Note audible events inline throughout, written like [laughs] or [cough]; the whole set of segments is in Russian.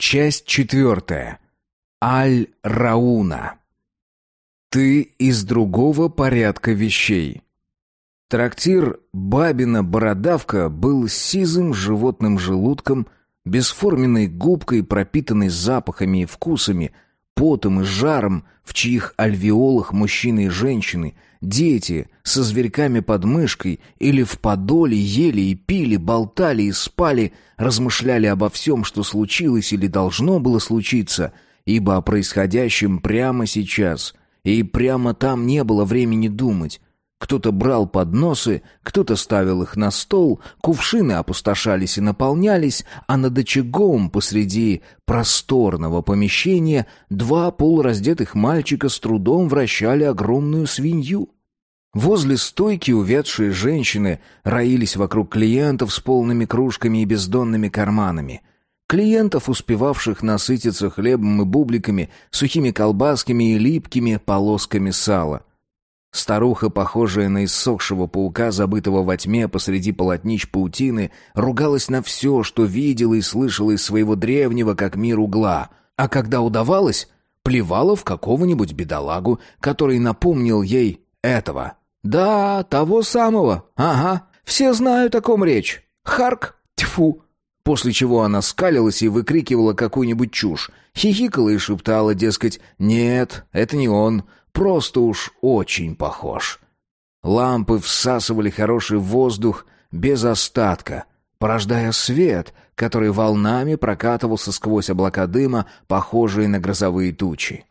Часть четвертая. Аль-Рауна. Ты из другого порядка вещей. Трактир «Бабина бородавка» был сизым животным желудком, бесформенной губкой, пропитанной запахами и вкусами, потом и жаром, в чьих альвеолах мужчины и женщины, дети со зверьками под мышкой или в подоле ели и пили, болтали и спали, размышляли обо всем, что случилось или должно было случиться, ибо о происходящем прямо сейчас, и прямо там не было времени думать, кто-то брал подносы, кто-то ставил их на стол, кувшины опустошались и наполнялись, а над очагом посреди просторного помещения два полураздетых мальчика с трудом вращали огромную свинью. Возле стойки увядшие женщины роились вокруг клиентов с полными кружками и бездонными карманами. Клиентов, успевавших насытиться хлебом и бубликами, сухими колбасками и липкими полосками сала. Старуха, похожая на иссохшего паука, забытого во тьме посреди полотнищ паутины, ругалась на все, что видела и слышала из своего древнего, как мир угла. А когда удавалось, плевала в какого-нибудь бедолагу, который напомнил ей этого. «Да, того самого. Ага. Все знают, о ком речь. Харк. Тьфу». После чего она скалилась и выкрикивала какую-нибудь чушь. Хихикала и шептала, дескать, «Нет, это не он просто уж очень похож. Лампы всасывали хороший воздух без остатка, порождая свет, который волнами прокатывался сквозь облака дыма, похожие на грозовые тучи.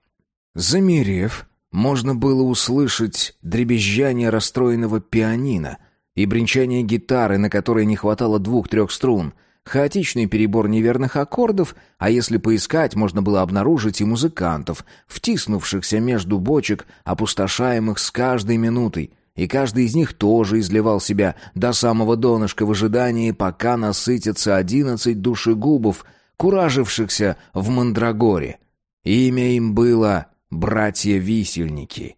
Замерев, можно было услышать дребезжание расстроенного пианино и бренчание гитары, на которой не хватало двух-трех струн — Хаотичный перебор неверных аккордов, а если поискать, можно было обнаружить и музыкантов, втиснувшихся между бочек, опустошаемых с каждой минутой, и каждый из них тоже изливал себя до самого донышка в ожидании, пока насытятся одиннадцать душегубов, куражившихся в Мандрагоре. Имя им было «Братья-висельники».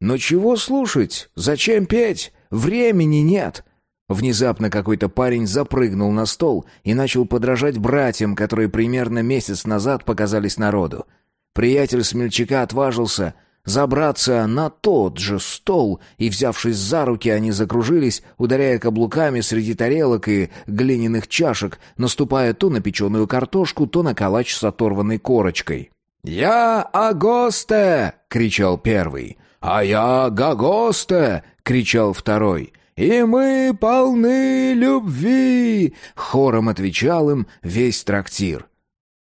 Но чего слушать? Зачем петь? Времени нет. Внезапно какой-то парень запрыгнул на стол и начал подражать братьям, которые примерно месяц назад показались народу. Приятель смельчака отважился забраться на тот же стол, и, взявшись за руки, они закружились, ударяя каблуками среди тарелок и глиняных чашек, наступая то на печеную картошку, то на калач с оторванной корочкой. «Я Агосте!» — кричал первый. «А я Гагосте!» — кричал второй. «И мы полны любви!» — хором отвечал им весь трактир.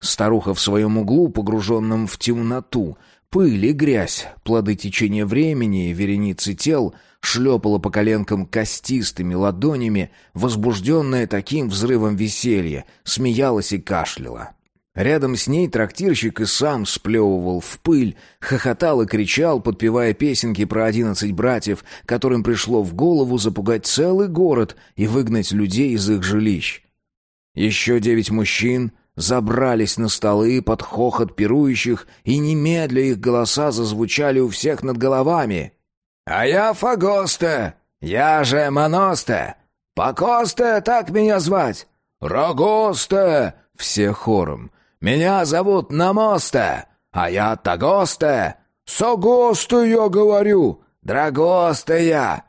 Старуха в своем углу, погруженном в темноту, пыль и грязь, плоды течения времени и вереницы тел, шлепала по коленкам костистыми ладонями, возбужденная таким взрывом веселья, смеялась и кашляла. Рядом с ней трактирщик и сам сплевывал в пыль, хохотал и кричал, подпевая песенки про одиннадцать братьев, которым пришло в голову запугать целый город и выгнать людей из их жилищ. Еще девять мужчин забрались на столы под хохот пирующих, и немедля их голоса зазвучали у всех над головами. «А я Фагоста! Я же Моноста! Покоста так меня звать! Рогоста!» Все хором. Меня зовут Намоста, а я Тагоста. Согоста я говорю, Драгоста я.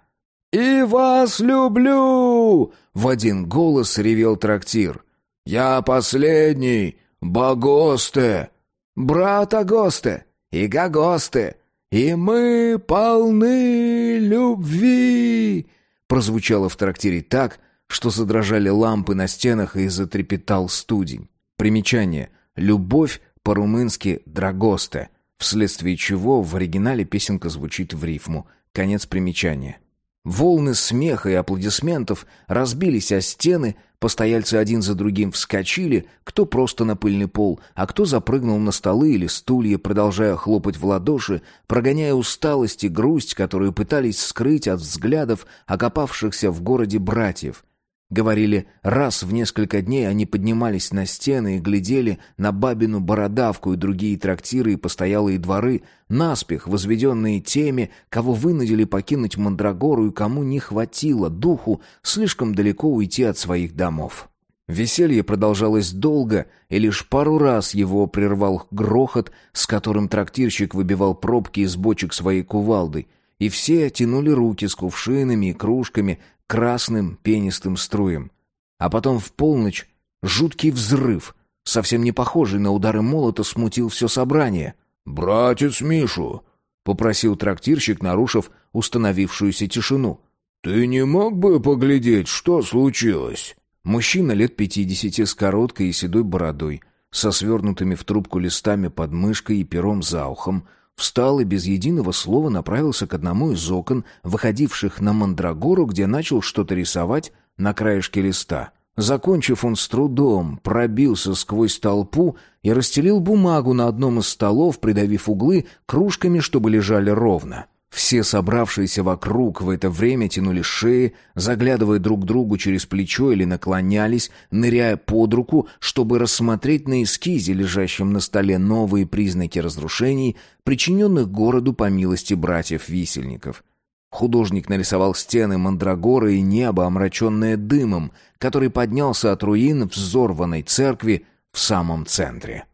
И вас люблю!» В один голос ревел трактир. «Я последний, Богосте, брат Агосте и Гагосте, и мы полны любви!» Прозвучало в трактире так, что задрожали лампы на стенах и затрепетал студень. Примечание — «Любовь» по-румынски «драгосте», вследствие чего в оригинале песенка звучит в рифму. Конец примечания. Волны смеха и аплодисментов разбились о стены, постояльцы один за другим вскочили, кто просто на пыльный пол, а кто запрыгнул на столы или стулья, продолжая хлопать в ладоши, прогоняя усталость и грусть, которую пытались скрыть от взглядов окопавшихся в городе братьев, Говорили, раз в несколько дней они поднимались на стены и глядели на бабину бородавку и другие трактиры и постоялые дворы, наспех возведенные теми, кого вынудили покинуть Мандрагору и кому не хватило духу слишком далеко уйти от своих домов. Веселье продолжалось долго, и лишь пару раз его прервал грохот, с которым трактирщик выбивал пробки из бочек своей кувалды, и все тянули руки с кувшинами и кружками красным пенистым струем. А потом в полночь жуткий взрыв, совсем не похожий на удары молота, смутил все собрание. «Братец Мишу!» — попросил трактирщик, нарушив установившуюся тишину. «Ты не мог бы поглядеть, что случилось?» Мужчина лет пятидесяти с короткой и седой бородой, со свернутыми в трубку листами под мышкой и пером за ухом, встал и без единого слова направился к одному из окон, выходивших на Мандрагору, где начал что-то рисовать на краешке листа. Закончив, он с трудом пробился сквозь толпу и расстелил бумагу на одном из столов, придавив углы кружками, чтобы лежали ровно. Все собравшиеся вокруг в это время тянули шеи, заглядывая друг другу через плечо или наклонялись, ныряя под руку, чтобы рассмотреть на эскизе, лежащем на столе, новые признаки разрушений, причиненных городу по милости братьев-висельников. Художник нарисовал стены Мандрагоры и небо, омраченное дымом, который поднялся от руин взорванной церкви в самом центре.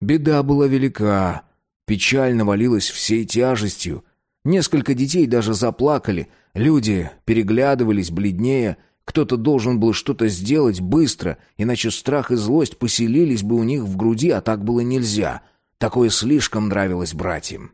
Беда была велика, печаль навалилась всей тяжестью, Несколько детей даже заплакали, люди переглядывались бледнее, кто-то должен был что-то сделать быстро, иначе страх и злость поселились бы у них в груди, а так было нельзя. Такое слишком нравилось братьям.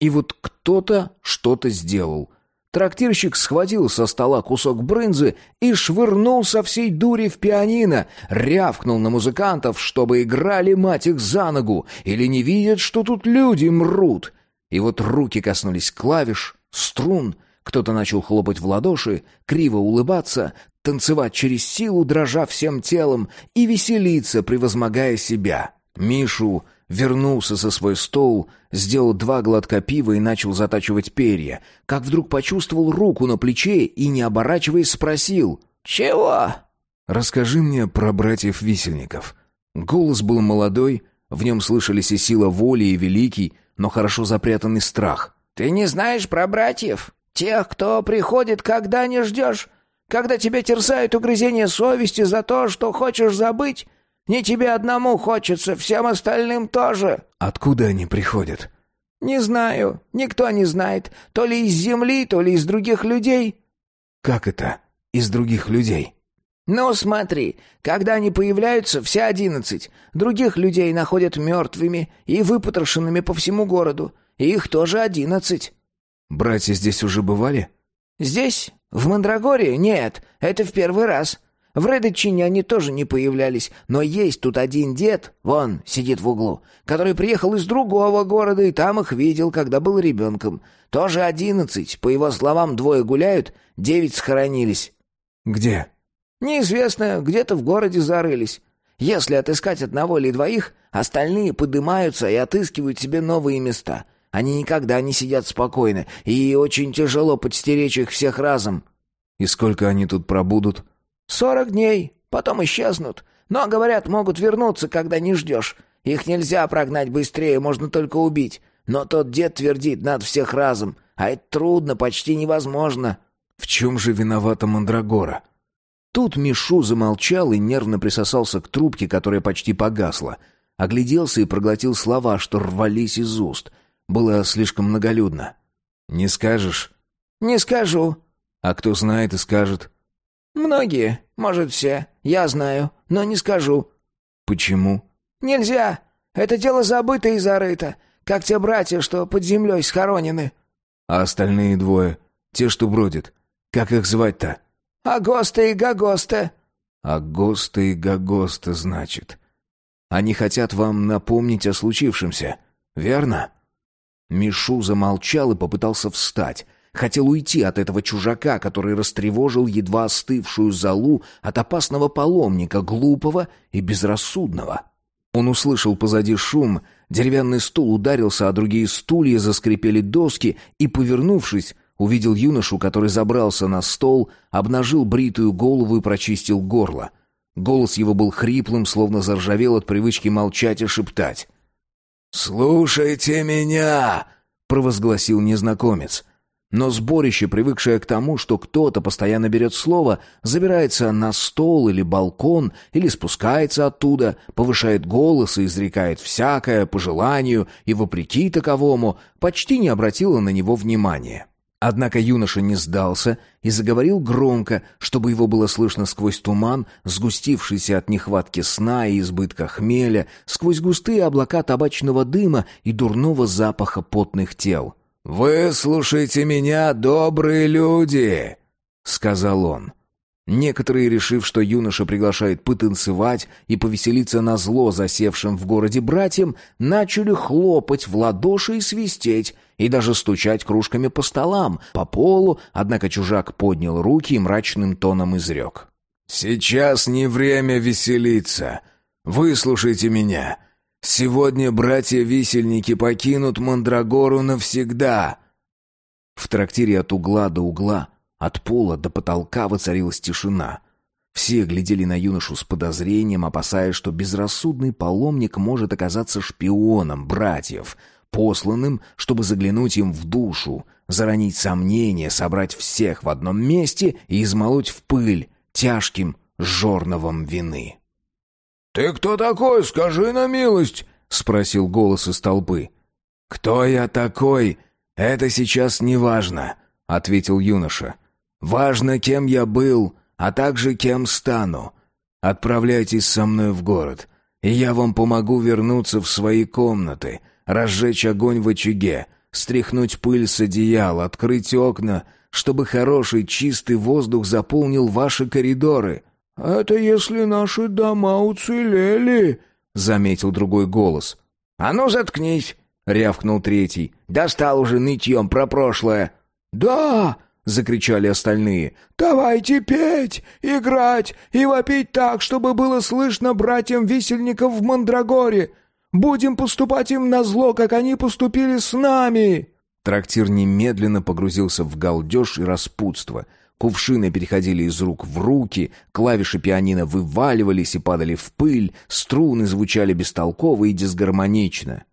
И вот кто-то что-то сделал. Трактирщик схватил со стола кусок брынзы и швырнул со всей дури в пианино, рявкнул на музыкантов, чтобы играли мать их за ногу, или не видят, что тут люди мрут. И вот руки коснулись клавиш, струн, кто-то начал хлопать в ладоши, криво улыбаться, танцевать через силу, дрожа всем телом, и веселиться, превозмогая себя. Мишу вернулся со свой стол, сделал два глотка пива и начал затачивать перья, как вдруг почувствовал руку на плече и, не оборачиваясь, спросил «Чего?» «Расскажи мне про братьев-висельников». Голос был молодой, в нем слышались и сила воли, и великий, но хорошо запрятанный страх. «Ты не знаешь про братьев? Тех, кто приходит, когда не ждешь? Когда тебя терзают угрызения совести за то, что хочешь забыть? Не тебе одному хочется, всем остальным тоже». «Откуда они приходят?» «Не знаю. Никто не знает. То ли из земли, то ли из других людей». «Как это? Из других людей?» «Ну, смотри, когда они появляются, все одиннадцать. Других людей находят мертвыми и выпотрошенными по всему городу. И их тоже одиннадцать». «Братья здесь уже бывали?» «Здесь? В Мандрагоре? Нет, это в первый раз. В Редочине они тоже не появлялись, но есть тут один дед, вон, сидит в углу, который приехал из другого города и там их видел, когда был ребенком. Тоже одиннадцать, по его словам, двое гуляют, девять схоронились». «Где?» Неизвестно, где-то в городе зарылись. Если отыскать одного или двоих, остальные поднимаются и отыскивают себе новые места. Они никогда не сидят спокойно, и очень тяжело подстеречь их всех разом. И сколько они тут пробудут? Сорок дней, потом исчезнут. Но, говорят, могут вернуться, когда не ждешь. Их нельзя прогнать быстрее, можно только убить. Но тот дед твердит, надо всех разом. А это трудно, почти невозможно. В чем же виновата Мандрагора? Тут Мишу замолчал и нервно присосался к трубке, которая почти погасла. Огляделся и проглотил слова, что рвались из уст. Было слишком многолюдно. «Не скажешь?» «Не скажу». «А кто знает и скажет?» «Многие, может, все. Я знаю, но не скажу». «Почему?» «Нельзя. Это дело забыто и зарыто, как те братья, что под землей схоронены». «А остальные двое? Те, что бродят? Как их звать-то?» «Агоста и Гагоста». «Агоста и Гагоста, значит. Они хотят вам напомнить о случившемся, верно?» Мишу замолчал и попытался встать. Хотел уйти от этого чужака, который растревожил едва остывшую залу от опасного паломника, глупого и безрассудного. Он услышал позади шум, деревянный стул ударился, а другие стулья заскрипели доски, и, повернувшись, Увидел юношу, который забрался на стол, обнажил бритую голову и прочистил горло. Голос его был хриплым, словно заржавел от привычки молчать и шептать. «Слушайте меня!» — провозгласил незнакомец. Но сборище, привыкшее к тому, что кто-то постоянно берет слово, забирается на стол или балкон, или спускается оттуда, повышает голос и изрекает всякое по желанию и вопреки таковому, почти не обратило на него внимания. Однако юноша не сдался и заговорил громко, чтобы его было слышно сквозь туман, сгустившийся от нехватки сна и избытка хмеля, сквозь густые облака табачного дыма и дурного запаха потных тел. «Вы слушайте меня, добрые люди!» — сказал он. Некоторые, решив, что юноша приглашает потанцевать и повеселиться на зло засевшим в городе братьям, начали хлопать в ладоши и свистеть, и даже стучать кружками по столам, по полу, однако чужак поднял руки и мрачным тоном изрек. «Сейчас не время веселиться. Выслушайте меня. Сегодня братья-висельники покинут Мандрагору навсегда». В трактире от угла до угла, от пола до потолка воцарилась тишина. Все глядели на юношу с подозрением, опасаясь, что безрассудный паломник может оказаться шпионом братьев, посланным, чтобы заглянуть им в душу, заронить сомнения, собрать всех в одном месте и измолоть в пыль тяжким жорновом вины. «Ты кто такой, скажи на милость?» — спросил голос из толпы. «Кто я такой? Это сейчас не важно», — ответил юноша. «Важно, кем я был, а также кем стану. Отправляйтесь со мной в город, и я вам помогу вернуться в свои комнаты, разжечь огонь в очаге, стряхнуть пыль с одеял, открыть окна, чтобы хороший чистый воздух заполнил ваши коридоры». «Это если наши дома уцелели», — заметил другой голос. «А ну, заткнись!» — рявкнул третий. «Достал уже нытьем про прошлое». «Да!» — закричали остальные. «Давайте петь, играть и вопить так, чтобы было слышно братьям-висельников в Мандрагоре. Будем поступать им на зло, как они поступили с нами!» Трактир немедленно погрузился в галдеж и распутство — Кувшины переходили из рук в руки, клавиши пианино вываливались и падали в пыль, струны звучали бестолково и дисгармонично.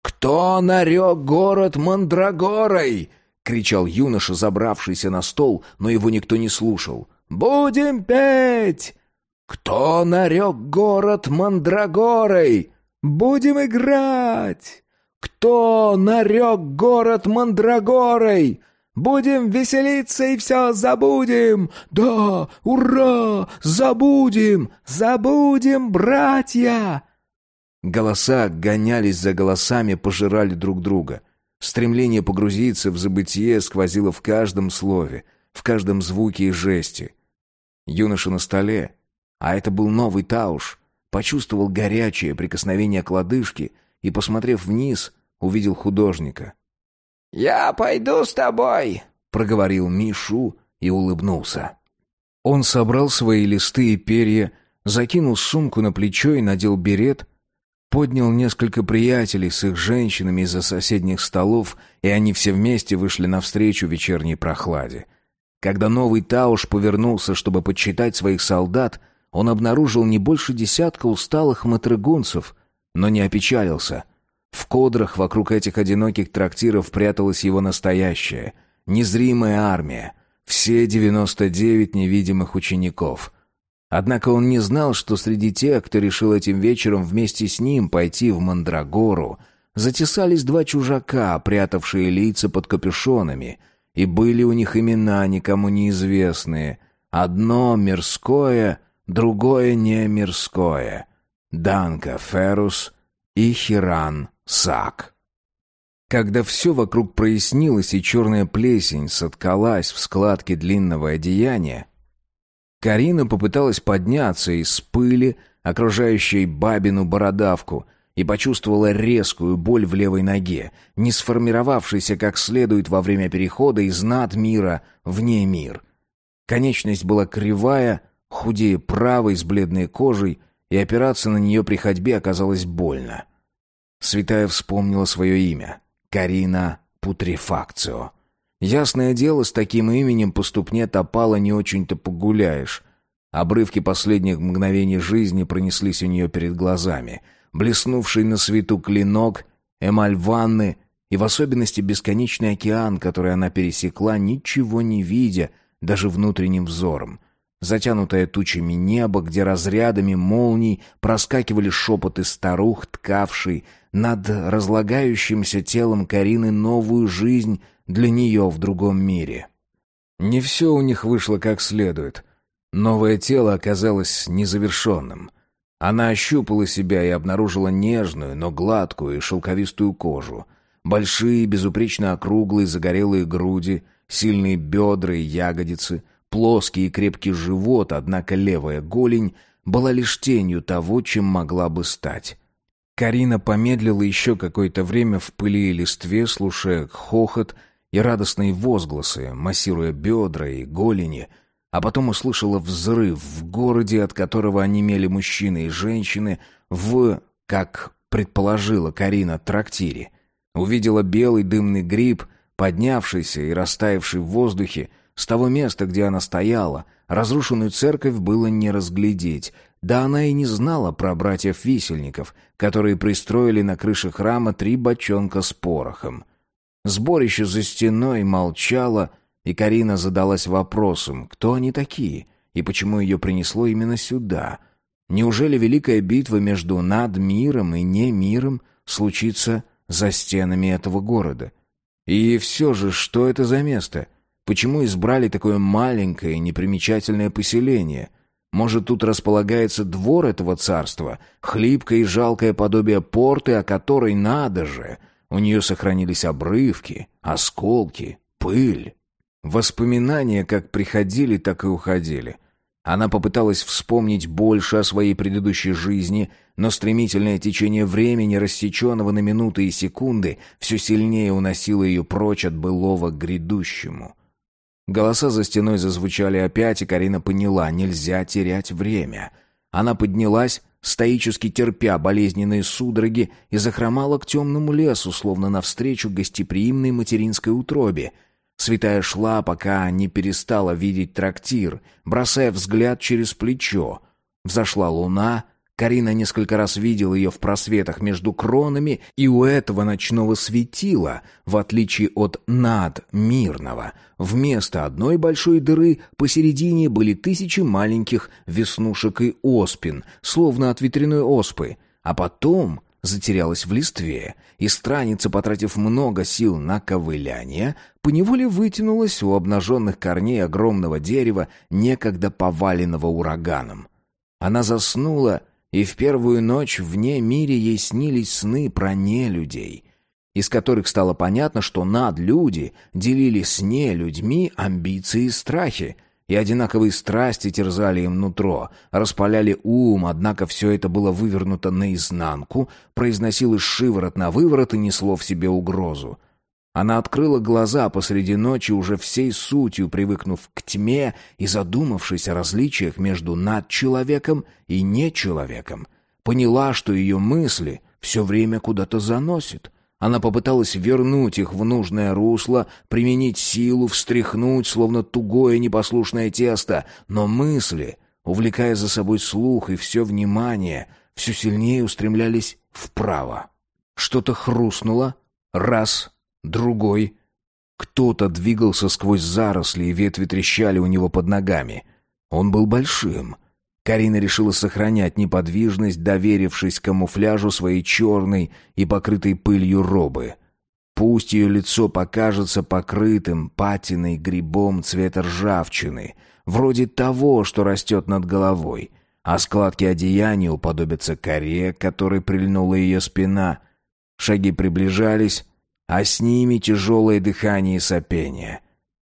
«Кто нарек город Мандрагорой?» — кричал юноша, забравшийся на стол, но его никто не слушал. «Будем петь!» «Кто нарек город Мандрагорой?» «Будем играть!» «Кто нарек город Мандрагорой?» Будем веселиться и все забудем! Да, ура! Забудем! Забудем, братья!» Голоса гонялись за голосами, пожирали друг друга. Стремление погрузиться в забытие сквозило в каждом слове, в каждом звуке и жесте. Юноша на столе, а это был новый Тауш, почувствовал горячее прикосновение к лодыжке и, посмотрев вниз, увидел художника — «Я пойду с тобой», — проговорил Мишу и улыбнулся. Он собрал свои листы и перья, закинул сумку на плечо и надел берет, поднял несколько приятелей с их женщинами из-за соседних столов, и они все вместе вышли навстречу вечерней прохладе. Когда новый Тауш повернулся, чтобы подсчитать своих солдат, он обнаружил не больше десятка усталых матрыгунцев, но не опечалился — в кодрах вокруг этих одиноких трактиров пряталась его настоящая, незримая армия, все девяносто девять невидимых учеников. Однако он не знал, что среди тех, кто решил этим вечером вместе с ним пойти в Мандрагору, затесались два чужака, прятавшие лица под капюшонами, и были у них имена никому неизвестные. Одно мирское, другое не мирское. Данка Ферус и Хиран Сак. Когда все вокруг прояснилось и черная плесень соткалась в складке длинного одеяния, Карина попыталась подняться из пыли, окружающей бабину бородавку, и почувствовала резкую боль в левой ноге, не сформировавшейся как следует во время перехода из над мира вне мир. Конечность была кривая, худее правой, с бледной кожей, и опираться на нее при ходьбе оказалось больно. Святая вспомнила свое имя. Карина Путрефакцио. Ясное дело, с таким именем по ступне топала не очень-то погуляешь. Обрывки последних мгновений жизни пронеслись у нее перед глазами. Блеснувший на свету клинок, эмаль ванны и в особенности бесконечный океан, который она пересекла, ничего не видя, даже внутренним взором. Затянутое тучами небо, где разрядами молний проскакивали шепоты старух, ткавшей над разлагающимся телом Карины новую жизнь для нее в другом мире. Не все у них вышло как следует. Новое тело оказалось незавершенным. Она ощупала себя и обнаружила нежную, но гладкую и шелковистую кожу, большие, безупречно округлые загорелые груди, сильные бедра и ягодицы, плоский и крепкий живот, однако левая голень была лишь тенью того, чем могла бы стать. Карина помедлила еще какое-то время в пыли и листве, слушая хохот и радостные возгласы, массируя бедра и голени, а потом услышала взрыв в городе, от которого онемели мужчины и женщины, в, как предположила Карина, трактире. Увидела белый дымный гриб, поднявшийся и растаявший в воздухе, с того места, где она стояла, разрушенную церковь было не разглядеть, да она и не знала про братьев-висельников, которые пристроили на крыше храма три бочонка с порохом. Сборище за стеной молчало, и Карина задалась вопросом, кто они такие и почему ее принесло именно сюда. Неужели великая битва между над миром и не миром случится за стенами этого города? И все же, что это за место? Почему избрали такое маленькое непримечательное поселение? Может, тут располагается двор этого царства, хлипкое и жалкое подобие порты, о которой надо же — у нее сохранились обрывки, осколки, пыль. Воспоминания как приходили, так и уходили. Она попыталась вспомнить больше о своей предыдущей жизни, но стремительное течение времени, рассеченного на минуты и секунды, все сильнее уносило ее прочь от былого к грядущему. Голоса за стеной зазвучали опять, и Карина поняла, нельзя терять время. Она поднялась, стоически терпя болезненные судороги, и захромала к темному лесу, словно навстречу гостеприимной материнской утробе. Святая шла, пока не перестала видеть трактир, бросая взгляд через плечо. Взошла луна, Карина несколько раз видел ее в просветах между кронами, и у этого ночного светила, в отличие от надмирного, вместо одной большой дыры посередине были тысячи маленьких веснушек и оспин, словно от ветряной оспы, а потом затерялась в листве, и страница, потратив много сил на ковыляние, поневоле вытянулась у обнаженных корней огромного дерева, некогда поваленного ураганом. Она заснула, и в первую ночь вне мире ей снились сны про нелюдей, из которых стало понятно, что над люди делили с нелюдьми амбиции и страхи, и одинаковые страсти терзали им нутро, распаляли ум, однако все это было вывернуто наизнанку, произносилось шиворот на выворот и несло в себе угрозу. Она открыла глаза посреди ночи, уже всей сутью привыкнув к тьме и задумавшись о различиях между надчеловеком и нечеловеком. Поняла, что ее мысли все время куда-то заносит. Она попыталась вернуть их в нужное русло, применить силу, встряхнуть, словно тугое непослушное тесто, но мысли, увлекая за собой слух и все внимание, все сильнее устремлялись вправо. Что-то хрустнуло, раз — другой. Кто-то двигался сквозь заросли, и ветви трещали у него под ногами. Он был большим. Карина решила сохранять неподвижность, доверившись камуфляжу своей черной и покрытой пылью робы. Пусть ее лицо покажется покрытым патиной грибом цвета ржавчины, вроде того, что растет над головой, а складки одеяния уподобятся коре, к которой прильнула ее спина. Шаги приближались, а с ними тяжелое дыхание и сопение.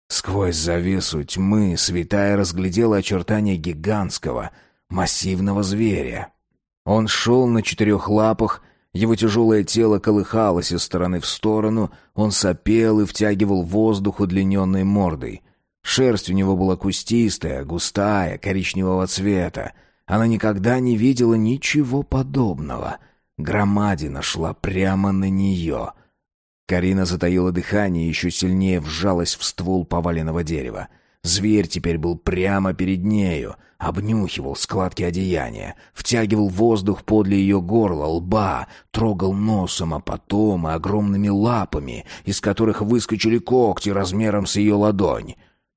Сквозь завесу тьмы святая разглядела очертания гигантского, массивного зверя. Он шел на четырех лапах, его тяжелое тело колыхалось из стороны в сторону, он сопел и втягивал воздух удлиненной мордой. Шерсть у него была кустистая, густая, коричневого цвета. Она никогда не видела ничего подобного. Громадина шла прямо на нее — Карина затаила дыхание и еще сильнее вжалась в ствол поваленного дерева. Зверь теперь был прямо перед нею, обнюхивал складки одеяния, втягивал воздух подле ее горла, лба, трогал носом, а потом и огромными лапами, из которых выскочили когти размером с ее ладонь.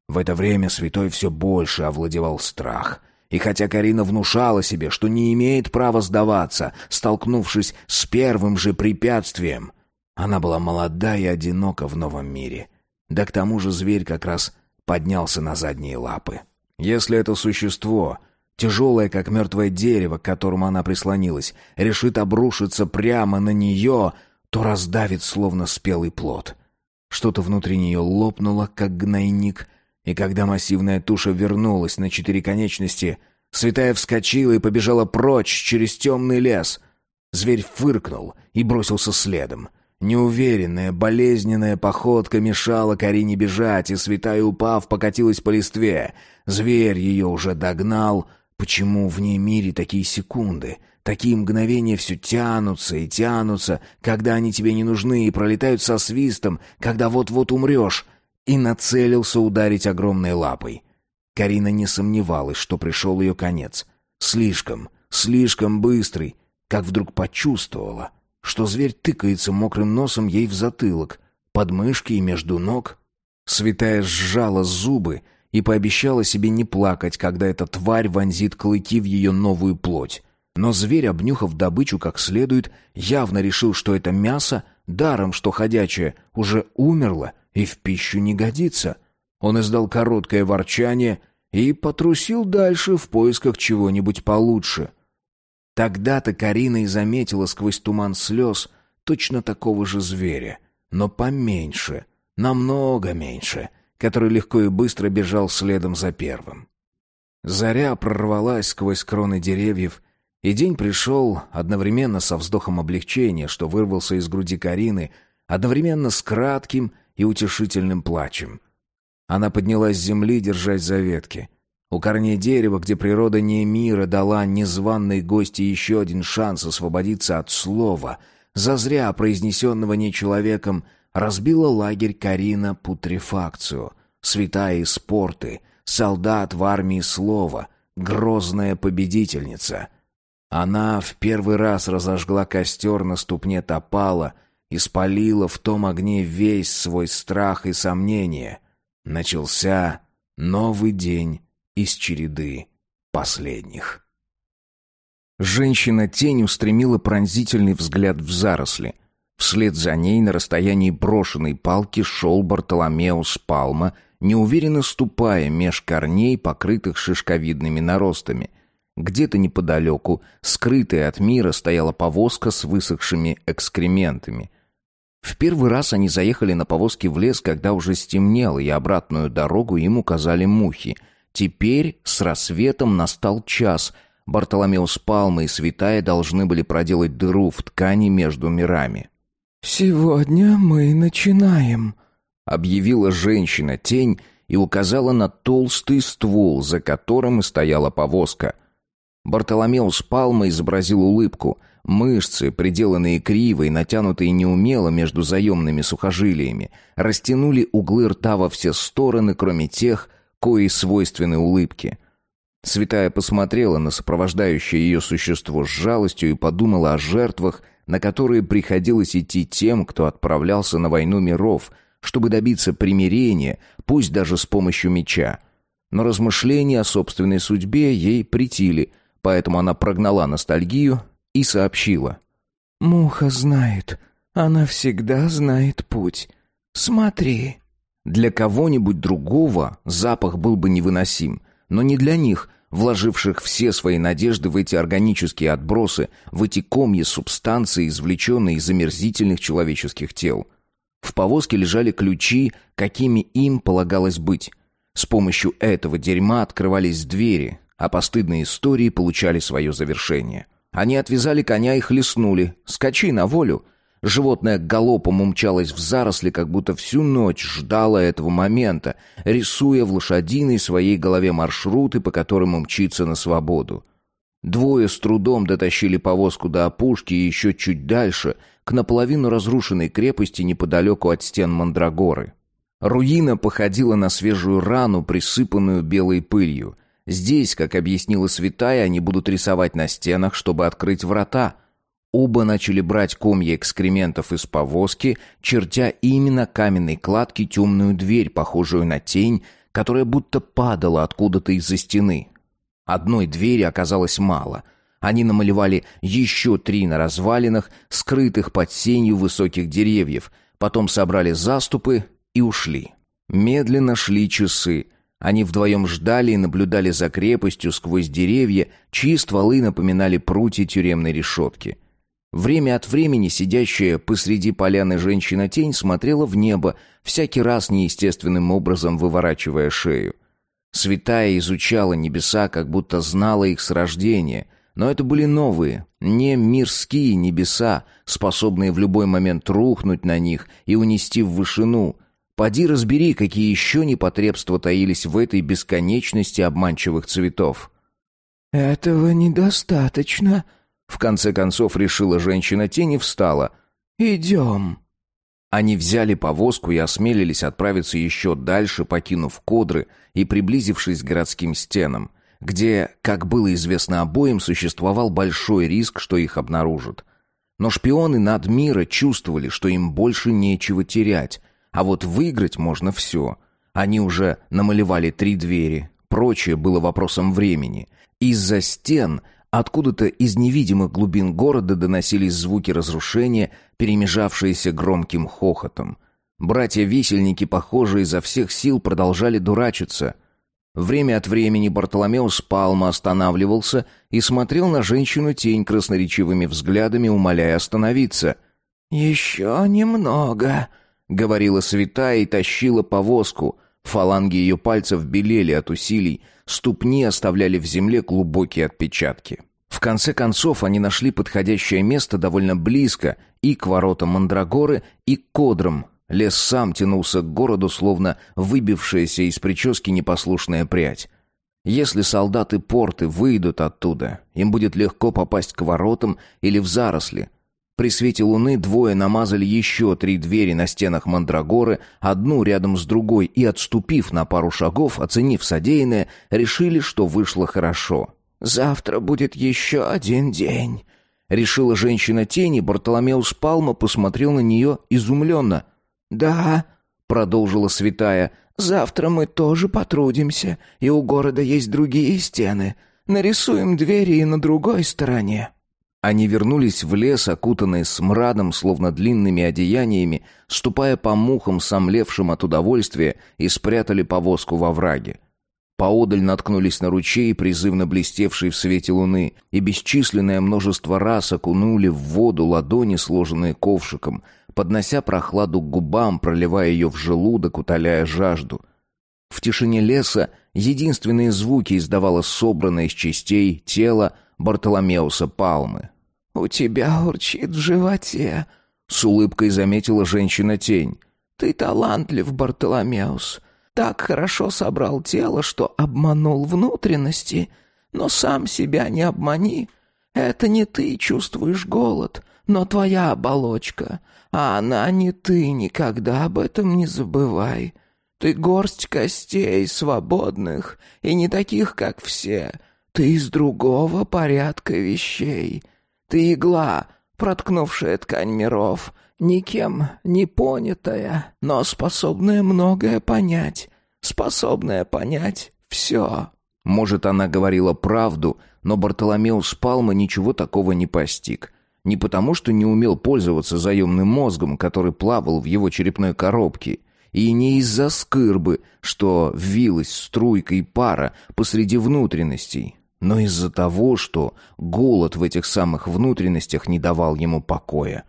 В это время святой все больше овладевал страх. И хотя Карина внушала себе, что не имеет права сдаваться, столкнувшись с первым же препятствием, она была молода и одинока в новом мире. Да к тому же зверь как раз поднялся на задние лапы. Если это существо, тяжелое, как мертвое дерево, к которому она прислонилась, решит обрушиться прямо на нее, то раздавит, словно спелый плод. Что-то внутри нее лопнуло, как гнойник, и когда массивная туша вернулась на четыре конечности, святая вскочила и побежала прочь через темный лес. Зверь фыркнул и бросился следом. Неуверенная, болезненная походка мешала Карине бежать, и святая, упав, покатилась по листве. Зверь ее уже догнал. Почему в ней мире такие секунды? Такие мгновения все тянутся и тянутся, когда они тебе не нужны, и пролетают со свистом, когда вот-вот умрешь. И нацелился ударить огромной лапой. Карина не сомневалась, что пришел ее конец. Слишком, слишком быстрый, как вдруг почувствовала что зверь тыкается мокрым носом ей в затылок, под мышки и между ног. Святая сжала зубы и пообещала себе не плакать, когда эта тварь вонзит клыки в ее новую плоть. Но зверь, обнюхав добычу как следует, явно решил, что это мясо, даром что ходячее, уже умерло и в пищу не годится. Он издал короткое ворчание и потрусил дальше в поисках чего-нибудь получше. Тогда-то Карина и заметила сквозь туман слез точно такого же зверя, но поменьше, намного меньше, который легко и быстро бежал следом за первым. Заря прорвалась сквозь кроны деревьев, и день пришел одновременно со вздохом облегчения, что вырвался из груди Карины, одновременно с кратким и утешительным плачем. Она поднялась с земли, держась за ветки — у корней дерева, где природа не мира дала незваной гости еще один шанс освободиться от слова, зазря произнесенного не человеком, разбила лагерь Карина путрефакцию, святая спорты, солдат в армии слова, грозная победительница. Она в первый раз разожгла костер на ступне топала и спалила в том огне весь свой страх и сомнение. Начался новый день из череды последних. Женщина-тень устремила пронзительный взгляд в заросли. Вслед за ней на расстоянии брошенной палки шел Бартоломеус Палма, неуверенно ступая меж корней, покрытых шишковидными наростами. Где-то неподалеку, скрытая от мира, стояла повозка с высохшими экскрементами. В первый раз они заехали на повозке в лес, когда уже стемнело, и обратную дорогу им указали мухи — Теперь с рассветом настал час. Бартоломеус Палма и Святая должны были проделать дыру в ткани между мирами. «Сегодня мы начинаем», — объявила женщина-тень и указала на толстый ствол, за которым и стояла повозка. Бартоломеус Палма изобразил улыбку. Мышцы, приделанные криво и натянутые неумело между заемными сухожилиями, растянули углы рта во все стороны, кроме тех, кои свойственны улыбке. Святая посмотрела на сопровождающее ее существо с жалостью и подумала о жертвах, на которые приходилось идти тем, кто отправлялся на войну миров, чтобы добиться примирения, пусть даже с помощью меча. Но размышления о собственной судьбе ей притили, поэтому она прогнала ностальгию и сообщила. «Муха знает, она всегда знает путь. Смотри». Для кого-нибудь другого запах был бы невыносим, но не для них, вложивших все свои надежды в эти органические отбросы, в эти комья субстанции, извлеченные из омерзительных человеческих тел. В повозке лежали ключи, какими им полагалось быть. С помощью этого дерьма открывались двери, а постыдные истории получали свое завершение. Они отвязали коня и хлестнули. «Скачи на волю!» Животное галопом умчалось в заросли, как будто всю ночь ждало этого момента, рисуя в лошадиной своей голове маршруты, по которым умчится на свободу. Двое с трудом дотащили повозку до опушки и еще чуть дальше, к наполовину разрушенной крепости неподалеку от стен Мандрагоры. Руина походила на свежую рану, присыпанную белой пылью. Здесь, как объяснила святая, они будут рисовать на стенах, чтобы открыть врата. Оба начали брать комья экскрементов из повозки, чертя именно каменной кладки темную дверь, похожую на тень, которая будто падала откуда-то из-за стены. Одной двери оказалось мало. Они намалевали еще три на развалинах, скрытых под сенью высоких деревьев, потом собрали заступы и ушли. Медленно шли часы. Они вдвоем ждали и наблюдали за крепостью сквозь деревья, чьи стволы напоминали прутья тюремной решетки. Время от времени сидящая посреди поляны женщина-тень смотрела в небо, всякий раз неестественным образом выворачивая шею. Святая изучала небеса, как будто знала их с рождения, но это были новые, не мирские небеса, способные в любой момент рухнуть на них и унести в вышину. Поди разбери, какие еще непотребства таились в этой бесконечности обманчивых цветов. «Этого недостаточно», — в конце концов решила женщина тени встала. «Идем». Они взяли повозку и осмелились отправиться еще дальше, покинув Кодры и приблизившись к городским стенам, где, как было известно обоим, существовал большой риск, что их обнаружат. Но шпионы над мира чувствовали, что им больше нечего терять, а вот выиграть можно все. Они уже намалевали три двери, прочее было вопросом времени. Из-за стен – Откуда-то из невидимых глубин города доносились звуки разрушения, перемежавшиеся громким хохотом. Братья-висельники, похоже, изо всех сил продолжали дурачиться. Время от времени Бартоломеус Палма останавливался и смотрел на женщину-тень красноречивыми взглядами, умоляя остановиться. «Еще немного», — говорила святая и тащила повозку. Фаланги ее пальцев белели от усилий, ступни оставляли в земле глубокие отпечатки. В конце концов они нашли подходящее место довольно близко и к воротам Мандрагоры, и к кодрам. Лес сам тянулся к городу, словно выбившаяся из прически непослушная прядь. Если солдаты порты выйдут оттуда, им будет легко попасть к воротам или в заросли. При свете луны двое намазали еще три двери на стенах Мандрагоры, одну рядом с другой, и, отступив на пару шагов, оценив содеянное, решили, что вышло хорошо. Завтра будет еще один день», — решила женщина тени. Бартоломеус Палма посмотрел на нее изумленно. «Да», — продолжила святая, — «завтра мы тоже потрудимся, и у города есть другие стены. Нарисуем двери и на другой стороне». Они вернулись в лес, окутанные смрадом, словно длинными одеяниями, ступая по мухам, сомлевшим от удовольствия, и спрятали повозку во враге. Поодаль наткнулись на ручей, призывно блестевший в свете луны, и бесчисленное множество раз окунули в воду ладони, сложенные ковшиком, поднося прохладу к губам, проливая ее в желудок, утоляя жажду. В тишине леса единственные звуки издавало собранное из частей тело Бартоломеуса Палмы. «У тебя урчит в животе», — с улыбкой заметила женщина-тень. «Ты талантлив, Бартоломеус так хорошо собрал тело, что обманул внутренности, но сам себя не обмани. Это не ты чувствуешь голод, но твоя оболочка, а она не ты, никогда об этом не забывай. Ты горсть костей, свободных, и не таких, как все. Ты из другого порядка вещей. Ты игла, проткнувшая ткань миров, никем не понятая, но способная многое понять, способная понять все. Может, она говорила правду, но Бартоломеус Палма ничего такого не постиг. Не потому, что не умел пользоваться заемным мозгом, который плавал в его черепной коробке, и не из-за скырбы, что вилась струйкой пара посреди внутренностей, но из-за того, что голод в этих самых внутренностях не давал ему покоя.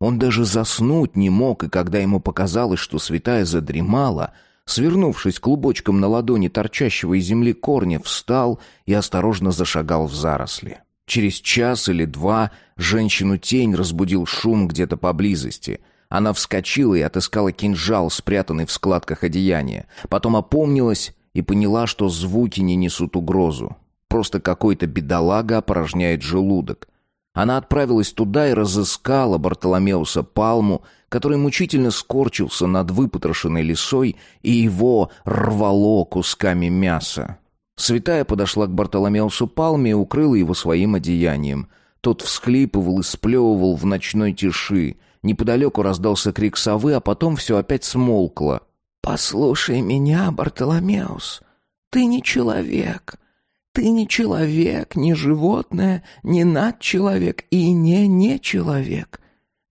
Он даже заснуть не мог, и когда ему показалось, что святая задремала, свернувшись клубочком на ладони торчащего из земли корня, встал и осторожно зашагал в заросли. Через час или два женщину-тень разбудил шум где-то поблизости. Она вскочила и отыскала кинжал, спрятанный в складках одеяния. Потом опомнилась и поняла, что звуки не несут угрозу. Просто какой-то бедолага опорожняет желудок. Она отправилась туда и разыскала Бартоломеуса Палму, который мучительно скорчился над выпотрошенной лисой, и его рвало кусками мяса. Святая подошла к Бартоломеусу Палме и укрыла его своим одеянием. Тот всхлипывал и сплевывал в ночной тиши. Неподалеку раздался крик совы, а потом все опять смолкло. «Послушай меня, Бартоломеус, ты не человек. Ты не человек, не животное, не надчеловек и не не человек.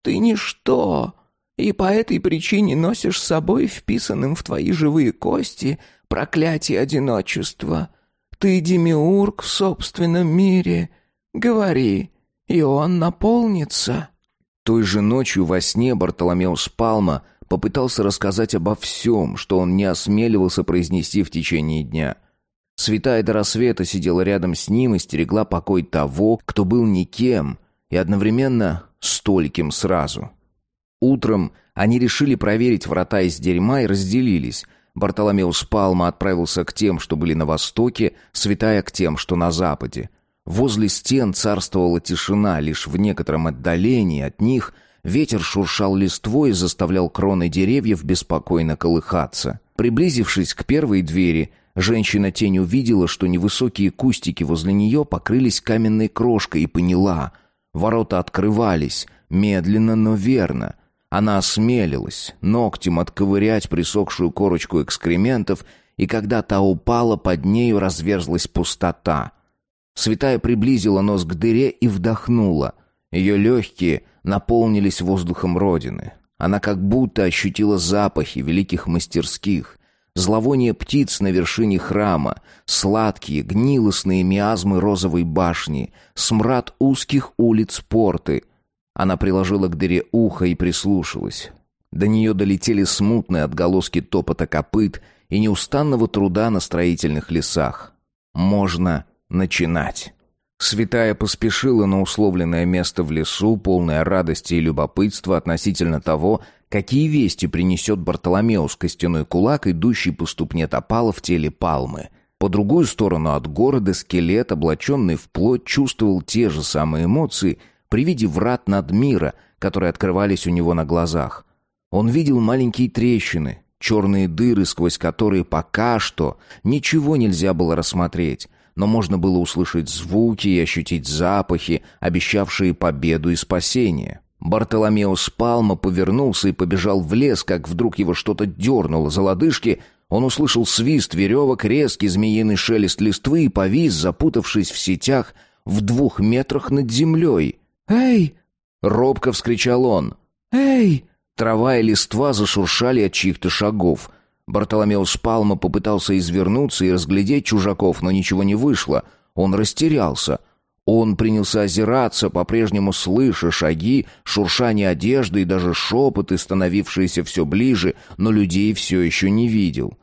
Ты ничто, и по этой причине носишь с собой вписанным в твои живые кости проклятие одиночества. Ты демиург в собственном мире. Говори, и он наполнится». Той же ночью во сне Бартоломеус Палма попытался рассказать обо всем, что он не осмеливался произнести в течение дня – Святая до рассвета сидела рядом с ним и стерегла покой того, кто был никем и одновременно стольким сразу. Утром они решили проверить врата из дерьма и разделились. Бартоломеус Палма отправился к тем, что были на востоке, Святая к тем, что на западе. Возле стен царствовала тишина, лишь в некотором отдалении от них ветер шуршал листвой и заставлял кроны деревьев беспокойно колыхаться. Приблизившись к первой двери, Женщина-тень увидела, что невысокие кустики возле нее покрылись каменной крошкой и поняла. Ворота открывались, медленно, но верно. Она осмелилась ногтем отковырять присохшую корочку экскрементов, и когда та упала, под нею разверзлась пустота. Святая приблизила нос к дыре и вдохнула. Ее легкие наполнились воздухом Родины. Она как будто ощутила запахи великих мастерских, зловоние птиц на вершине храма, сладкие, гнилостные миазмы розовой башни, смрад узких улиц порты. Она приложила к дыре ухо и прислушалась. До нее долетели смутные отголоски топота копыт и неустанного труда на строительных лесах. Можно начинать. Святая поспешила на условленное место в лесу, полная радости и любопытства относительно того, какие вести принесет Бартоломеус костяной кулак, идущий по ступне топала в теле палмы. По другую сторону от города скелет, облаченный в плоть, чувствовал те же самые эмоции при виде врат над мира, которые открывались у него на глазах. Он видел маленькие трещины, черные дыры, сквозь которые пока что ничего нельзя было рассмотреть, но можно было услышать звуки и ощутить запахи, обещавшие победу и спасение. Бартоломеус Палма повернулся и побежал в лес, как вдруг его что-то дернуло за лодыжки. Он услышал свист веревок, резкий змеиный шелест листвы и повис, запутавшись в сетях в двух метрах над землей. «Эй!» — робко вскричал он. «Эй!» Трава и листва зашуршали от чьих-то шагов. Бартоломеус Палма попытался извернуться и разглядеть чужаков, но ничего не вышло. Он растерялся. Он принялся озираться, по-прежнему слыша шаги, шуршание одежды и даже шепоты, становившиеся все ближе, но людей все еще не видел.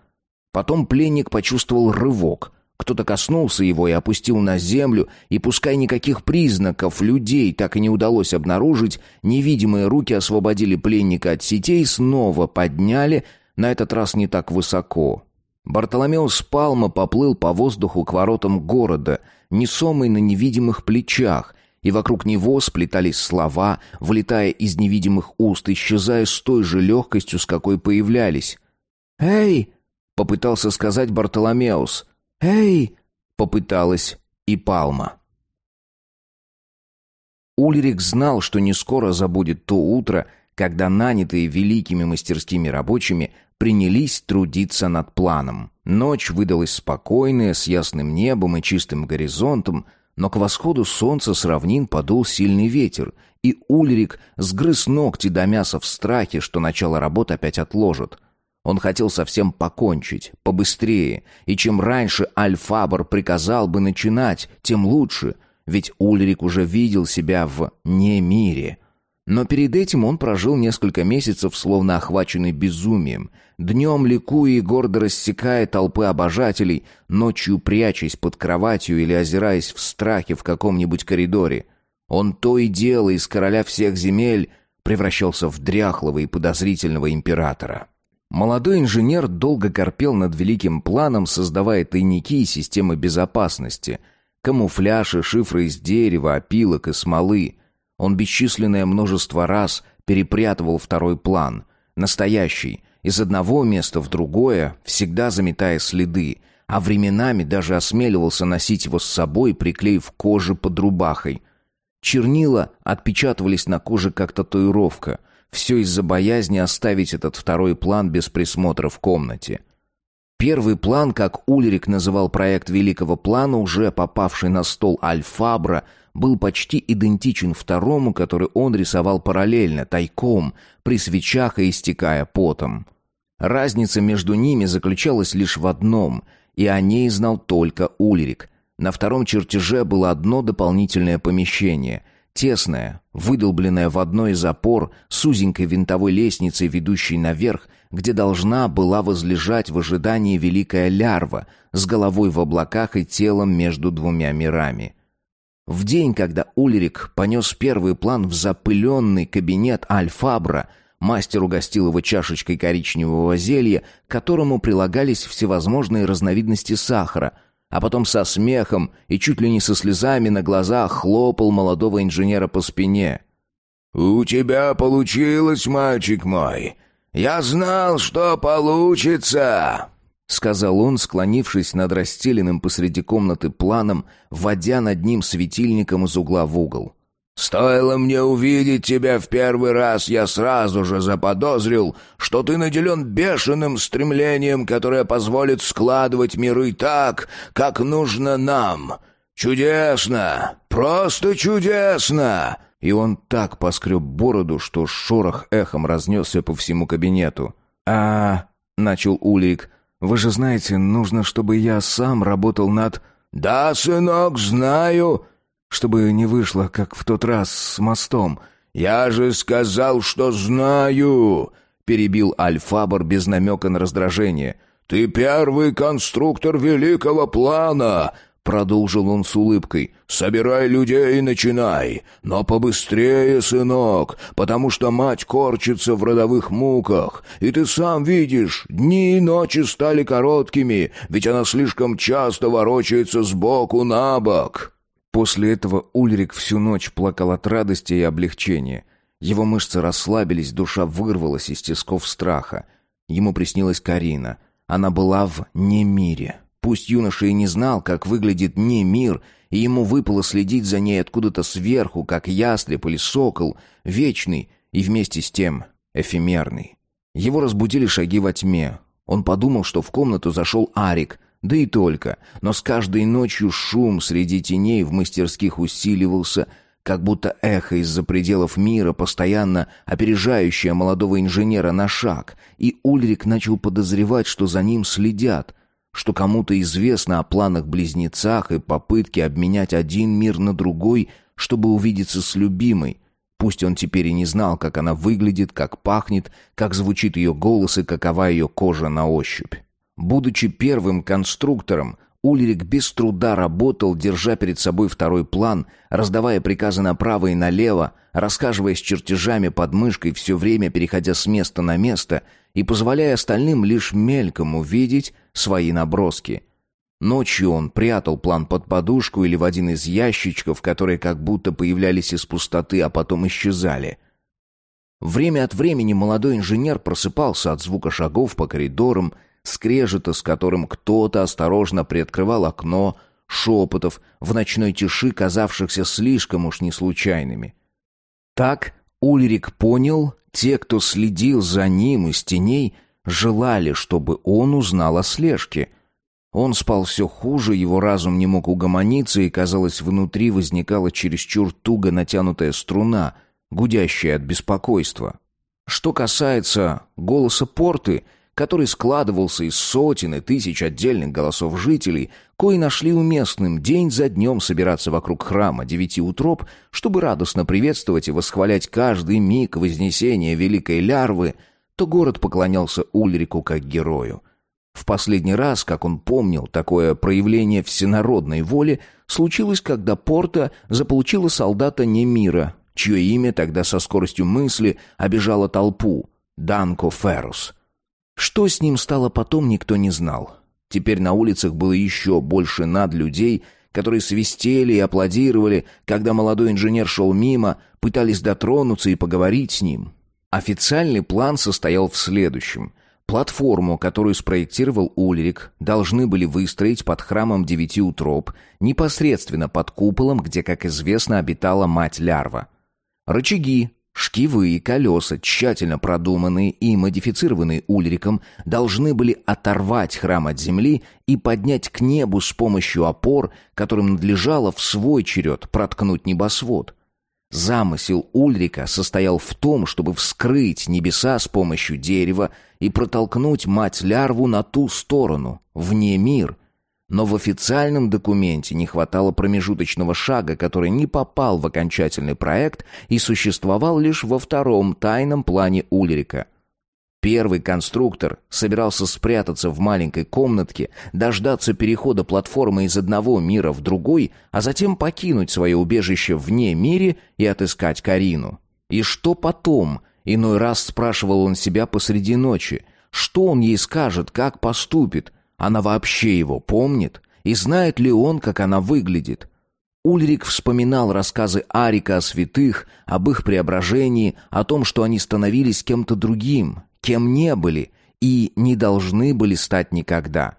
Потом пленник почувствовал рывок. Кто-то коснулся его и опустил на землю, и пускай никаких признаков людей так и не удалось обнаружить, невидимые руки освободили пленника от сетей и снова подняли, на этот раз не так высоко. Бартоломеус Палма поплыл по воздуху к воротам города, несомый на невидимых плечах, и вокруг него сплетались слова, вылетая из невидимых уст, исчезая с той же легкостью, с какой появлялись. «Эй!» — попытался сказать Бартоломеус. «Эй!» — попыталась и Палма. Ульрик знал, что не скоро забудет то утро, когда нанятые великими мастерскими рабочими принялись трудиться над планом. Ночь выдалась спокойная, с ясным небом и чистым горизонтом, но к восходу солнца с равнин подул сильный ветер, и Ульрик сгрыз ногти до мяса в страхе, что начало работ опять отложат. Он хотел совсем покончить, побыстрее, и чем раньше Альфабр приказал бы начинать, тем лучше, ведь Ульрик уже видел себя в «не-мире», но перед этим он прожил несколько месяцев, словно охваченный безумием, днем ликуя и гордо рассекая толпы обожателей, ночью прячась под кроватью или озираясь в страхе в каком-нибудь коридоре. Он то и дело из короля всех земель превращался в дряхлого и подозрительного императора. Молодой инженер долго корпел над великим планом, создавая тайники и системы безопасности — Камуфляж и шифры из дерева, опилок и смолы. Он бесчисленное множество раз перепрятывал второй план. Настоящий. Из одного места в другое, всегда заметая следы. А временами даже осмеливался носить его с собой, приклеив кожи под рубахой. Чернила отпечатывались на коже как татуировка. Все из-за боязни оставить этот второй план без присмотра в комнате. Первый план, как Ульрик называл проект Великого Плана, уже попавший на стол Альфабра, был почти идентичен второму, который он рисовал параллельно, тайком, при свечах и истекая потом. Разница между ними заключалась лишь в одном, и о ней знал только Ульрик. На втором чертеже было одно дополнительное помещение — Тесная, выдолбленная в одной из опор, с узенькой винтовой лестницей, ведущей наверх, где должна была возлежать в ожидании великая лярва с головой в облаках и телом между двумя мирами. В день, когда Ульрик понес первый план в запыленный кабинет Альфабра, мастер угостил его чашечкой коричневого зелья, к которому прилагались всевозможные разновидности сахара — а потом со смехом и чуть ли не со слезами на глазах хлопал молодого инженера по спине. «У тебя получилось, мальчик мой. Я знал, что получится!» — сказал он, склонившись над расстеленным посреди комнаты планом, водя над ним светильником из угла в угол. Стоило мне увидеть тебя в первый раз, я сразу же заподозрил, что ты наделен бешеным стремлением, которое позволит складывать миры так, как нужно нам. Чудесно! Просто чудесно!» И он так поскреб бороду, что шорох эхом разнесся по всему кабинету. «А...» — начал Улик. «Вы же знаете, нужно, чтобы я сам работал над...» «Да, сынок, знаю!» чтобы не вышло, как в тот раз с мостом. «Я же сказал, что знаю!» — перебил Альфабор без намека на раздражение. «Ты первый конструктор великого плана!» Продолжил он с улыбкой. «Собирай людей и начинай. Но побыстрее, сынок, потому что мать корчится в родовых муках. И ты сам видишь, дни и ночи стали короткими, ведь она слишком часто ворочается сбоку на бок». После этого Ульрик всю ночь плакал от радости и облегчения. Его мышцы расслабились, душа вырвалась из тисков страха. Ему приснилась Карина. Она была в немире. Пусть юноша и не знал, как выглядит не мир, и ему выпало следить за ней откуда-то сверху, как ястреб или сокол, вечный и вместе с тем эфемерный. Его разбудили шаги во тьме. Он подумал, что в комнату зашел Арик, да и только. Но с каждой ночью шум среди теней в мастерских усиливался, как будто эхо из-за пределов мира, постоянно опережающее молодого инженера на шаг. И Ульрик начал подозревать, что за ним следят, что кому-то известно о планах-близнецах и попытке обменять один мир на другой, чтобы увидеться с любимой. Пусть он теперь и не знал, как она выглядит, как пахнет, как звучит ее голос и какова ее кожа на ощупь. Будучи первым конструктором, Ульрик без труда работал, держа перед собой второй план, раздавая приказы направо и налево, рассказываясь чертежами под мышкой, все время переходя с места на место и позволяя остальным лишь мельком увидеть свои наброски. Ночью он прятал план под подушку или в один из ящичков, которые как будто появлялись из пустоты, а потом исчезали. Время от времени молодой инженер просыпался от звука шагов по коридорам, скрежета, с которым кто-то осторожно приоткрывал окно, шепотов в ночной тиши, казавшихся слишком уж неслучайными. Так Ульрик понял, те, кто следил за ним из теней, желали, чтобы он узнал о слежке. Он спал все хуже, его разум не мог угомониться, и, казалось, внутри возникала чересчур туго натянутая струна, гудящая от беспокойства. Что касается голоса порты — который складывался из сотен и тысяч отдельных голосов жителей, кои нашли уместным день за днем собираться вокруг храма девяти утроб, чтобы радостно приветствовать и восхвалять каждый миг вознесения великой лярвы, то город поклонялся Ульрику как герою. В последний раз, как он помнил, такое проявление всенародной воли случилось, когда Порта заполучила солдата Немира, чье имя тогда со скоростью мысли обижало толпу — Данко Феррус. Что с ним стало потом, никто не знал. Теперь на улицах было еще больше над людей, которые свистели и аплодировали, когда молодой инженер шел мимо, пытались дотронуться и поговорить с ним. Официальный план состоял в следующем. Платформу, которую спроектировал Ульрик, должны были выстроить под храмом Девяти Утроб, непосредственно под куполом, где, как известно, обитала мать-лярва. Рычаги, шкивы и колеса, тщательно продуманные и модифицированные Ульриком, должны были оторвать храм от земли и поднять к небу с помощью опор, которым надлежало в свой черед проткнуть небосвод. Замысел Ульрика состоял в том, чтобы вскрыть небеса с помощью дерева и протолкнуть мать-лярву на ту сторону, вне мир. Но в официальном документе не хватало промежуточного шага, который не попал в окончательный проект и существовал лишь во втором тайном плане Ульрика – Первый конструктор собирался спрятаться в маленькой комнатке, дождаться перехода платформы из одного мира в другой, а затем покинуть свое убежище вне мире и отыскать Карину. И что потом? Иной раз спрашивал он себя посреди ночи. Что он ей скажет, как поступит? Она вообще его помнит? И знает ли он, как она выглядит? Ульрик вспоминал рассказы Арика о святых, об их преображении, о том, что они становились кем-то другим, кем не были и не должны были стать никогда.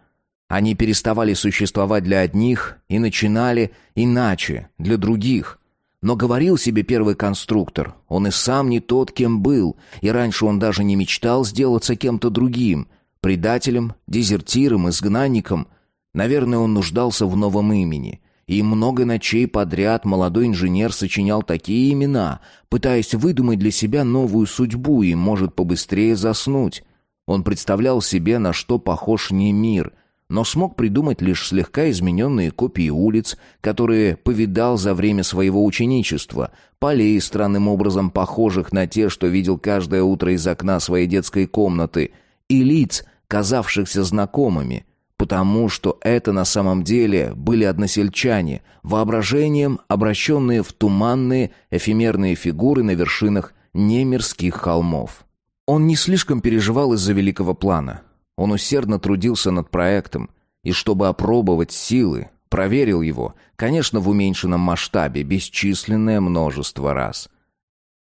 Они переставали существовать для одних и начинали иначе, для других. Но говорил себе первый конструктор, он и сам не тот, кем был, и раньше он даже не мечтал сделаться кем-то другим, предателем, дезертиром, изгнанником. Наверное, он нуждался в новом имени — и много ночей подряд молодой инженер сочинял такие имена, пытаясь выдумать для себя новую судьбу и, может, побыстрее заснуть. Он представлял себе, на что похож не мир, но смог придумать лишь слегка измененные копии улиц, которые повидал за время своего ученичества, полей, странным образом похожих на те, что видел каждое утро из окна своей детской комнаты, и лиц, казавшихся знакомыми — потому что это на самом деле были односельчане, воображением обращенные в туманные, эфемерные фигуры на вершинах немирских холмов. Он не слишком переживал из-за великого плана. Он усердно трудился над проектом, и чтобы опробовать силы, проверил его, конечно, в уменьшенном масштабе, бесчисленное множество раз –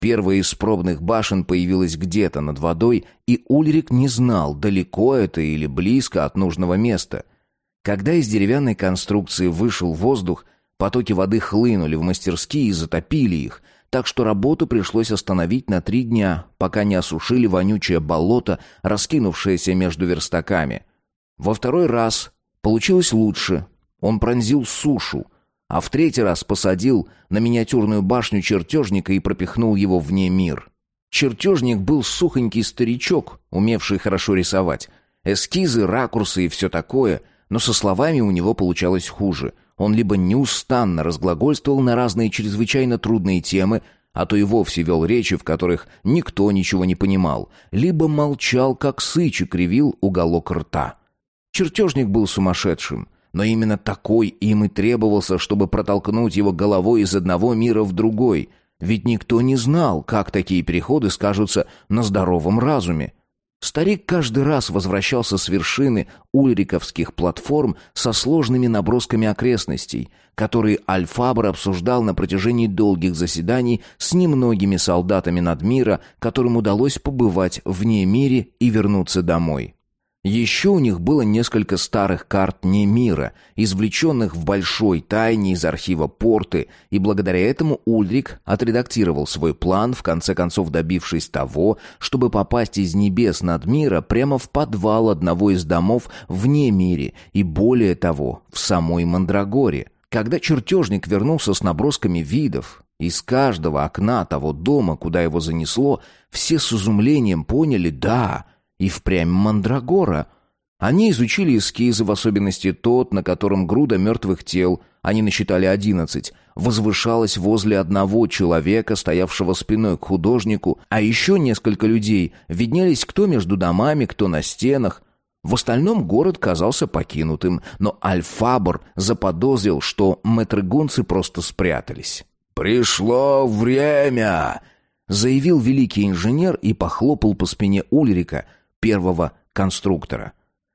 Первая из пробных башен появилась где-то над водой, и Ульрик не знал, далеко это или близко от нужного места. Когда из деревянной конструкции вышел воздух, потоки воды хлынули в мастерские и затопили их, так что работу пришлось остановить на три дня, пока не осушили вонючее болото, раскинувшееся между верстаками. Во второй раз получилось лучше. Он пронзил сушу, а в третий раз посадил на миниатюрную башню чертежника и пропихнул его вне мир. Чертежник был сухонький старичок, умевший хорошо рисовать. Эскизы, ракурсы и все такое, но со словами у него получалось хуже. Он либо неустанно разглагольствовал на разные чрезвычайно трудные темы, а то и вовсе вел речи, в которых никто ничего не понимал, либо молчал, как сыч и кривил уголок рта. Чертежник был сумасшедшим — но именно такой им и требовался, чтобы протолкнуть его головой из одного мира в другой. Ведь никто не знал, как такие переходы скажутся на здоровом разуме. Старик каждый раз возвращался с вершины ульриковских платформ со сложными набросками окрестностей, которые Альфабр обсуждал на протяжении долгих заседаний с немногими солдатами надмира, которым удалось побывать вне мире и вернуться домой. Еще у них было несколько старых карт Немира, извлеченных в большой тайне из архива порты, и благодаря этому Ульрик отредактировал свой план, в конце концов добившись того, чтобы попасть из небес над мира прямо в подвал одного из домов вне мире, и более того, в самой Мандрагоре. Когда чертежник вернулся с набросками видов, из каждого окна того дома, куда его занесло, все с изумлением поняли «да», и впрямь мандрагора. Они изучили эскизы, в особенности тот, на котором груда мертвых тел, они насчитали одиннадцать, возвышалась возле одного человека, стоявшего спиной к художнику, а еще несколько людей виднелись кто между домами, кто на стенах. В остальном город казался покинутым, но Альфабр заподозрил, что мэтрэгунцы просто спрятались. «Пришло время!» — заявил великий инженер и похлопал по спине Ульрика — первого конструктора.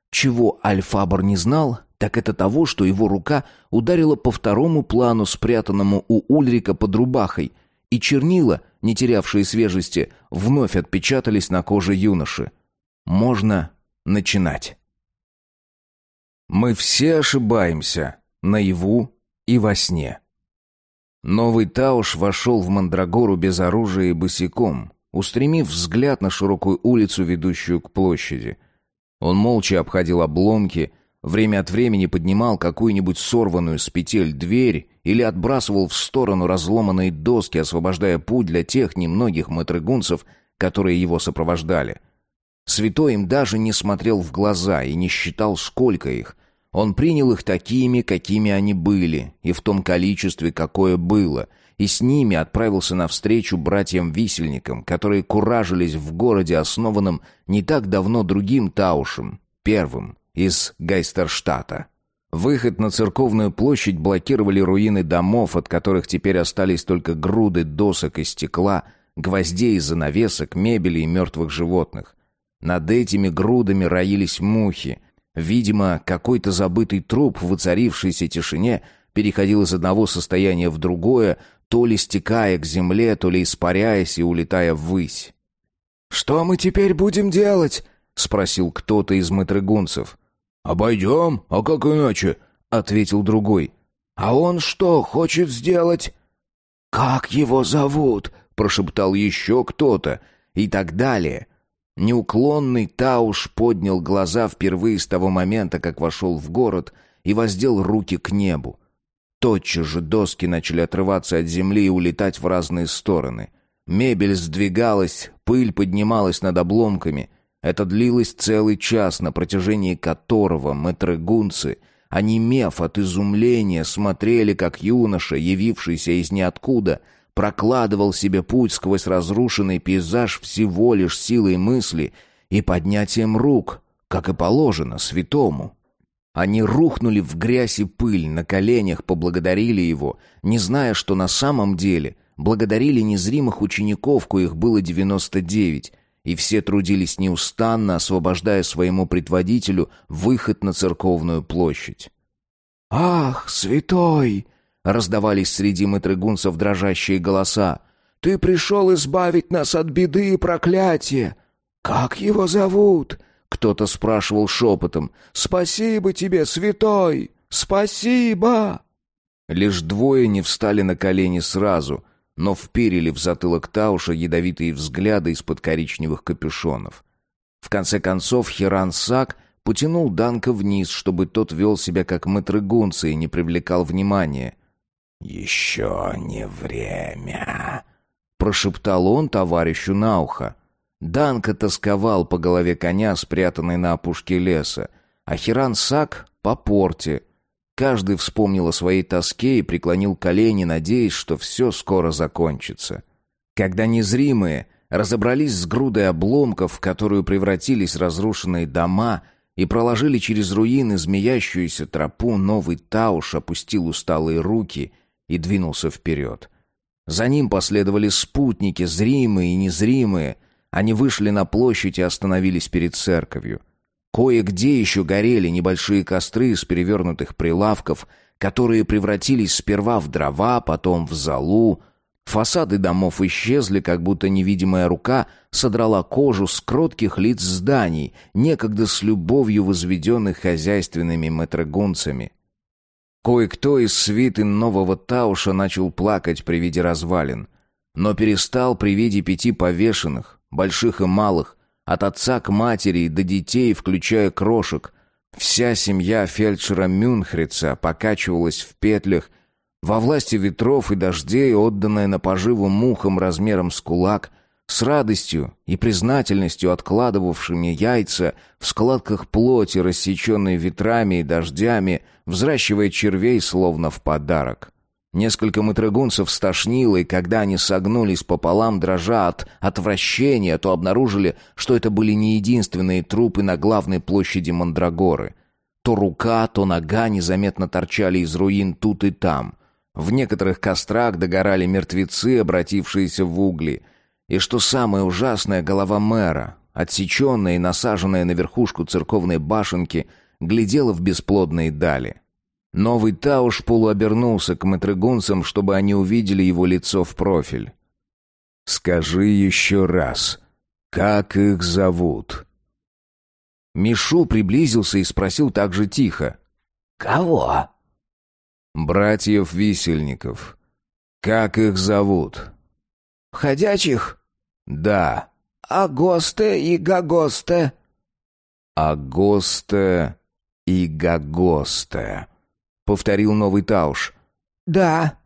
Чего Альфабр не знал, так это того, что его рука ударила по второму плану, спрятанному у Ульрика под рубахой, и чернила, не терявшие свежести, вновь отпечатались на коже юноши. Можно начинать. Мы все ошибаемся, наяву и во сне. Новый Тауш вошел в Мандрагору без оружия и босиком, устремив взгляд на широкую улицу, ведущую к площади. Он молча обходил обломки, время от времени поднимал какую-нибудь сорванную с петель дверь или отбрасывал в сторону разломанные доски, освобождая путь для тех немногих матрыгунцев, которые его сопровождали. Святой им даже не смотрел в глаза и не считал, сколько их — он принял их такими, какими они были, и в том количестве, какое было, и с ними отправился навстречу братьям-висельникам, которые куражились в городе, основанном не так давно другим Таушем, первым, из Гайстерштата. Выход на церковную площадь блокировали руины домов, от которых теперь остались только груды досок и стекла, гвоздей, занавесок, мебели и мертвых животных. Над этими грудами роились мухи, Видимо, какой-то забытый труп в воцарившейся тишине переходил из одного состояния в другое, то ли стекая к земле, то ли испаряясь и улетая ввысь. «Что мы теперь будем делать?» — спросил кто-то из матрыгунцев. «Обойдем, а как иначе?» — ответил другой. «А он что хочет сделать?» «Как его зовут?» — прошептал еще кто-то. И так далее — Неуклонный Тауш поднял глаза впервые с того момента, как вошел в город, и воздел руки к небу. Тотчас же доски начали отрываться от земли и улетать в разные стороны. Мебель сдвигалась, пыль поднималась над обломками. Это длилось целый час, на протяжении которого мэтрэгунцы, онемев от изумления, смотрели, как юноша, явившийся из ниоткуда, — прокладывал себе путь сквозь разрушенный пейзаж всего лишь силой мысли и поднятием рук, как и положено святому. Они рухнули в грязь и пыль, на коленях поблагодарили его, не зная, что на самом деле благодарили незримых учеников, коих было девяносто девять, и все трудились неустанно, освобождая своему предводителю выход на церковную площадь. «Ах, святой!» Раздавались среди матрыгунцев дрожащие голоса. «Ты пришел избавить нас от беды и проклятия! Как его зовут?» Кто-то спрашивал шепотом. «Спасибо тебе, святой! Спасибо!» Лишь двое не встали на колени сразу, но вперили в затылок Тауша ядовитые взгляды из-под коричневых капюшонов. В конце концов Хиран Сак потянул Данка вниз, чтобы тот вел себя как матрыгунца и не привлекал внимания — «Еще не время», — прошептал он товарищу на ухо. Данка тосковал по голове коня, спрятанной на опушке леса, а Хиран Сак — по порте. Каждый вспомнил о своей тоске и преклонил колени, надеясь, что все скоро закончится. Когда незримые разобрались с грудой обломков, в которую превратились разрушенные дома — и проложили через руины змеящуюся тропу, новый Тауш опустил усталые руки и двинулся вперед. За ним последовали спутники, зримые и незримые. Они вышли на площадь и остановились перед церковью. Кое-где еще горели небольшие костры из перевернутых прилавков, которые превратились сперва в дрова, потом в золу. Фасады домов исчезли, как будто невидимая рука содрала кожу с кротких лиц зданий, некогда с любовью возведенных хозяйственными метрогунцами. Кое-кто из свиты нового Тауша начал плакать при виде развалин, но перестал при виде пяти повешенных, больших и малых, от отца к матери до детей, включая крошек. Вся семья фельдшера Мюнхрица покачивалась в петлях, во власти ветров и дождей, отданная на поживу мухам размером с кулак, с радостью и признательностью откладывавшими яйца в складках плоти, рассеченной ветрами и дождями, взращивая червей словно в подарок. Несколько матрагунцев стошнило, и когда они согнулись пополам, дрожа от отвращения, то обнаружили, что это были не единственные трупы на главной площади Мандрагоры. То рука, то нога незаметно торчали из руин тут и там. В некоторых кострах догорали мертвецы, обратившиеся в угли — и что самое ужасное, голова мэра, отсеченная и насаженная на верхушку церковной башенки, глядела в бесплодные дали. Новый Тауш полуобернулся к матригунцам, чтобы они увидели его лицо в профиль. «Скажи еще раз, как их зовут?» Мишу приблизился и спросил так же тихо. «Кого?» «Братьев Висельников. Как их зовут?» «Ходячих?» «Да». «Агосте и Гагосте». «Агосте и Гагосте», — повторил новый Тауш. «Да».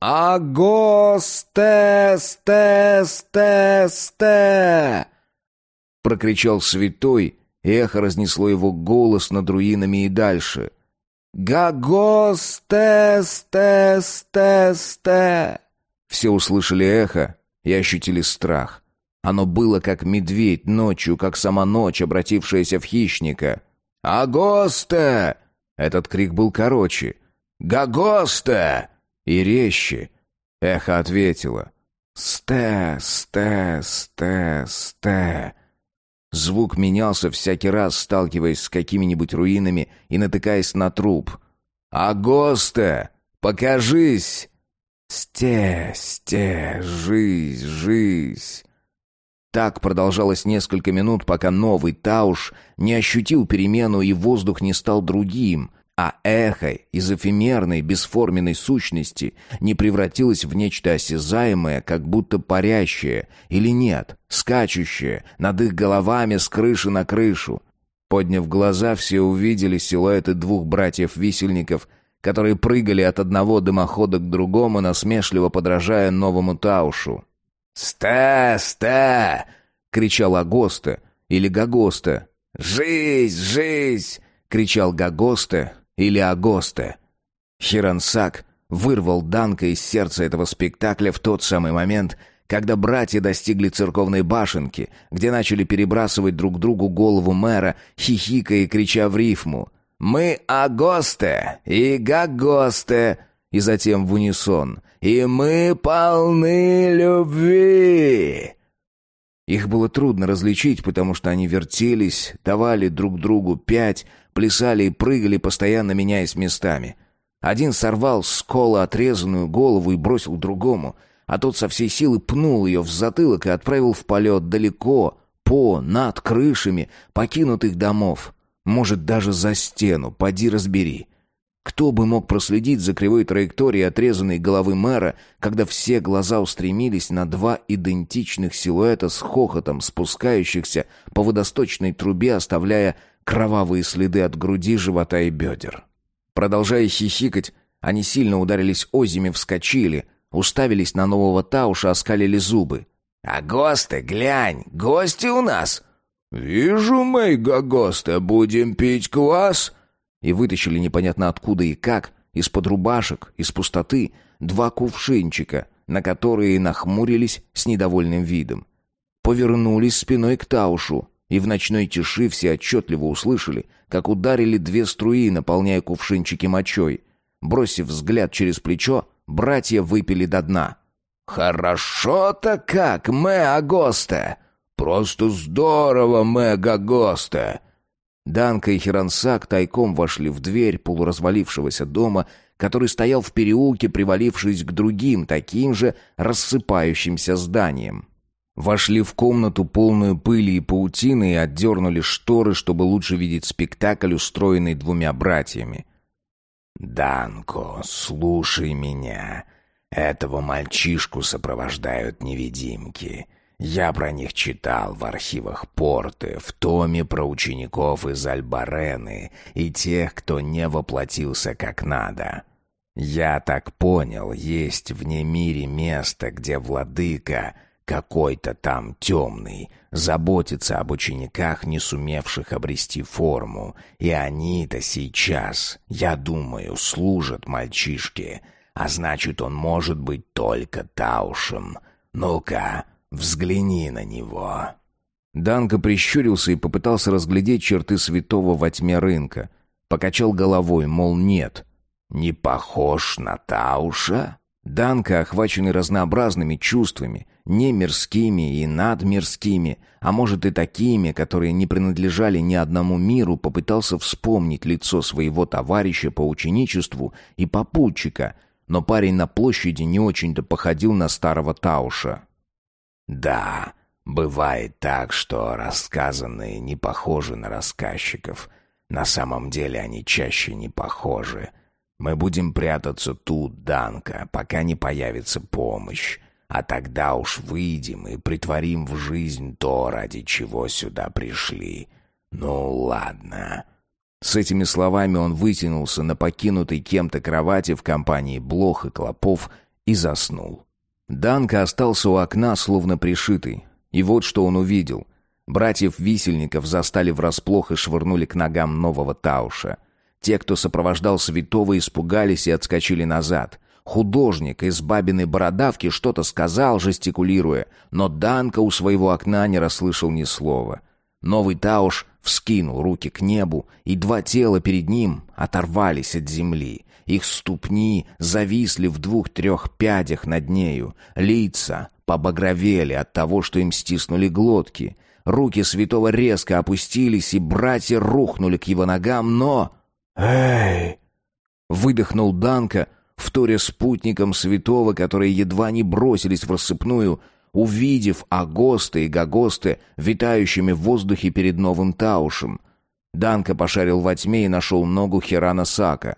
«Агосте-сте-сте-сте!» прокричал святой, и эхо разнесло его голос над руинами и дальше. «Гагос-те-сте-сте-сте!» Все услышали эхо и ощутили страх. Оно было как медведь ночью, как сама ночь, обратившаяся в хищника. «Агосте!» Этот крик был короче. «Гагосте!» И резче. Эхо ответило. «Сте, сте, сте, сте!» Звук менялся всякий раз, сталкиваясь с какими-нибудь руинами и натыкаясь на труп. «Агосте! Покажись!» «Сте, сте, жизнь, жизнь!» Так продолжалось несколько минут, пока новый Тауш не ощутил перемену и воздух не стал другим, а эхо из эфемерной, бесформенной сущности не превратилось в нечто осязаемое, как будто парящее, или нет, скачущее над их головами с крыши на крышу. Подняв глаза, все увидели силуэты двух братьев-висельников, которые прыгали от одного дымохода к другому, насмешливо подражая новому Таушу. «Ста! Ста!» — кричал Агоста или Гагоста. «Жизнь! Жизнь!» — кричал Гагоста или Агоста. Хирансак вырвал Данка из сердца этого спектакля в тот самый момент, когда братья достигли церковной башенки, где начали перебрасывать друг другу голову мэра, хихикая и крича в рифму «Мы Агосте и Гагосте!» и затем в унисон «И мы полны любви!» Их было трудно различить, потому что они вертелись, давали друг другу пять, плясали и прыгали, постоянно меняясь местами. Один сорвал с кола отрезанную голову и бросил другому, а тот со всей силы пнул ее в затылок и отправил в полет далеко, по, над крышами покинутых домов. Может, даже за стену, поди разбери. Кто бы мог проследить за кривой траекторией отрезанной головы мэра, когда все глаза устремились на два идентичных силуэта с хохотом спускающихся по водосточной трубе, оставляя кровавые следы от груди, живота и бедер. Продолжая хихикать, они сильно ударились озими, вскочили, уставились на нового Тауша, оскалили зубы. «А госты, глянь, гости у нас!» «Вижу, мэй госты, будем пить квас!» И вытащили непонятно откуда и как, из-под рубашек, из пустоты, два кувшинчика, на которые нахмурились с недовольным видом. Повернулись спиной к Таушу, и в ночной тиши все отчетливо услышали, как ударили две струи, наполняя кувшинчики мочой. Бросив взгляд через плечо, братья выпили до дна. «Хорошо-то как, Мэ Агоста! Просто здорово, Мэ Агоста!» Данка и Хирансак тайком вошли в дверь полуразвалившегося дома, который стоял в переулке, привалившись к другим таким же рассыпающимся зданиям. Вошли в комнату, полную пыли и паутины, и отдернули шторы, чтобы лучше видеть спектакль, устроенный двумя братьями. «Данко, слушай меня. Этого мальчишку сопровождают невидимки. Я про них читал в архивах Порты, в томе про учеников из Альбарены и тех, кто не воплотился как надо. Я так понял, есть вне мире место, где владыка какой-то там темный, заботится об учениках, не сумевших обрести форму, и они-то сейчас, я думаю, служат мальчишке, а значит, он может быть только Таушем. Ну-ка, взгляни на него». Данка прищурился и попытался разглядеть черты святого во тьме рынка. Покачал головой, мол, нет. «Не похож на Тауша?» Данка, охваченный разнообразными чувствами, не мирскими и надмирскими, а может и такими, которые не принадлежали ни одному миру, попытался вспомнить лицо своего товарища по ученичеству и попутчика, но парень на площади не очень-то походил на старого Тауша. «Да, бывает так, что рассказанные не похожи на рассказчиков. На самом деле они чаще не похожи. Мы будем прятаться тут, Данка, пока не появится помощь. А тогда уж выйдем и притворим в жизнь то, ради чего сюда пришли. Ну, ладно». С этими словами он вытянулся на покинутой кем-то кровати в компании блох и клопов и заснул. Данка остался у окна, словно пришитый. И вот что он увидел. Братьев-висельников застали врасплох и швырнули к ногам нового Тауша. Те, кто сопровождал святого, испугались и отскочили назад. Художник из бабиной бородавки что-то сказал, жестикулируя, но Данка у своего окна не расслышал ни слова. Новый Тауш вскинул руки к небу, и два тела перед ним оторвались от земли. Их ступни зависли в двух-трех пядях над нею, лица побагровели от того, что им стиснули глотки. Руки святого резко опустились, и братья рухнули к его ногам, но... «Эй!» — выдохнул Данка, вторя спутником святого, которые едва не бросились в рассыпную, увидев Агосты и Гагосты, витающими в воздухе перед новым Таушем. Данка пошарил во тьме и нашел ногу Хирана Сака.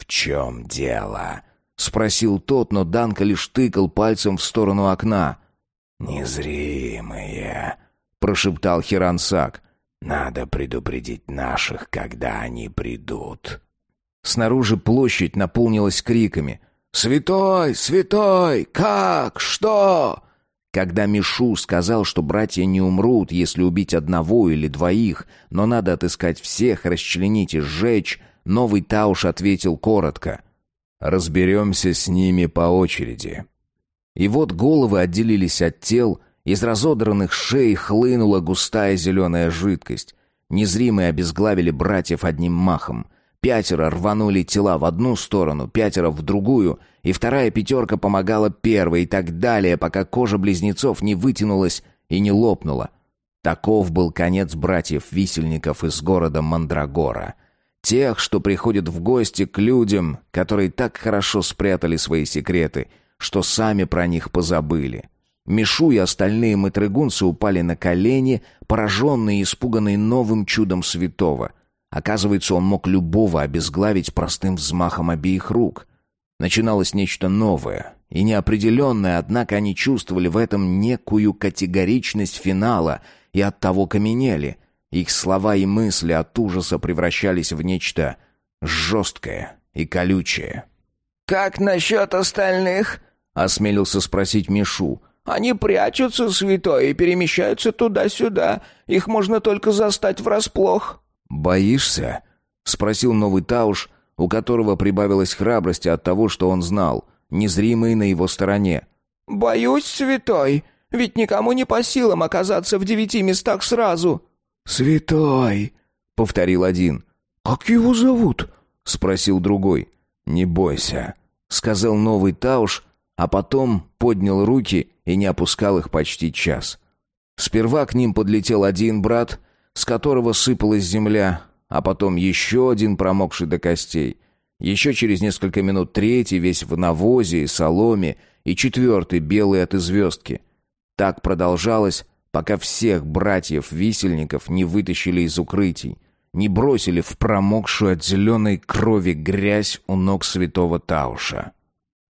«В чем дело?» — спросил тот, но Данка лишь тыкал пальцем в сторону окна. «Незримые», — прошептал Хиран Сак. «Надо предупредить наших, когда они придут». Снаружи площадь наполнилась криками. «Святой! Святой! Как? Что?» Когда Мишу сказал, что братья не умрут, если убить одного или двоих, но надо отыскать всех, расчленить и сжечь, новый Тауш ответил коротко. «Разберемся с ними по очереди». И вот головы отделились от тел, из разодранных шеи хлынула густая зеленая жидкость. Незримые обезглавили братьев одним махом — Пятеро рванули тела в одну сторону, пятеро в другую, и вторая пятерка помогала первой и так далее, пока кожа близнецов не вытянулась и не лопнула. Таков был конец братьев-висельников из города Мандрагора. Тех, что приходят в гости к людям, которые так хорошо спрятали свои секреты, что сами про них позабыли. Мишу и остальные матрыгунцы упали на колени, пораженные и испуганные новым чудом святого — Оказывается, он мог любого обезглавить простым взмахом обеих рук. Начиналось нечто новое и неопределенное, однако они чувствовали в этом некую категоричность финала и оттого каменели. Их слова и мысли от ужаса превращались в нечто жесткое и колючее. «Как насчет остальных?» — осмелился спросить Мишу. «Они прячутся, святой, и перемещаются туда-сюда. Их можно только застать врасплох». «Боишься?» — спросил новый Тауш, у которого прибавилось храбрости от того, что он знал, незримый на его стороне. «Боюсь, святой, ведь никому не по силам оказаться в девяти местах сразу». «Святой», — повторил один. «Как его зовут?» — спросил другой. «Не бойся», — сказал новый Тауш, а потом поднял руки и не опускал их почти час. Сперва к ним подлетел один брат — с которого сыпалась земля, а потом еще один промокший до костей. Еще через несколько минут третий, весь в навозе и соломе, и четвертый, белый от известки. Так продолжалось, пока всех братьев-висельников не вытащили из укрытий, не бросили в промокшую от зеленой крови грязь у ног святого Тауша.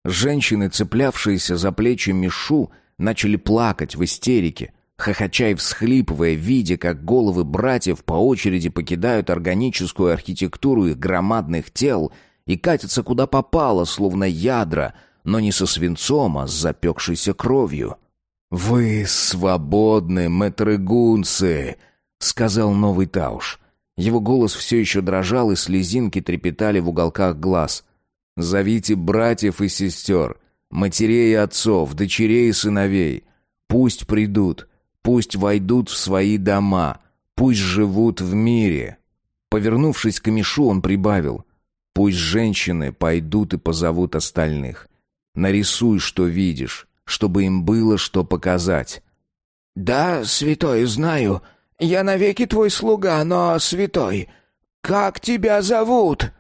Женщины, цеплявшиеся за плечи Мишу, начали плакать в истерике, хохоча и всхлипывая, видя, как головы братьев по очереди покидают органическую архитектуру их громадных тел и катятся куда попало, словно ядра, но не со свинцом, а с запекшейся кровью. «Вы свободны, мэтрыгунцы!» — сказал новый Тауш. Его голос все еще дрожал, и слезинки трепетали в уголках глаз. «Зовите братьев и сестер, матерей и отцов, дочерей и сыновей. Пусть придут, Пусть войдут в свои дома, пусть живут в мире. Повернувшись к Мишу, он прибавил: "Пусть женщины пойдут и позовут остальных. Нарисуй, что видишь, чтобы им было что показать. «Да, святой, знаю. Я навеки твой слуга, но святой. Как тебя зовут?»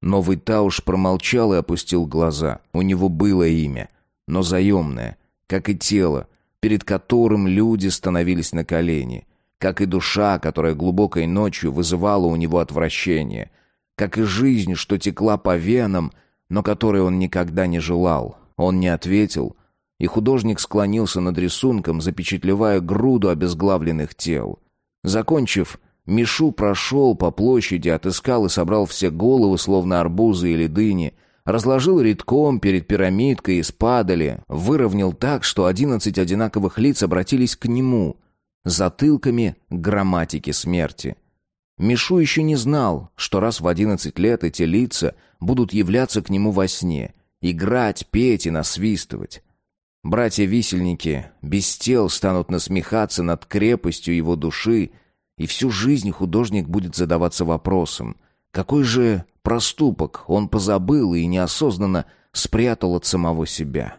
Новый Тауш промолчал и опустил глаза. У него было имя, но заемное, как и тело, перед которым люди становились на колени, как и душа, которая глубокой ночью вызывала у него отвращение, как и жизнь, что текла по венам, но которой он никогда не желал. Он не ответил, и художник склонился над рисунком, запечатлевая груду обезглавленных тел. Закончив, Мишу прошел по площади, отыскал и собрал все головы, словно арбузы или дыни, разложил редком перед пирамидкой из падали, выровнял так, что одиннадцать одинаковых лиц обратились к нему, затылками к грамматике смерти. Мишу еще не знал, что раз в одиннадцать лет эти лица будут являться к нему во сне, играть, петь и насвистывать. Братья-висельники без тел станут насмехаться над крепостью его души, и всю жизнь художник будет задаваться вопросом, какой же проступок он позабыл и неосознанно спрятал от самого себя.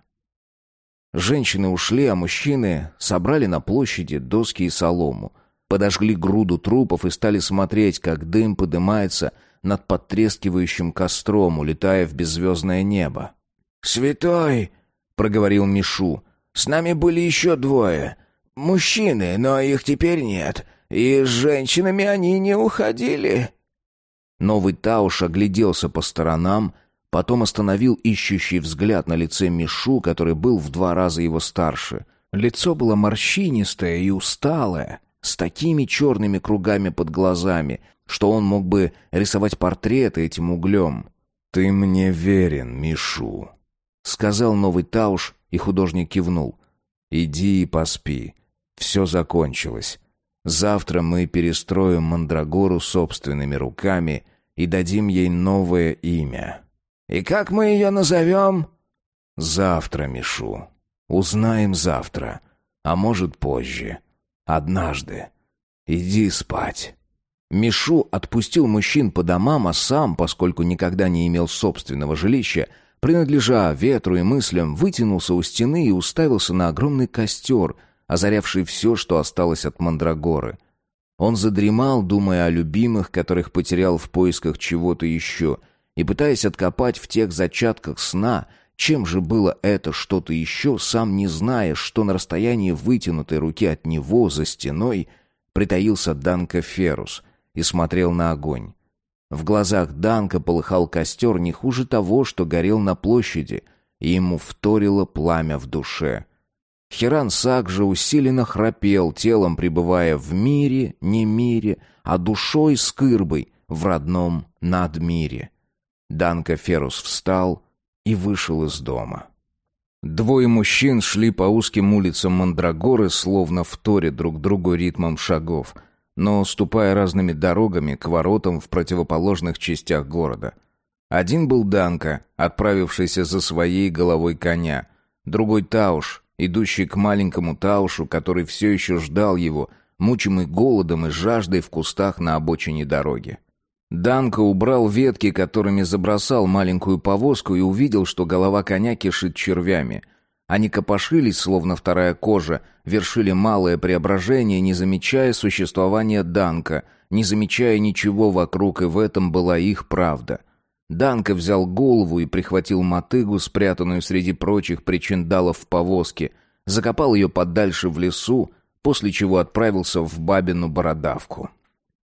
Женщины ушли, а мужчины собрали на площади доски и солому, подожгли груду трупов и стали смотреть, как дым поднимается над потрескивающим костром, улетая в беззвездное небо. «Святой!» — проговорил Мишу. «С нами были еще двое. Мужчины, но их теперь нет. И с женщинами они не уходили». Новый Тауш огляделся по сторонам, потом остановил ищущий взгляд на лице Мишу, который был в два раза его старше. Лицо было морщинистое и усталое, с такими черными кругами под глазами, что он мог бы рисовать портреты этим углем. «Ты мне верен, Мишу», — сказал новый Тауш, и художник кивнул. «Иди и поспи. Все закончилось. Завтра мы перестроим Мандрагору собственными руками и дадим ей новое имя. И как мы ее назовем? Завтра, Мишу. Узнаем завтра. А может, позже. Однажды. Иди спать. Мишу отпустил мужчин по домам, а сам, поскольку никогда не имел собственного жилища, принадлежа ветру и мыслям, вытянулся у стены и уставился на огромный костер — озарявший все, что осталось от Мандрагоры. Он задремал, думая о любимых, которых потерял в поисках чего-то еще, и пытаясь откопать в тех зачатках сна, чем же было это что-то еще, сам не зная, что на расстоянии вытянутой руки от него за стеной притаился Данка Ферус и смотрел на огонь. В глазах Данка полыхал костер не хуже того, что горел на площади, и ему вторило пламя в душе — Хиран Сак же усиленно храпел, телом пребывая в мире, не мире, а душой с кырбой в родном надмире. Данка Ферус встал и вышел из дома. Двое мужчин шли по узким улицам Мандрагоры, словно в торе друг другу ритмом шагов, но ступая разными дорогами к воротам в противоположных частях города. Один был Данка, отправившийся за своей головой коня, другой Тауш, идущий к маленькому Таушу, который все еще ждал его, мучимый голодом и жаждой в кустах на обочине дороги. Данко убрал ветки, которыми забросал маленькую повозку, и увидел, что голова коня кишит червями. Они копошились, словно вторая кожа, вершили малое преображение, не замечая существования Данка, не замечая ничего вокруг, и в этом была их правда — Данка взял голову и прихватил мотыгу, спрятанную среди прочих причиндалов в повозке, закопал ее подальше в лесу, после чего отправился в бабину бородавку.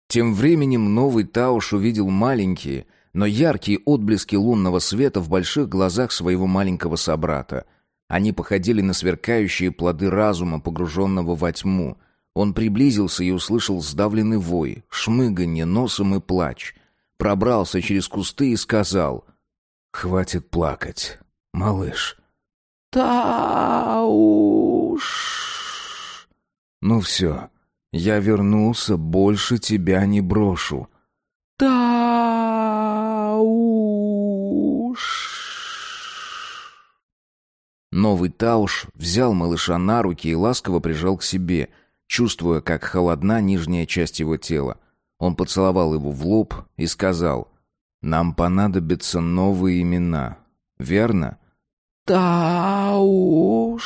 Тем временем новый Тауш увидел маленькие, но яркие отблески лунного света в больших глазах своего маленького собрата. Они походили на сверкающие плоды разума, погруженного во тьму. Он приблизился и услышал сдавленный вой, шмыганье носом и плач — пробрался через кусты и сказал «Хватит плакать, малыш». «Тауш!» «Ну все, я вернулся, больше тебя не брошу». «Тауш!» Новый Тауш взял малыша на руки и ласково прижал к себе, чувствуя, как холодна нижняя часть его тела. Он поцеловал его в лоб и сказал, «Нам понадобятся новые имена, верно?» Тауш.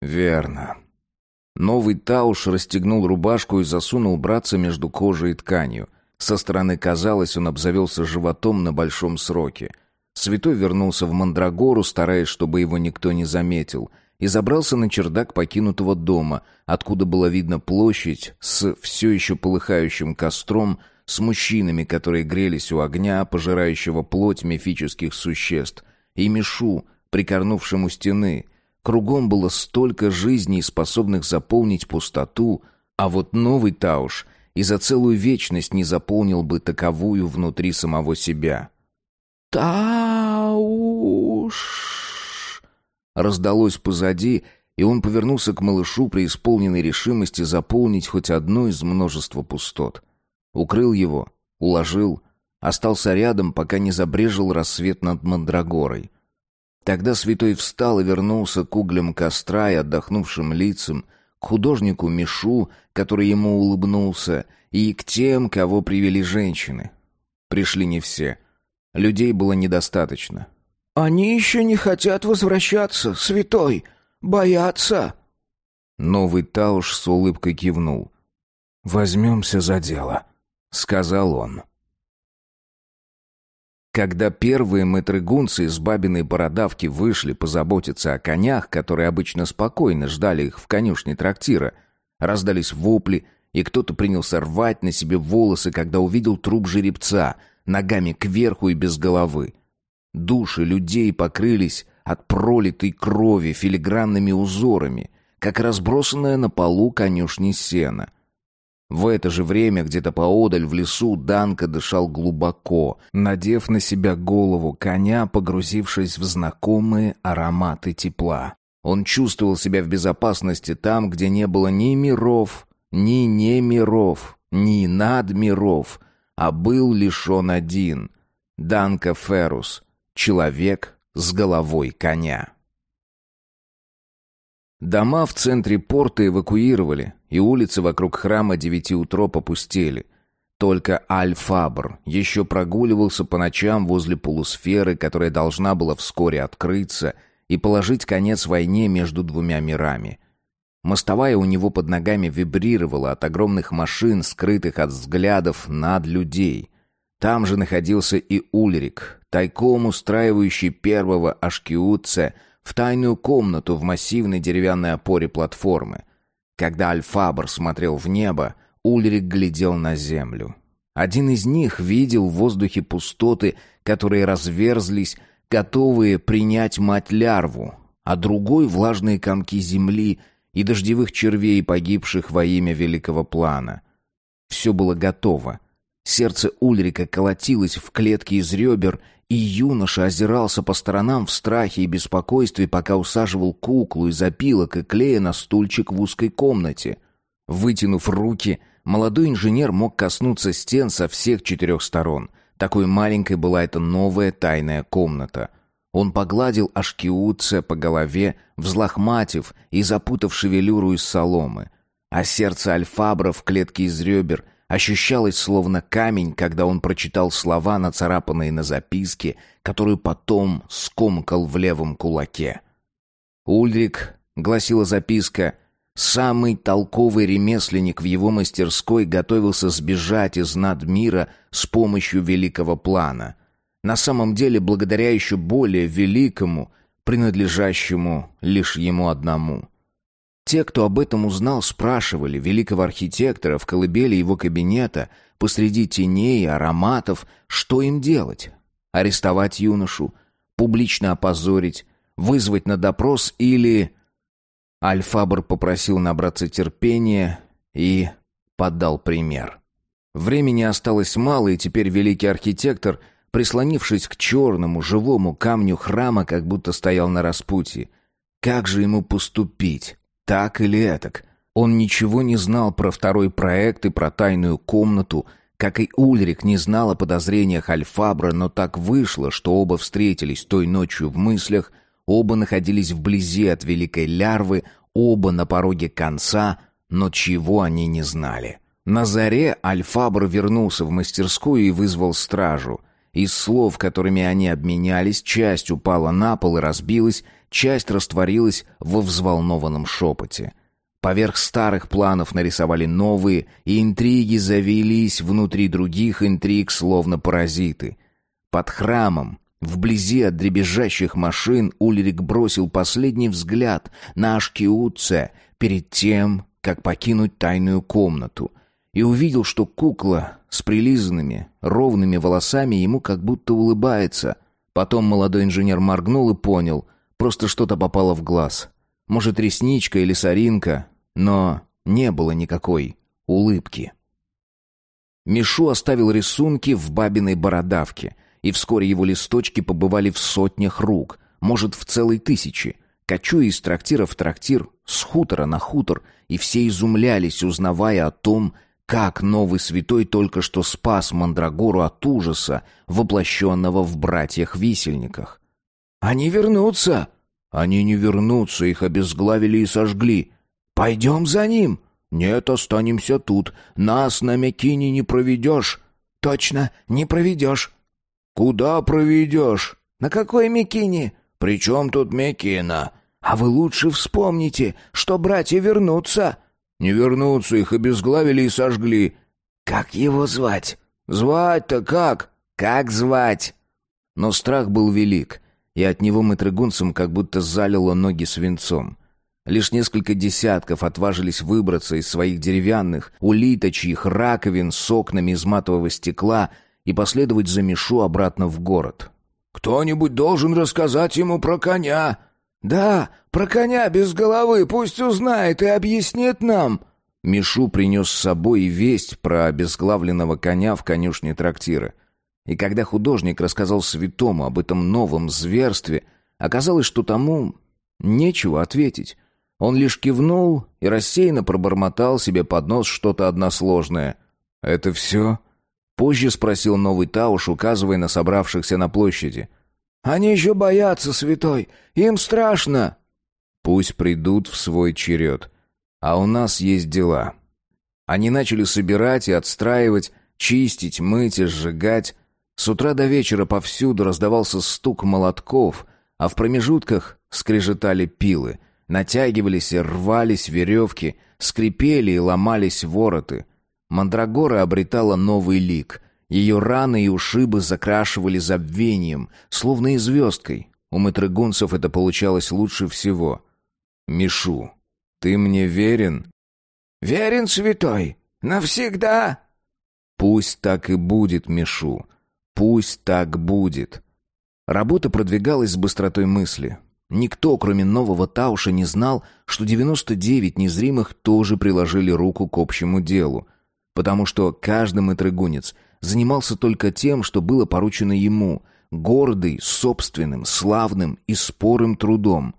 Верно. Новый Тауш расстегнул рубашку и засунул братца между кожей и тканью. Со стороны казалось, он обзавелся животом на большом сроке. Святой вернулся в Мандрагору, стараясь, чтобы его никто не заметил, и забрался на чердак покинутого дома, откуда было видно площадь с все еще полыхающим костром, с мужчинами, которые грелись у огня, пожирающего плоть мифических существ, и Мишу, прикорнувшему стены. Кругом было столько жизней, способных заполнить пустоту, а вот новый Тауш и за целую вечность не заполнил бы таковую внутри самого себя. «Тауш!» Раздалось позади, и он повернулся к малышу при исполненной решимости заполнить хоть одну из множества пустот. Укрыл его, уложил, остался рядом, пока не забрежил рассвет над Мандрагорой. Тогда святой встал и вернулся к углям костра и отдохнувшим лицам, к художнику Мишу, который ему улыбнулся, и к тем, кого привели женщины. Пришли не все. Людей было недостаточно. «Они еще не хотят возвращаться, святой! Боятся!» Новый Тауш с улыбкой кивнул. «Возьмемся за дело», — сказал он. Когда первые мэтрыгунцы из бабиной бородавки вышли позаботиться о конях, которые обычно спокойно ждали их в конюшне трактира, раздались вопли, и кто-то принялся рвать на себе волосы, когда увидел труп жеребца, ногами кверху и без головы. Души людей покрылись от пролитой крови филигранными узорами, как разбросанное на полу конюшни сена — в это же время где-то поодаль в лесу Данка дышал глубоко, надев на себя голову коня, погрузившись в знакомые ароматы тепла. Он чувствовал себя в безопасности там, где не было ни миров, ни не миров, ни над миров, а был лишь он один — Данка Ферус, человек с головой коня. Дома в центре порта эвакуировали, и улицы вокруг храма девяти утроп опустели. Только Аль-Фабр еще прогуливался по ночам возле полусферы, которая должна была вскоре открыться и положить конец войне между двумя мирами. Мостовая у него под ногами вибрировала от огромных машин, скрытых от взглядов над людей. Там же находился и Ульрик, тайком устраивающий первого Ашкиутце – в тайную комнату в массивной деревянной опоре платформы. Когда Альфабр смотрел в небо, Ульрик глядел на землю. Один из них видел в воздухе пустоты, которые разверзлись, готовые принять мать-лярву, а другой — влажные комки земли и дождевых червей, погибших во имя великого плана. Все было готово. Сердце Ульрика колотилось в клетке из ребер, и юноша озирался по сторонам в страхе и беспокойстве, пока усаживал куклу из опилок и клея на стульчик в узкой комнате. Вытянув руки, молодой инженер мог коснуться стен со всех четырех сторон. Такой маленькой была эта новая тайная комната. Он погладил Ашкиутце по голове, взлохматив и запутав шевелюру из соломы. А сердце Альфабра в клетке из ребер — ощущалось словно камень, когда он прочитал слова, нацарапанные на записке, которую потом скомкал в левом кулаке. «Ульрик», — гласила записка, — «самый толковый ремесленник в его мастерской готовился сбежать из надмира с помощью великого плана. На самом деле, благодаря еще более великому, принадлежащему лишь ему одному». Те, кто об этом узнал, спрашивали великого архитектора в колыбели его кабинета, посреди теней и ароматов, что им делать. Арестовать юношу, публично опозорить, вызвать на допрос или... Альфабр попросил набраться терпения и подал пример. Времени осталось мало, и теперь великий архитектор, прислонившись к черному живому камню храма, как будто стоял на распутье. Как же ему поступить? Так или этак. Он ничего не знал про второй проект и про тайную комнату, как и Ульрик не знал о подозрениях Альфабра, но так вышло, что оба встретились той ночью в мыслях, оба находились вблизи от великой лярвы, оба на пороге конца, но чего они не знали. На заре Альфабр вернулся в мастерскую и вызвал стражу. Из слов, которыми они обменялись, часть упала на пол и разбилась, часть растворилась во взволнованном шепоте. Поверх старых планов нарисовали новые, и интриги завелись внутри других интриг, словно паразиты. Под храмом, вблизи от дребезжащих машин, Ульрик бросил последний взгляд на Ашкиутце перед тем, как покинуть тайную комнату, и увидел, что кукла с прилизанными, ровными волосами ему как будто улыбается. Потом молодой инженер моргнул и понял, просто что-то попало в глаз. Может, ресничка или соринка, но не было никакой улыбки. Мишу оставил рисунки в бабиной бородавке, и вскоре его листочки побывали в сотнях рук, может, в целой тысячи. Кочуя из трактира в трактир, с хутора на хутор, и все изумлялись, узнавая о том, как новый святой только что спас Мандрагору от ужаса, воплощенного в братьях-висельниках. «Они вернутся!» «Они не вернутся, их обезглавили и сожгли. Пойдем за ним!» «Нет, останемся тут. Нас на Мякине не проведешь». «Точно, не проведешь». «Куда проведешь?» «На какой Мякине?» «При чем тут Мякина?» А вы лучше вспомните, что братья вернутся. Не вернутся, их обезглавили и сожгли. Как его звать? Звать-то как? Как звать? Но страх был велик, и от него матрыгунцам как будто залило ноги свинцом. Лишь несколько десятков отважились выбраться из своих деревянных, улиточьих раковин с окнами из матового стекла и последовать за Мишу обратно в город. «Кто-нибудь должен рассказать ему про коня», «Да, про коня без головы, пусть узнает и объяснит нам». Мишу принес с собой весть про обезглавленного коня в конюшне трактира. И когда художник рассказал святому об этом новом зверстве, оказалось, что тому нечего ответить. Он лишь кивнул и рассеянно пробормотал себе под нос что-то односложное. «Это все?» Позже спросил новый Тауш, указывая на собравшихся на площади. Они еще боятся, святой. Им страшно. Пусть придут в свой черед. А у нас есть дела. Они начали собирать и отстраивать, чистить, мыть и сжигать. С утра до вечера повсюду раздавался стук молотков, а в промежутках скрежетали пилы, натягивались и рвались веревки, скрипели и ломались вороты. Мандрагора обретала новый лик — ее раны и ушибы закрашивали забвением, словно и звездкой. У матрыгунцев это получалось лучше всего. «Мишу, ты мне верен?» «Верен, святой, навсегда!» «Пусть так и будет, Мишу, пусть так будет!» Работа продвигалась с быстротой мысли. Никто, кроме нового Тауша, не знал, что 99 незримых тоже приложили руку к общему делу, потому что каждый матрыгунец — занимался только тем, что было поручено ему, гордый, собственным, славным и спорым трудом.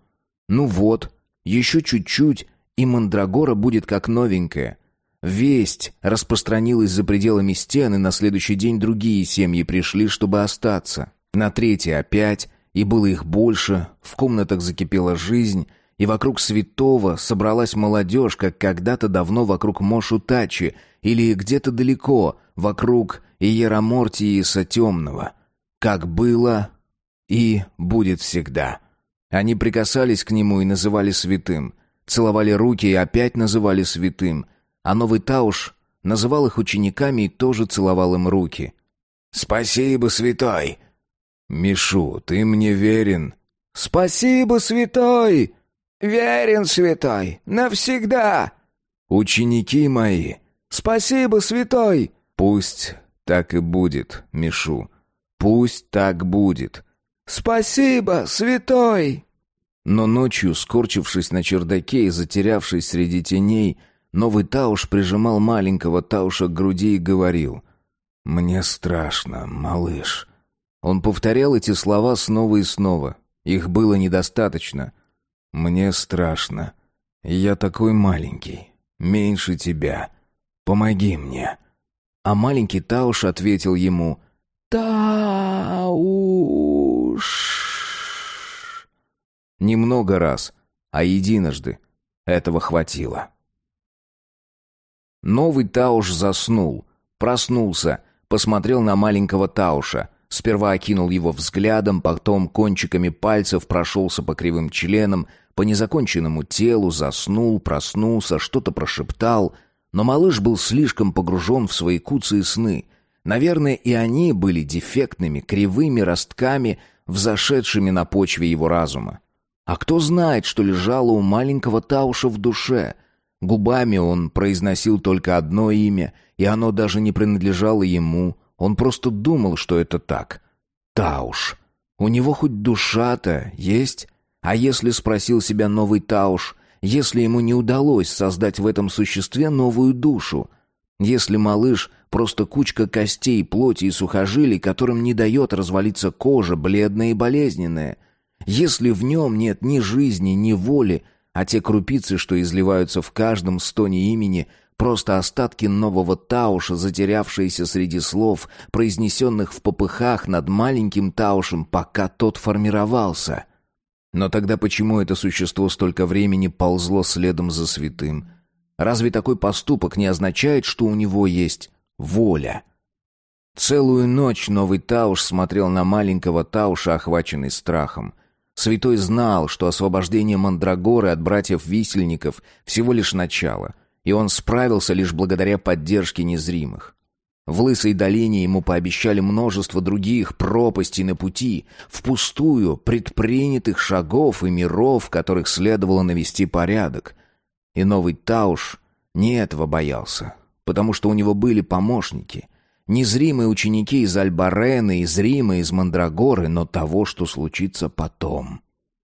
Ну вот, еще чуть-чуть, и Мандрагора будет как новенькая. Весть распространилась за пределами стены, на следующий день другие семьи пришли, чтобы остаться. На третий опять, и было их больше, в комнатах закипела жизнь, и вокруг святого собралась молодежь, как когда-то давно вокруг Мошу Тачи, или где-то далеко, вокруг Иеромортииса Темного, как было и будет всегда. Они прикасались к нему и называли святым, целовали руки и опять называли святым, а новый Тауш называл их учениками и тоже целовал им руки. «Спасибо, святой!» «Мишу, ты мне верен?» «Спасибо, святой!» «Верен, святой, навсегда!» «Ученики мои!» «Спасибо, святой!» «Пусть так и будет, Мишу. Пусть так будет. Спасибо, святой. Но ночью, скорчившись на чердаке и затерявшись среди теней, новый Тауш прижимал маленького Тауша к груди и говорил: "Мне страшно, малыш". Он повторял эти слова снова и снова. Их было недостаточно. Мне страшно. Я такой маленький, меньше тебя. Помоги мне. А маленький Тауш ответил ему «Тауш». Немного раз, а единожды. Этого хватило. Новый Тауш заснул, проснулся, посмотрел на маленького Тауша, Сперва окинул его взглядом, потом кончиками пальцев прошелся по кривым членам, по незаконченному телу, заснул, проснулся, что-то прошептал. Но малыш был слишком погружен в свои куцые сны. Наверное, и они были дефектными, кривыми ростками, взошедшими на почве его разума. А кто знает, что лежало у маленького Тауша в душе? Губами он произносил только одно имя, и оно даже не принадлежало ему. Он просто думал, что это так. Тауш. У него хоть душа-то есть? А если спросил себя новый Тауш, если ему не удалось создать в этом существе новую душу? Если малыш просто кучка костей, плоти и сухожилий, которым не дает развалиться кожа, бледная и болезненная? Если в нем нет ни жизни, ни воли, а те крупицы, что изливаются в каждом стоне имени, просто остатки нового Тауша, затерявшиеся среди слов, произнесенных в попыхах над маленьким Таушем, пока тот формировался — но тогда почему это существо столько времени ползло следом за святым? Разве такой поступок не означает, что у него есть воля? Целую ночь новый Тауш смотрел на маленького Тауша, охваченный страхом. Святой знал, что освобождение Мандрагоры от братьев-висельников всего лишь начало, и он справился лишь благодаря поддержке незримых. В Лысой долине ему пообещали множество других пропастей на пути, впустую предпринятых шагов и миров, в которых следовало навести порядок. И новый Тауш не этого боялся, потому что у него были помощники. Незримые ученики из Альбарена и зримые из Мандрагоры, но того, что случится потом.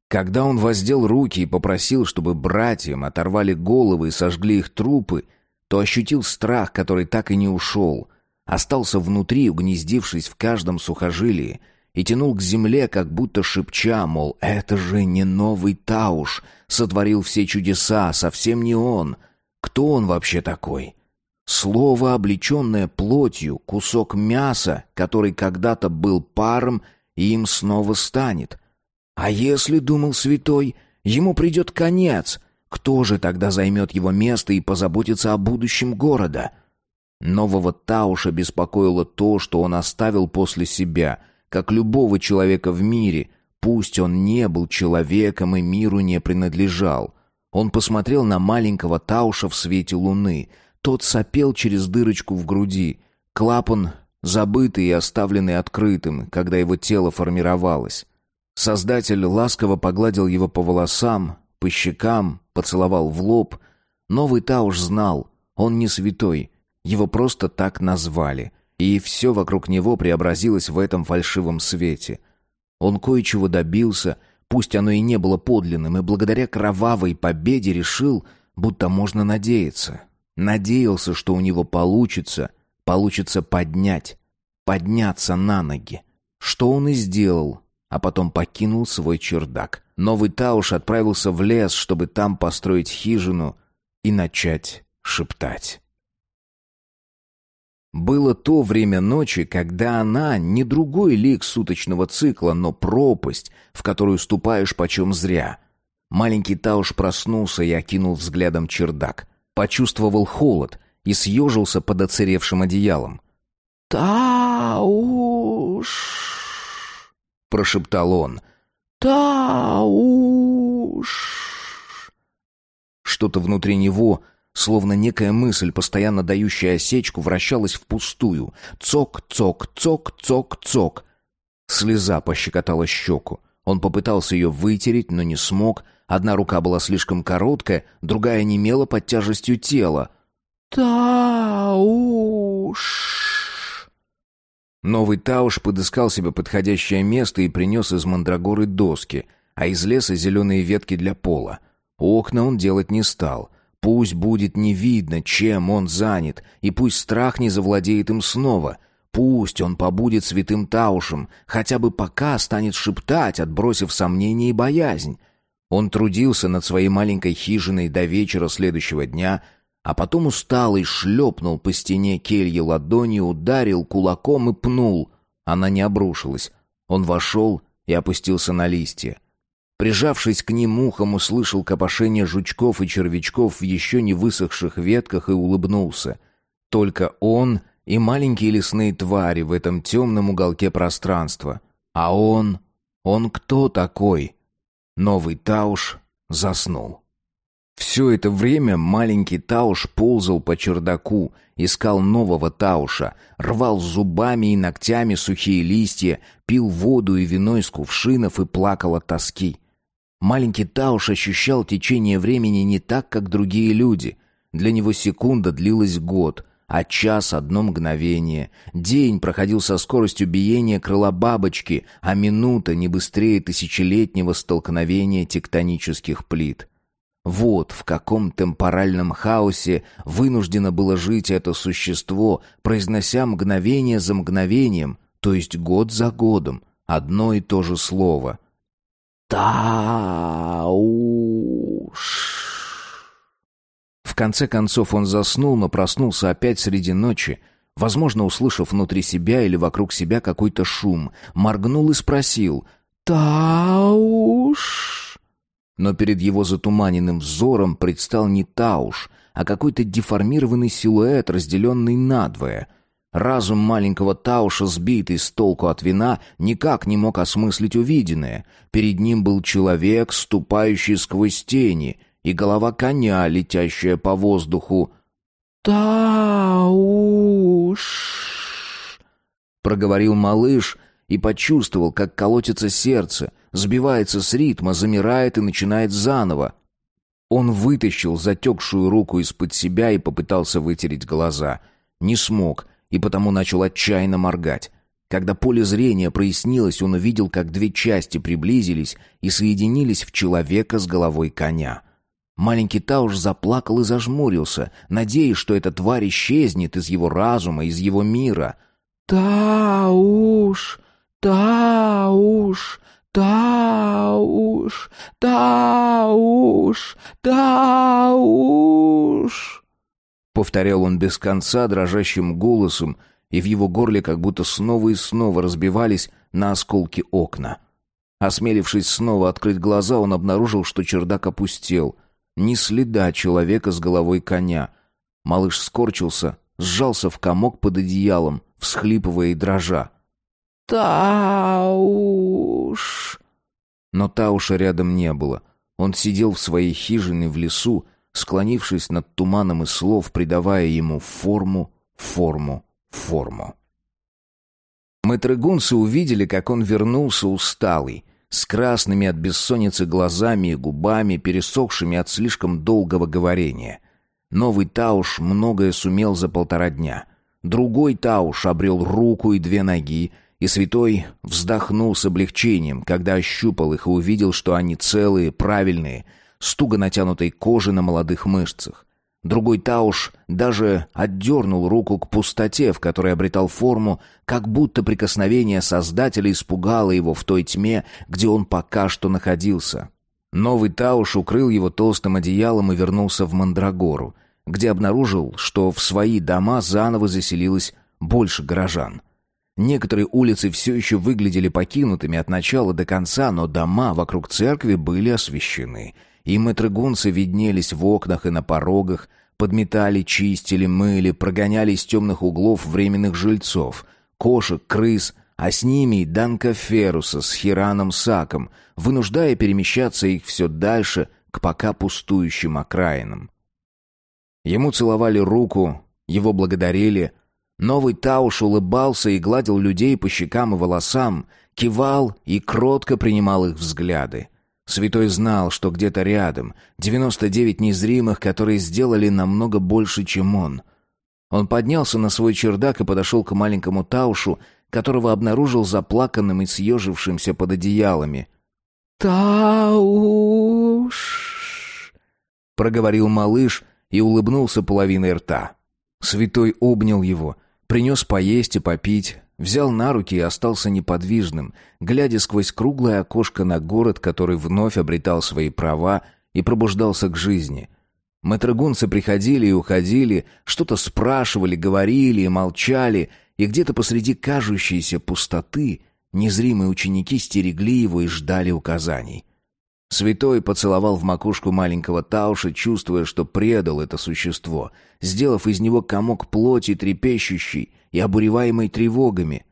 Когда он воздел руки и попросил, чтобы братьям оторвали головы и сожгли их трупы, то ощутил страх, который так и не ушел — остался внутри, угнездившись в каждом сухожилии, и тянул к земле, как будто шепча, мол, это же не новый Тауш, сотворил все чудеса, совсем не он. Кто он вообще такой? Слово, облеченное плотью, кусок мяса, который когда-то был паром, им снова станет. А если, думал святой, ему придет конец, кто же тогда займет его место и позаботится о будущем города?» Нового Тауша беспокоило то, что он оставил после себя, как любого человека в мире, пусть он не был человеком и миру не принадлежал. Он посмотрел на маленького Тауша в свете луны. Тот сопел через дырочку в груди. Клапан забытый и оставленный открытым, когда его тело формировалось. Создатель ласково погладил его по волосам, по щекам, поцеловал в лоб. Новый Тауш знал, он не святой — его просто так назвали, и все вокруг него преобразилось в этом фальшивом свете. Он кое-чего добился, пусть оно и не было подлинным, и благодаря кровавой победе решил, будто можно надеяться. Надеялся, что у него получится, получится поднять, подняться на ноги. Что он и сделал, а потом покинул свой чердак. Новый Тауш отправился в лес, чтобы там построить хижину и начать шептать. Было то время ночи, когда она не другой лик суточного цикла, но пропасть, в которую ступаешь почем зря. Маленький Тауш проснулся и окинул взглядом чердак. Почувствовал холод и съежился под оцаревшим одеялом. «Тауш!» — прошептал он. «Тауш!» Что-то внутри него Словно некая мысль, постоянно дающая осечку, вращалась впустую. Цок, цок, цок, цок, цок. Слеза пощекотала щеку. Он попытался ее вытереть, но не смог. Одна рука была слишком короткая, другая немела под тяжестью тела. «Тауш!» Новый Тауш подыскал себе подходящее место и принес из мандрагоры доски, а из леса зеленые ветки для пола. Окна он делать не стал — Пусть будет не видно, чем он занят, и пусть страх не завладеет им снова. Пусть он побудет святым Таушем, хотя бы пока станет шептать, отбросив сомнения и боязнь. Он трудился над своей маленькой хижиной до вечера следующего дня, а потом усталый шлепнул по стене кельи ладони, ударил кулаком и пнул. Она не обрушилась. Он вошел и опустился на листья. Прижавшись к ним ухом, услышал копошение жучков и червячков в еще не высохших ветках и улыбнулся. Только он и маленькие лесные твари в этом темном уголке пространства. А он... Он кто такой? Новый Тауш заснул. Все это время маленький Тауш ползал по чердаку, искал нового Тауша, рвал зубами и ногтями сухие листья, пил воду и вино из кувшинов и плакал от тоски. Маленький Тауш ощущал течение времени не так, как другие люди. Для него секунда длилась год, а час — одно мгновение. День проходил со скоростью биения крыла бабочки, а минута не быстрее тысячелетнего столкновения тектонических плит. Вот в каком темпоральном хаосе вынуждено было жить это существо, произнося мгновение за мгновением, то есть год за годом, одно и то же слово. «Тауш» конце концов он заснул, но проснулся опять среди ночи, возможно, услышав внутри себя или вокруг себя какой-то шум, моргнул и спросил «Тауш?». Но перед его затуманенным взором предстал не Тауш, а какой-то деформированный силуэт, разделенный надвое. Разум маленького Тауша, сбитый с толку от вина, никак не мог осмыслить увиденное. Перед ним был человек, ступающий сквозь тени, и голова коня, летящая по воздуху. «Тауш!» — проговорил малыш и почувствовал, как колотится сердце, сбивается с ритма, замирает и начинает заново. Он вытащил затекшую руку из-под себя и попытался вытереть глаза. Не смог, и потому начал отчаянно моргать. Когда поле зрения прояснилось, он увидел, как две части приблизились и соединились в человека с головой коня. Маленький Тауш заплакал и зажмурился, надеясь, что эта тварь исчезнет из его разума, из его мира. «Тауш! Тауш! Тауш! Тауш! Тауш!» Повторял он без конца дрожащим голосом, и в его горле как будто снова и снова разбивались на осколки окна. Осмелившись снова открыть глаза, он обнаружил, что чердак опустел — ни следа человека с головой коня. Малыш скорчился, сжался в комок под одеялом, всхлипывая и дрожа. «Тауш!» Но Тауша рядом не было. Он сидел в своей хижине в лесу, склонившись над туманом и слов, придавая ему форму, форму, форму. Мэтрэгунцы увидели, как он вернулся усталый, с красными от бессонницы глазами и губами, пересохшими от слишком долгого говорения. Новый Тауш многое сумел за полтора дня. Другой Тауш обрел руку и две ноги, и святой вздохнул с облегчением, когда ощупал их и увидел, что они целые, правильные, с туго натянутой кожей на молодых мышцах. Другой Тауш даже отдернул руку к пустоте, в которой обретал форму, как будто прикосновение Создателя испугало его в той тьме, где он пока что находился. Новый Тауш укрыл его толстым одеялом и вернулся в Мандрагору, где обнаружил, что в свои дома заново заселилось больше горожан. Некоторые улицы все еще выглядели покинутыми от начала до конца, но дома вокруг церкви были освещены — и мэтрыгунцы виднелись в окнах и на порогах, подметали, чистили, мыли, прогоняли из темных углов временных жильцов, кошек, крыс, а с ними и Данка Феруса с Хираном Саком, вынуждая перемещаться их все дальше к пока пустующим окраинам. Ему целовали руку, его благодарили. Новый Тауш улыбался и гладил людей по щекам и волосам, кивал и кротко принимал их взгляды. Святой знал, что где-то рядом 99 незримых, которые сделали намного больше, чем он. Он поднялся на свой чердак и подошел к маленькому Таушу, которого обнаружил заплаканным и съежившимся под одеялами. «Тауш!» — проговорил малыш и улыбнулся половиной рта. Святой обнял его, принес поесть и попить, Взял на руки и остался неподвижным, глядя сквозь круглое окошко на город, который вновь обретал свои права и пробуждался к жизни. Мэтрогунцы приходили и уходили, что-то спрашивали, говорили и молчали, и где-то посреди кажущейся пустоты незримые ученики стерегли его и ждали указаний. Святой поцеловал в макушку маленького Тауша, чувствуя, что предал это существо, сделав из него комок плоти трепещущий и обуреваемый тревогами.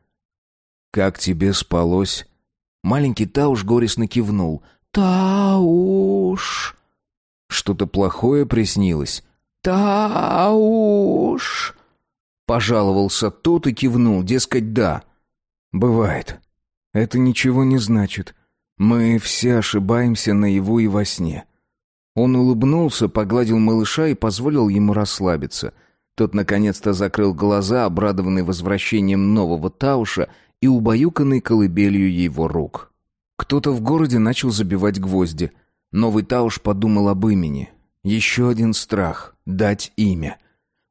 «Как тебе спалось?» Маленький Тауш горестно кивнул. «Тауш!» Что-то плохое приснилось. «Тауш!» Пожаловался тот и кивнул, дескать, да. «Бывает. Это ничего не значит. Мы все ошибаемся наяву и во сне». Он улыбнулся, погладил малыша и позволил ему расслабиться. Тот наконец-то закрыл глаза, обрадованный возвращением нового Тауша и убаюканный колыбелью его рук. Кто-то в городе начал забивать гвозди. Новый Тауш подумал об имени. Еще один страх — дать имя.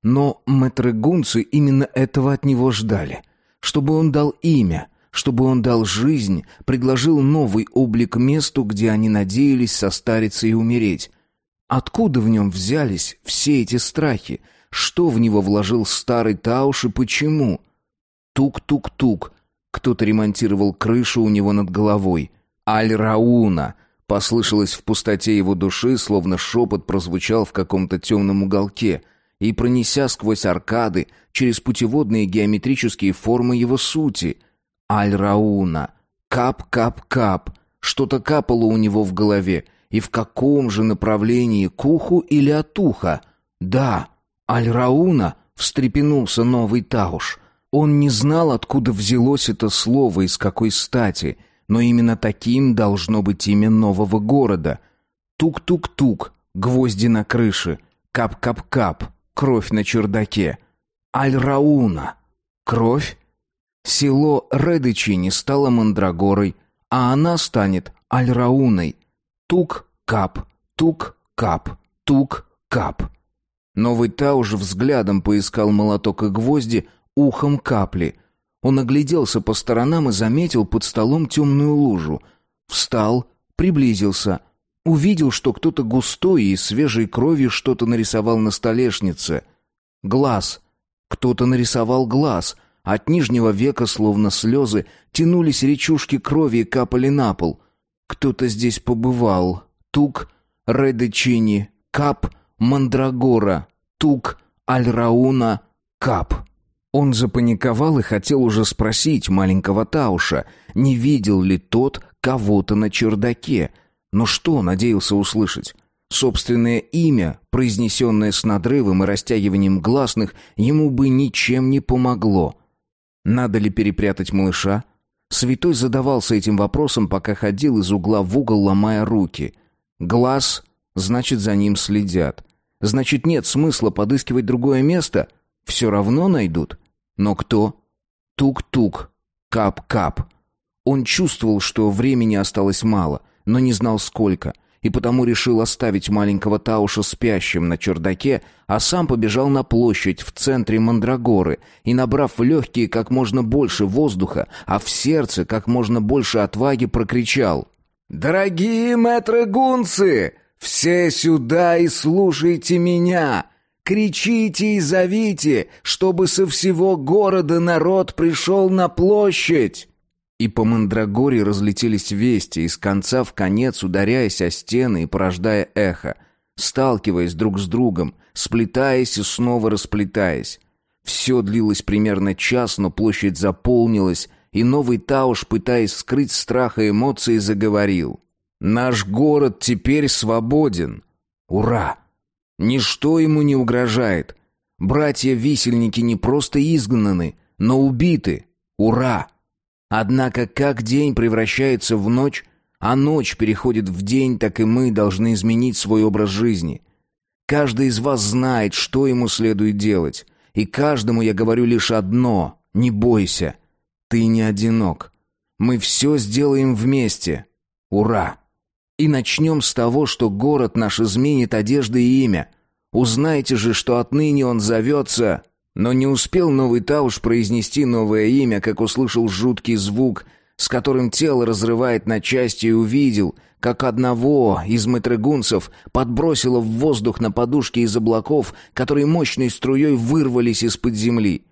Но мэтрэгунцы именно этого от него ждали. Чтобы он дал имя, чтобы он дал жизнь, предложил новый облик месту, где они надеялись состариться и умереть. Откуда в нем взялись все эти страхи? Что в него вложил старый Тауш и почему? Тук-тук-тук. Кто-то ремонтировал крышу у него над головой. «Аль-Рауна!» Послышалось в пустоте его души, словно шепот прозвучал в каком-то темном уголке — и пронеся сквозь аркады, через путеводные геометрические формы его сути. Аль-Рауна. Кап-кап-кап. Что-то капало у него в голове. И в каком же направлении, к уху или от уха? Да, Аль-Рауна, встрепенулся новый Тауш. Он не знал, откуда взялось это слово и с какой стати, но именно таким должно быть имя нового города. Тук-тук-тук, гвозди на крыше, кап-кап-кап, Кровь на чердаке. Аль-Рауна. Кровь? Село Редычини стало Мандрагорой, а она станет Аль-Рауной. Тук-кап, тук-кап, тук-кап. Новый Тауж взглядом поискал молоток и гвозди, ухом капли. Он огляделся по сторонам и заметил под столом темную лужу. Встал, приблизился — Увидел, что кто-то густой и свежей кровью что-то нарисовал на столешнице. Глаз. Кто-то нарисовал глаз. От нижнего века, словно слезы, тянулись речушки крови и капали на пол. Кто-то здесь побывал. Тук, Редечини, Кап, Мандрагора, Тук, Альрауна, Кап. Он запаниковал и хотел уже спросить маленького Тауша, не видел ли тот кого-то на чердаке — но что надеялся услышать? Собственное имя, произнесенное с надрывом и растягиванием гласных, ему бы ничем не помогло. Надо ли перепрятать малыша? Святой задавался этим вопросом, пока ходил из угла в угол, ломая руки. Глаз, значит, за ним следят. Значит, нет смысла подыскивать другое место. Все равно найдут. Но кто? Тук-тук. Кап-кап. Он чувствовал, что времени осталось мало — но не знал сколько, и потому решил оставить маленького Тауша спящим на чердаке, а сам побежал на площадь в центре Мандрагоры и, набрав в легкие как можно больше воздуха, а в сердце как можно больше отваги, прокричал «Дорогие мэтры гунцы, все сюда и слушайте меня!» Кричите и зовите, чтобы со всего города народ пришел на площадь!» И по Мандрагоре разлетелись вести, из конца в конец ударяясь о стены и порождая эхо, сталкиваясь друг с другом, сплетаясь и снова расплетаясь. Все длилось примерно час, но площадь заполнилась, и новый Тауш, пытаясь скрыть страх и эмоции, заговорил. «Наш город теперь свободен! Ура! Ничто ему не угрожает! Братья-висельники не просто изгнаны, но убиты! Ура!» Однако как день превращается в ночь, а ночь переходит в день, так и мы должны изменить свой образ жизни. Каждый из вас знает, что ему следует делать. И каждому я говорю лишь одно — не бойся. Ты не одинок. Мы все сделаем вместе. Ура! И начнем с того, что город наш изменит одежды и имя. Узнаете же, что отныне он зовется но не успел новый Тауш произнести новое имя, как услышал жуткий звук, с которым тело разрывает на части и увидел, как одного из мэтрегунцев подбросило в воздух на подушке из облаков, которые мощной струей вырвались из-под земли.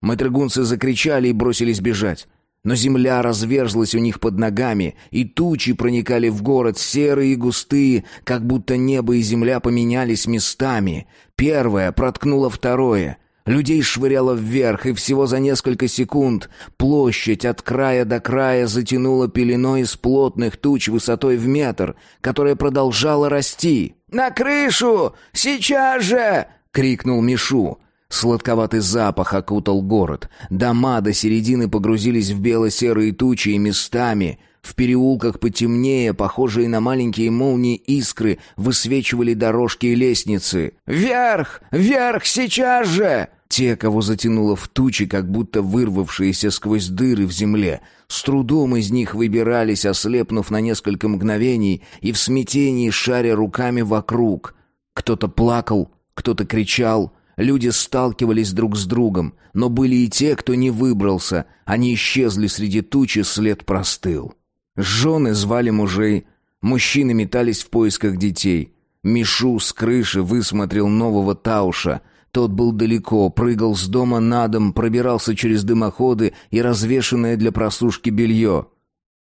Мэтрегунцы закричали и бросились бежать. Но земля разверзлась у них под ногами, и тучи проникали в город, серые и густые, как будто небо и земля поменялись местами. Первое проткнуло второе. Людей швыряло вверх, и всего за несколько секунд площадь от края до края затянула пеленой из плотных туч высотой в метр, которая продолжала расти. «На крышу! Сейчас же!» — крикнул Мишу. Сладковатый запах окутал город. Дома до середины погрузились в бело-серые тучи и местами. В переулках потемнее, похожие на маленькие молнии искры, высвечивали дорожки и лестницы. «Вверх! Вверх сейчас же!» Те, кого затянуло в тучи, как будто вырвавшиеся сквозь дыры в земле, с трудом из них выбирались, ослепнув на несколько мгновений и в смятении шаря руками вокруг. Кто-то плакал, кто-то кричал — Люди сталкивались друг с другом, но были и те, кто не выбрался. Они исчезли среди тучи, след простыл. Жены звали мужей, мужчины метались в поисках детей. Мишу с крыши высмотрел нового Тауша. Тот был далеко, прыгал с дома на дом, пробирался через дымоходы и развешенное для просушки белье.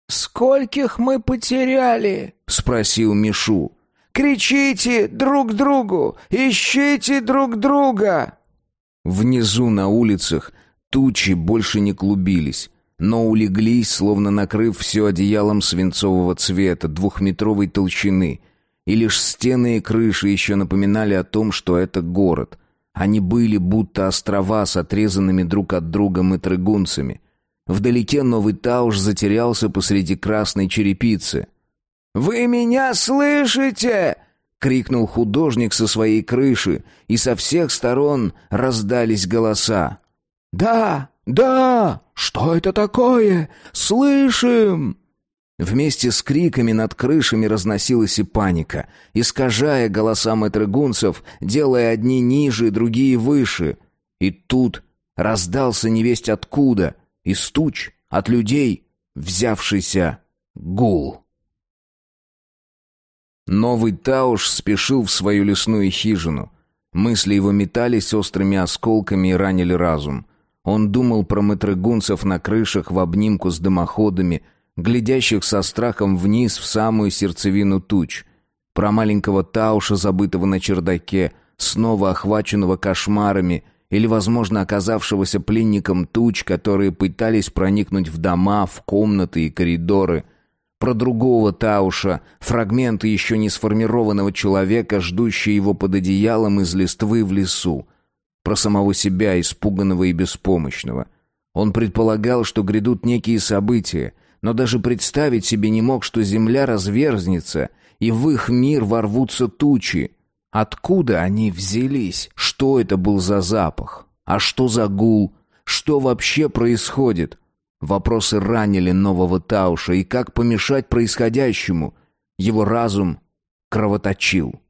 «Скольких мы потеряли?» — спросил Мишу. Кричите друг другу! Ищите друг друга!» Внизу на улицах тучи больше не клубились, но улеглись, словно накрыв все одеялом свинцового цвета, двухметровой толщины, и лишь стены и крыши еще напоминали о том, что это город. Они были будто острова с отрезанными друг от друга матрыгунцами. Вдалеке новый Тауш затерялся посреди красной черепицы — «Вы меня слышите?» — крикнул художник со своей крыши, и со всех сторон раздались голоса. «Да, да! Что это такое? Слышим!» Вместе с криками над крышами разносилась и паника, искажая голоса мэтрэгунцев, делая одни ниже, другие выше. И тут раздался невесть откуда, из туч, от людей, взявшийся гул. Новый Тауш спешил в свою лесную хижину. Мысли его метались острыми осколками и ранили разум. Он думал про матрыгунцев на крышах в обнимку с дымоходами, глядящих со страхом вниз в самую сердцевину туч. Про маленького Тауша, забытого на чердаке, снова охваченного кошмарами, или, возможно, оказавшегося пленником туч, которые пытались проникнуть в дома, в комнаты и коридоры — про другого Тауша, фрагменты еще не сформированного человека, ждущие его под одеялом из листвы в лесу. Про самого себя, испуганного и беспомощного. Он предполагал, что грядут некие события, но даже представить себе не мог, что земля разверзнется, и в их мир ворвутся тучи. Откуда они взялись? Что это был за запах? А что за гул? Что вообще происходит? Вопросы ранили нового Тауша, и как помешать происходящему? Его разум кровоточил.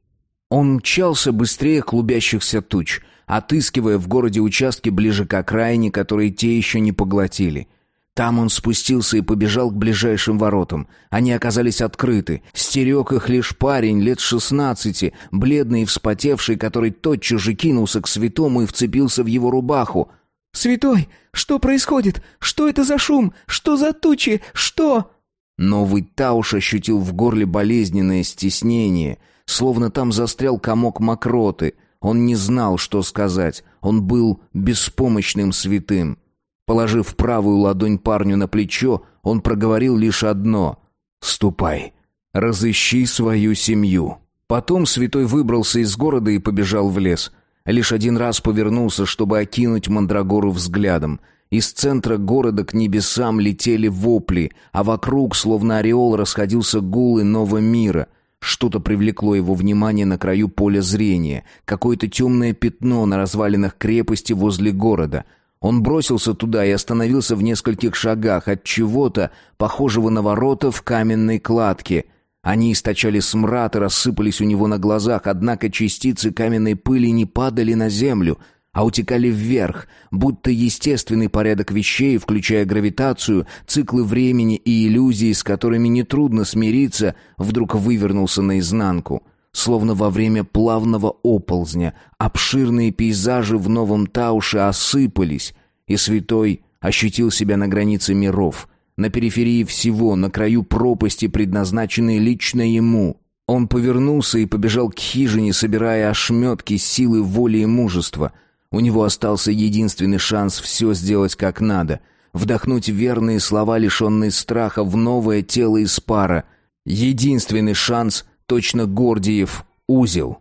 Он мчался быстрее клубящихся туч, отыскивая в городе участки ближе к окраине, которые те еще не поглотили. Там он спустился и побежал к ближайшим воротам. Они оказались открыты. Стерег их лишь парень лет шестнадцати, бледный и вспотевший, который тотчас же кинулся к святому и вцепился в его рубаху — «Святой, что происходит? Что это за шум? Что за тучи? Что?» Новый Тауш ощутил в горле болезненное стеснение, словно там застрял комок мокроты. Он не знал, что сказать. Он был беспомощным святым. Положив правую ладонь парню на плечо, он проговорил лишь одно «Ступай, разыщи свою семью». Потом святой выбрался из города и побежал в лес – Лишь один раз повернулся, чтобы окинуть Мандрагору взглядом. Из центра города к небесам летели вопли, а вокруг, словно ореол, расходился гул иного мира. Что-то привлекло его внимание на краю поля зрения. Какое-то темное пятно на развалинах крепости возле города. Он бросился туда и остановился в нескольких шагах от чего-то, похожего на ворота в каменной кладке — они источали смрад и рассыпались у него на глазах, однако частицы каменной пыли не падали на землю, а утекали вверх, будто естественный порядок вещей, включая гравитацию, циклы времени и иллюзии, с которыми нетрудно смириться, вдруг вывернулся наизнанку. Словно во время плавного оползня обширные пейзажи в Новом Тауше осыпались, и святой ощутил себя на границе миров, на периферии всего, на краю пропасти, предназначенной лично ему. Он повернулся и побежал к хижине, собирая ошметки силы воли и мужества. У него остался единственный шанс все сделать как надо — вдохнуть верные слова, лишенные страха, в новое тело из пара. Единственный шанс, точно Гордиев, узел.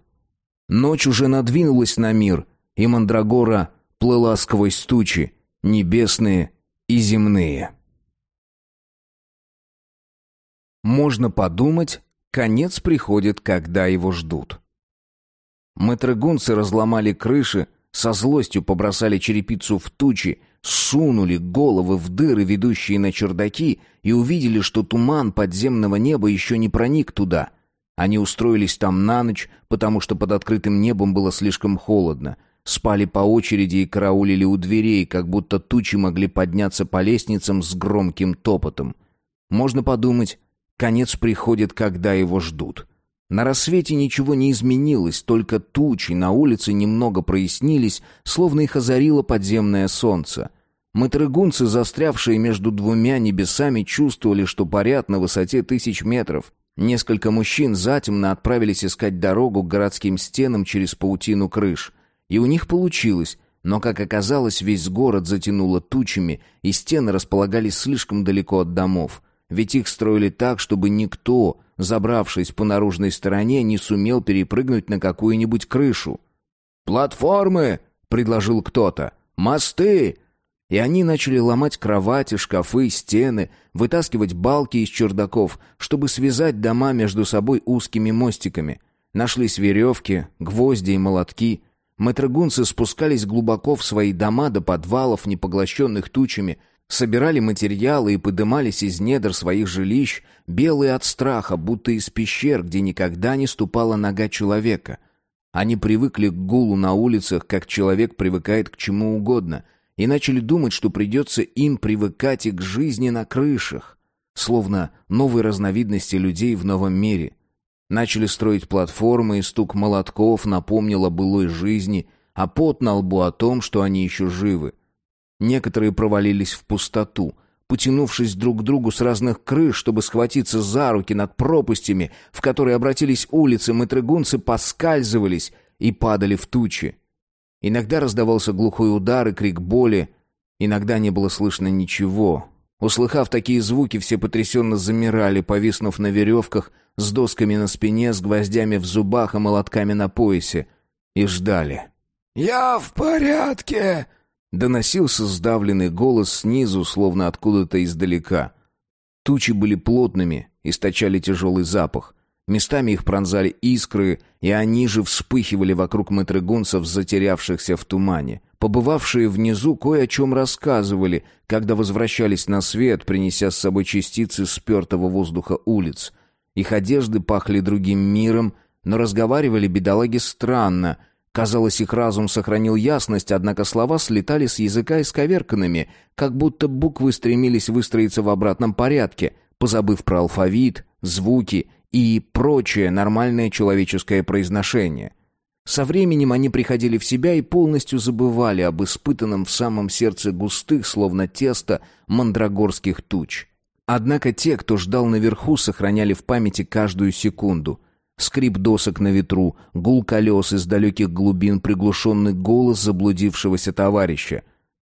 Ночь уже надвинулась на мир, и Мандрагора плыла сквозь тучи, небесные и земные. Можно подумать, конец приходит, когда его ждут. Мэтрэгунцы разломали крыши, со злостью побросали черепицу в тучи, сунули головы в дыры, ведущие на чердаки, и увидели, что туман подземного неба еще не проник туда. Они устроились там на ночь, потому что под открытым небом было слишком холодно. Спали по очереди и караулили у дверей, как будто тучи могли подняться по лестницам с громким топотом. Можно подумать, конец приходит, когда его ждут. На рассвете ничего не изменилось, только тучи на улице немного прояснились, словно их озарило подземное солнце. Матрыгунцы, застрявшие между двумя небесами, чувствовали, что парят на высоте тысяч метров. Несколько мужчин затемно отправились искать дорогу к городским стенам через паутину крыш. И у них получилось, но, как оказалось, весь город затянуло тучами, и стены располагались слишком далеко от домов. Ведь их строили так, чтобы никто забравшись по наружной стороне, не сумел перепрыгнуть на какую-нибудь крышу. «Платформы!» — предложил кто-то. «Мосты!» И они начали ломать кровати, шкафы, стены, вытаскивать балки из чердаков, чтобы связать дома между собой узкими мостиками. Нашлись веревки, гвозди и молотки. Мэтрогунцы спускались глубоко в свои дома до подвалов, не поглощенных тучами — собирали материалы и подымались из недр своих жилищ, белые от страха, будто из пещер, где никогда не ступала нога человека. Они привыкли к гулу на улицах, как человек привыкает к чему угодно, и начали думать, что придется им привыкать и к жизни на крышах, словно новой разновидности людей в новом мире. Начали строить платформы, и стук молотков напомнил о былой жизни, а пот на лбу о том, что они еще живы. Некоторые провалились в пустоту, потянувшись друг к другу с разных крыш, чтобы схватиться за руки над пропастями, в которые обратились улицы, матрыгунцы поскальзывались и падали в тучи. Иногда раздавался глухой удар и крик боли, иногда не было слышно ничего. Услыхав такие звуки, все потрясенно замирали, повиснув на веревках, с досками на спине, с гвоздями в зубах и молотками на поясе, и ждали. «Я в порядке!» Доносился сдавленный голос снизу, словно откуда-то издалека. Тучи были плотными, источали тяжелый запах. Местами их пронзали искры, и они же вспыхивали вокруг матрыгунцев, затерявшихся в тумане. Побывавшие внизу кое о чем рассказывали, когда возвращались на свет, принеся с собой частицы спертого воздуха улиц. Их одежды пахли другим миром, но разговаривали бедолаги странно — Казалось, их разум сохранил ясность, однако слова слетали с языка исковерканными, как будто буквы стремились выстроиться в обратном порядке, позабыв про алфавит, звуки и прочее нормальное человеческое произношение. Со временем они приходили в себя и полностью забывали об испытанном в самом сердце густых, словно тесто, мандрагорских туч. Однако те, кто ждал наверху, сохраняли в памяти каждую секунду — скрип досок на ветру, гул колес из далеких глубин, приглушенный голос заблудившегося товарища.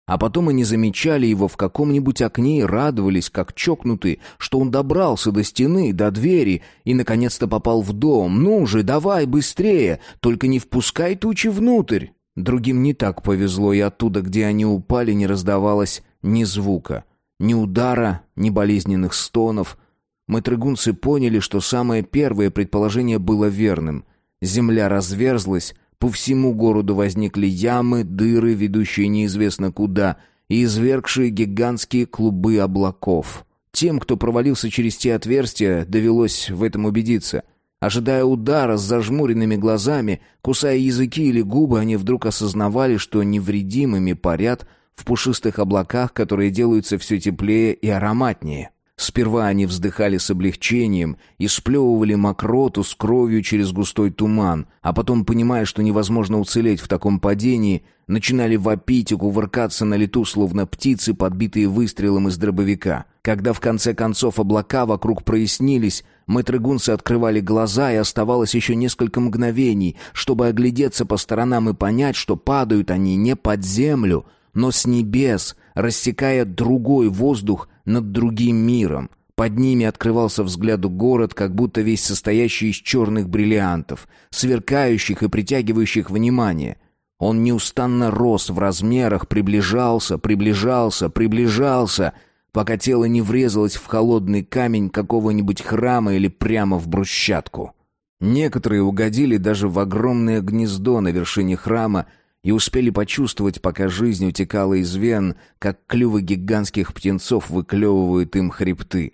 А потом они замечали его в каком-нибудь окне и радовались, как чокнутые, что он добрался до стены, до двери и, наконец-то, попал в дом. «Ну же, давай, быстрее! Только не впускай тучи внутрь!» Другим не так повезло, и оттуда, где они упали, не раздавалось ни звука, ни удара, ни болезненных стонов — Матрыгунцы поняли, что самое первое предположение было верным. Земля разверзлась, по всему городу возникли ямы, дыры, ведущие неизвестно куда, и извергшие гигантские клубы облаков. Тем, кто провалился через те отверстия, довелось в этом убедиться. Ожидая удара с зажмуренными глазами, кусая языки или губы, они вдруг осознавали, что невредимыми парят в пушистых облаках, которые делаются все теплее и ароматнее. Сперва они вздыхали с облегчением и сплевывали мокроту с кровью через густой туман, а потом, понимая, что невозможно уцелеть в таком падении, начинали вопить и кувыркаться на лету, словно птицы, подбитые выстрелом из дробовика. Когда в конце концов облака вокруг прояснились, мэтрэгунцы открывали глаза, и оставалось еще несколько мгновений, чтобы оглядеться по сторонам и понять, что падают они не под землю, но с небес, рассекая другой воздух над другим миром. Под ними открывался взгляду город, как будто весь состоящий из черных бриллиантов, сверкающих и притягивающих внимание. Он неустанно рос в размерах, приближался, приближался, приближался, пока тело не врезалось в холодный камень какого-нибудь храма или прямо в брусчатку. Некоторые угодили даже в огромное гнездо на вершине храма и успели почувствовать, пока жизнь утекала из вен, как клювы гигантских птенцов выклевывают им хребты.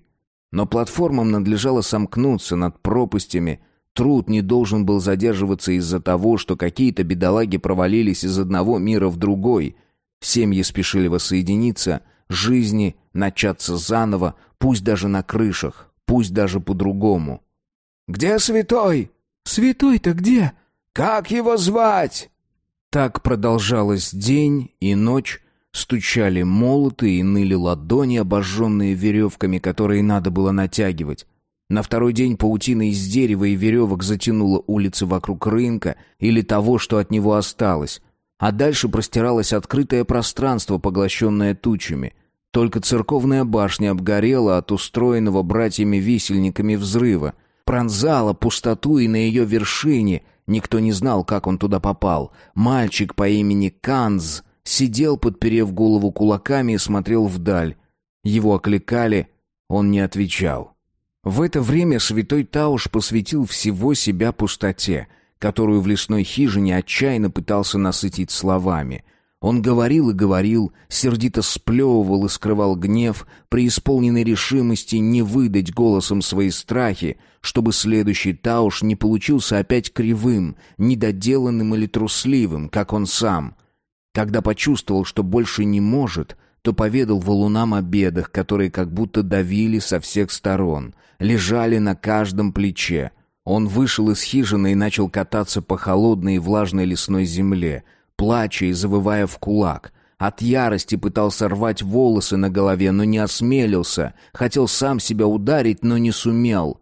Но платформам надлежало сомкнуться над пропастями, труд не должен был задерживаться из-за того, что какие-то бедолаги провалились из одного мира в другой. Семьи спешили воссоединиться, жизни начаться заново, пусть даже на крышах, пусть даже по-другому. «Где святой?» «Святой-то где?» «Как его звать?» Так продолжалось день и ночь, стучали молоты и ныли ладони, обожженные веревками, которые надо было натягивать. На второй день паутина из дерева и веревок затянула улицы вокруг рынка или того, что от него осталось. А дальше простиралось открытое пространство, поглощенное тучами. Только церковная башня обгорела от устроенного братьями-висельниками взрыва. Пронзала пустоту и на ее вершине — Никто не знал, как он туда попал. Мальчик по имени Канз сидел, подперев голову кулаками и смотрел вдаль. Его окликали, он не отвечал. В это время святой Тауш посвятил всего себя пустоте, которую в лесной хижине отчаянно пытался насытить словами — он говорил и говорил, сердито сплевывал и скрывал гнев, преисполненной решимости не выдать голосом свои страхи, чтобы следующий Тауш не получился опять кривым, недоделанным или трусливым, как он сам. Когда почувствовал, что больше не может, то поведал валунам о бедах, которые как будто давили со всех сторон, лежали на каждом плече. Он вышел из хижины и начал кататься по холодной и влажной лесной земле — плача и завывая в кулак. От ярости пытался рвать волосы на голове, но не осмелился. Хотел сам себя ударить, но не сумел.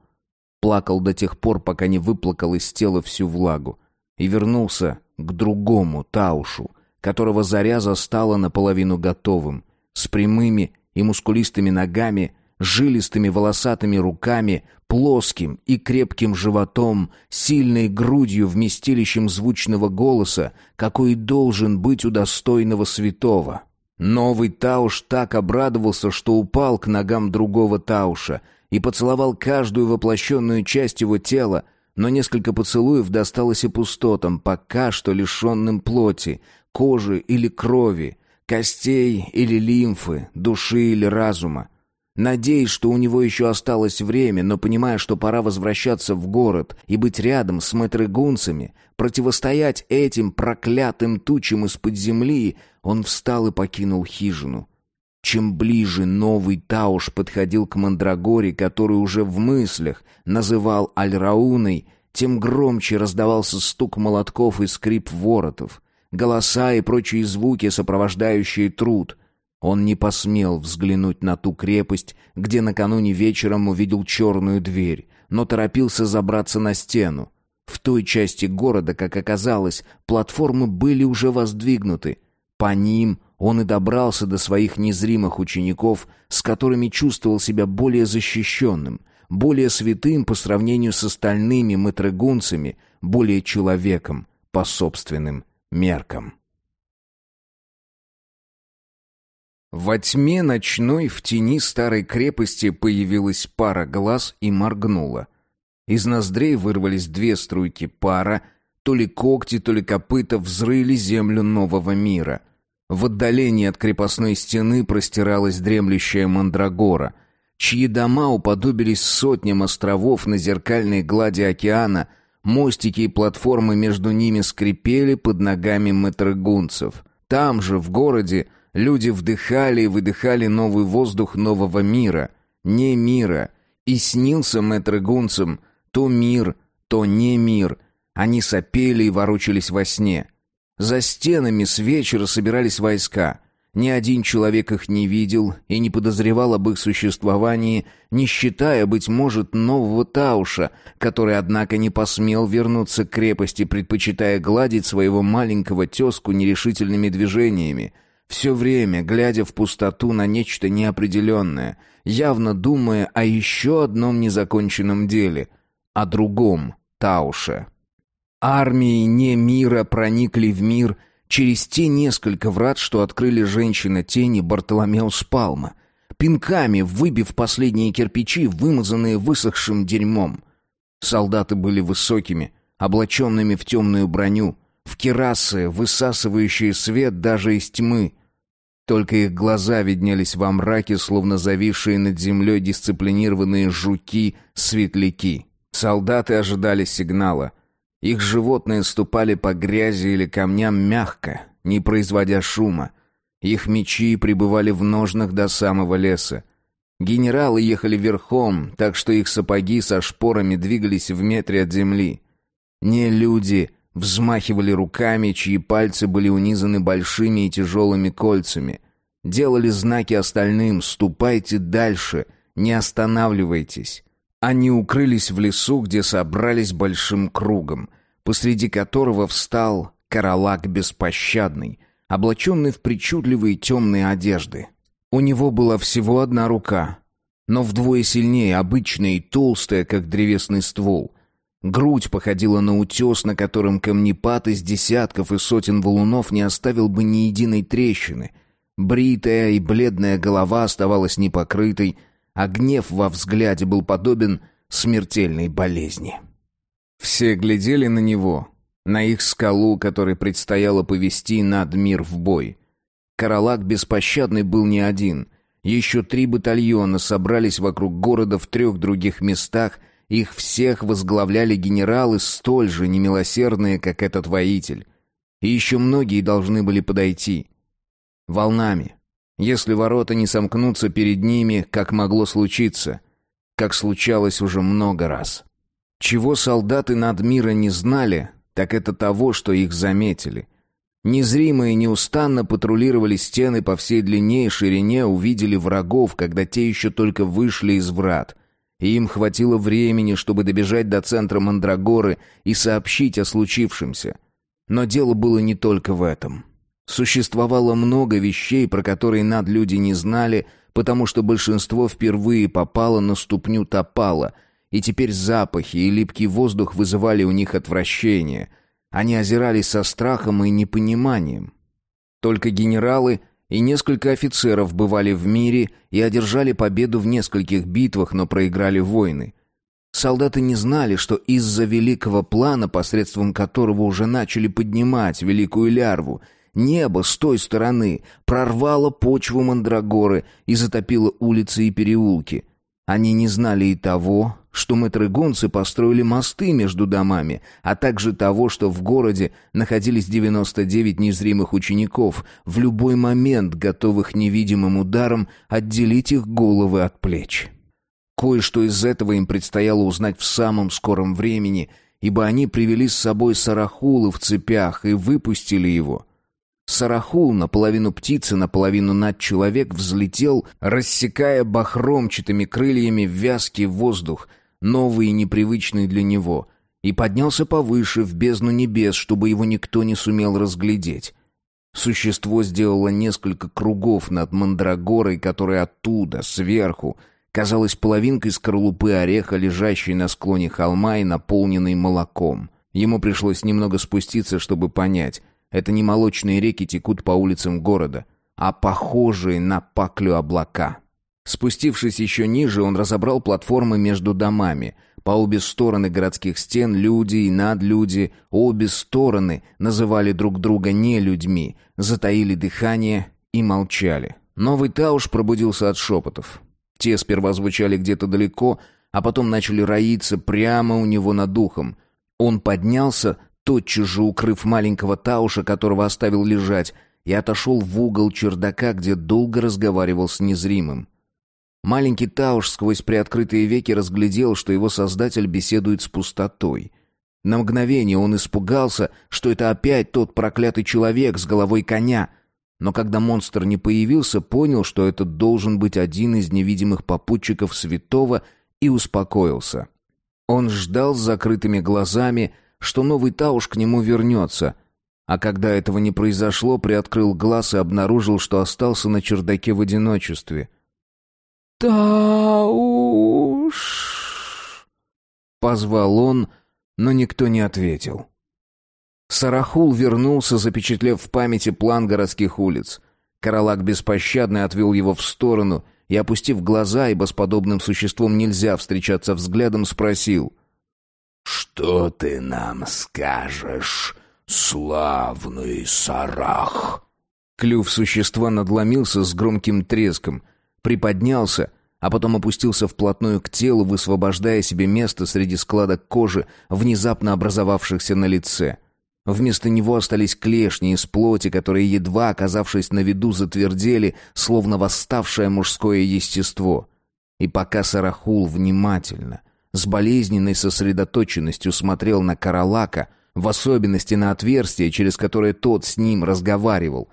Плакал до тех пор, пока не выплакал из тела всю влагу. И вернулся к другому Таушу, которого заря застала наполовину готовым, с прямыми и мускулистыми ногами, жилистыми волосатыми руками, плоским и крепким животом, сильной грудью, вместилищем звучного голоса, какой должен быть у достойного святого. Новый Тауш так обрадовался, что упал к ногам другого Тауша и поцеловал каждую воплощенную часть его тела, но несколько поцелуев досталось и пустотам, пока что лишенным плоти, кожи или крови, костей или лимфы, души или разума. Надеясь, что у него еще осталось время, но понимая, что пора возвращаться в город и быть рядом с мэтрэгунцами, противостоять этим проклятым тучам из-под земли, он встал и покинул хижину. Чем ближе новый Тауш подходил к Мандрагоре, который уже в мыслях называл Аль-Рауной, тем громче раздавался стук молотков и скрип воротов, голоса и прочие звуки, сопровождающие труд — он не посмел взглянуть на ту крепость, где накануне вечером увидел черную дверь, но торопился забраться на стену. В той части города, как оказалось, платформы были уже воздвигнуты. По ним он и добрался до своих незримых учеников, с которыми чувствовал себя более защищенным, более святым по сравнению с остальными матрегунцами, более человеком по собственным меркам. Во тьме ночной в тени старой крепости появилась пара глаз и моргнула. Из ноздрей вырвались две струйки пара, то ли когти, то ли копыта взрыли землю нового мира. В отдалении от крепостной стены простиралась дремлющая мандрагора, чьи дома уподобились сотням островов на зеркальной глади океана, мостики и платформы между ними скрипели под ногами матрагунцев. Там же, в городе, Люди вдыхали и выдыхали новый воздух нового мира. не мира. И снился мэтр гунцам то мир, то не мир. Они сопели и ворочались во сне. За стенами с вечера собирались войска. Ни один человек их не видел и не подозревал об их существовании, не считая, быть может, нового Тауша, который, однако, не посмел вернуться к крепости, предпочитая гладить своего маленького тезку нерешительными движениями, все время глядя в пустоту на нечто неопределенное, явно думая о еще одном незаконченном деле, о другом Тауше. Армии не мира проникли в мир — через те несколько врат, что открыли женщина тени Бартоломеус Палма, пинками выбив последние кирпичи, вымазанные высохшим дерьмом. Солдаты были высокими, облаченными в темную броню, в керасы, высасывающие свет даже из тьмы. Только их глаза виднелись во мраке, словно зависшие над землей дисциплинированные жуки-светляки. Солдаты ожидали сигнала — их животные ступали по грязи или камням мягко, не производя шума. Их мечи пребывали в ножнах до самого леса. Генералы ехали верхом, так что их сапоги со шпорами двигались в метре от земли. Не люди взмахивали руками, чьи пальцы были унизаны большими и тяжелыми кольцами. Делали знаки остальным «ступайте дальше», «не останавливайтесь». Они укрылись в лесу, где собрались большим кругом, посреди которого встал каралак беспощадный, облаченный в причудливые темные одежды. У него была всего одна рука, но вдвое сильнее обычная и толстая, как древесный ствол. Грудь походила на утес, на котором камнепад из десятков и сотен валунов не оставил бы ни единой трещины. Бритая и бледная голова оставалась непокрытой, а гнев во взгляде был подобен смертельной болезни. Все глядели на него, на их скалу, которой предстояло повести над мир в бой. Каралак беспощадный был не один. Еще три батальона собрались вокруг города в трех других местах, их всех возглавляли генералы столь же немилосердные, как этот воитель. И еще многие должны были подойти. Волнами, если ворота не сомкнутся перед ними, как могло случиться, как случалось уже много раз. Чего солдаты над мира не знали, так это того, что их заметили. Незримые неустанно патрулировали стены по всей длине и ширине, увидели врагов, когда те еще только вышли из врат. И им хватило времени, чтобы добежать до центра Мандрагоры и сообщить о случившемся. Но дело было не только в этом. Существовало много вещей, про которые над люди не знали, потому что большинство впервые попало на ступню топала, и теперь запахи и липкий воздух вызывали у них отвращение. Они озирались со страхом и непониманием. Только генералы и несколько офицеров бывали в мире и одержали победу в нескольких битвах, но проиграли войны. Солдаты не знали, что из-за великого плана, посредством которого уже начали поднимать великую лярву, Небо с той стороны прорвало почву Мандрагоры и затопило улицы и переулки. Они не знали и того, что мэтрыгонцы построили мосты между домами, а также того, что в городе находились 99 незримых учеников, в любой момент готовых невидимым ударом отделить их головы от плеч. Кое-что из этого им предстояло узнать в самом скором времени, ибо они привели с собой Сарахулы в цепях и выпустили его — Сарахул, наполовину птицы, наполовину над человек, взлетел, рассекая бахромчатыми крыльями вязкий воздух, новый и непривычный для него, и поднялся повыше, в бездну небес, чтобы его никто не сумел разглядеть. Существо сделало несколько кругов над мандрагорой, которая оттуда, сверху, казалась половинкой скорлупы ореха, лежащей на склоне холма и наполненной молоком. Ему пришлось немного спуститься, чтобы понять — это не молочные реки текут по улицам города, а похожие на паклю облака. Спустившись еще ниже, он разобрал платформы между домами. По обе стороны городских стен люди и надлюди, обе стороны называли друг друга не людьми, затаили дыхание и молчали. Новый Тауш пробудился от шепотов. Те сперва звучали где-то далеко, а потом начали роиться прямо у него над духом. Он поднялся, тотчас же укрыв маленького Тауша, которого оставил лежать, и отошел в угол чердака, где долго разговаривал с незримым. Маленький Тауш сквозь приоткрытые веки разглядел, что его создатель беседует с пустотой. На мгновение он испугался, что это опять тот проклятый человек с головой коня. Но когда монстр не появился, понял, что это должен быть один из невидимых попутчиков святого, и успокоился. Он ждал с закрытыми глазами, что новый Тауш к нему вернется. А когда этого не произошло, приоткрыл глаз и обнаружил, что остался на чердаке в одиночестве — «Тауш!» Позвал он, но никто не ответил. Сарахул вернулся, запечатлев в памяти план городских улиц. Каралак беспощадно отвел его в сторону и, опустив глаза, ибо с подобным существом нельзя встречаться взглядом, спросил. «Что ты нам скажешь, славный Сарах?» Клюв существа надломился с громким треском — приподнялся, а потом опустился вплотную к телу, высвобождая себе место среди складок кожи, внезапно образовавшихся на лице. Вместо него остались клешни из плоти, которые, едва оказавшись на виду, затвердели, словно восставшее мужское естество. И пока Сарахул внимательно, с болезненной сосредоточенностью смотрел на Каралака, в особенности на отверстие, через которое тот с ним разговаривал,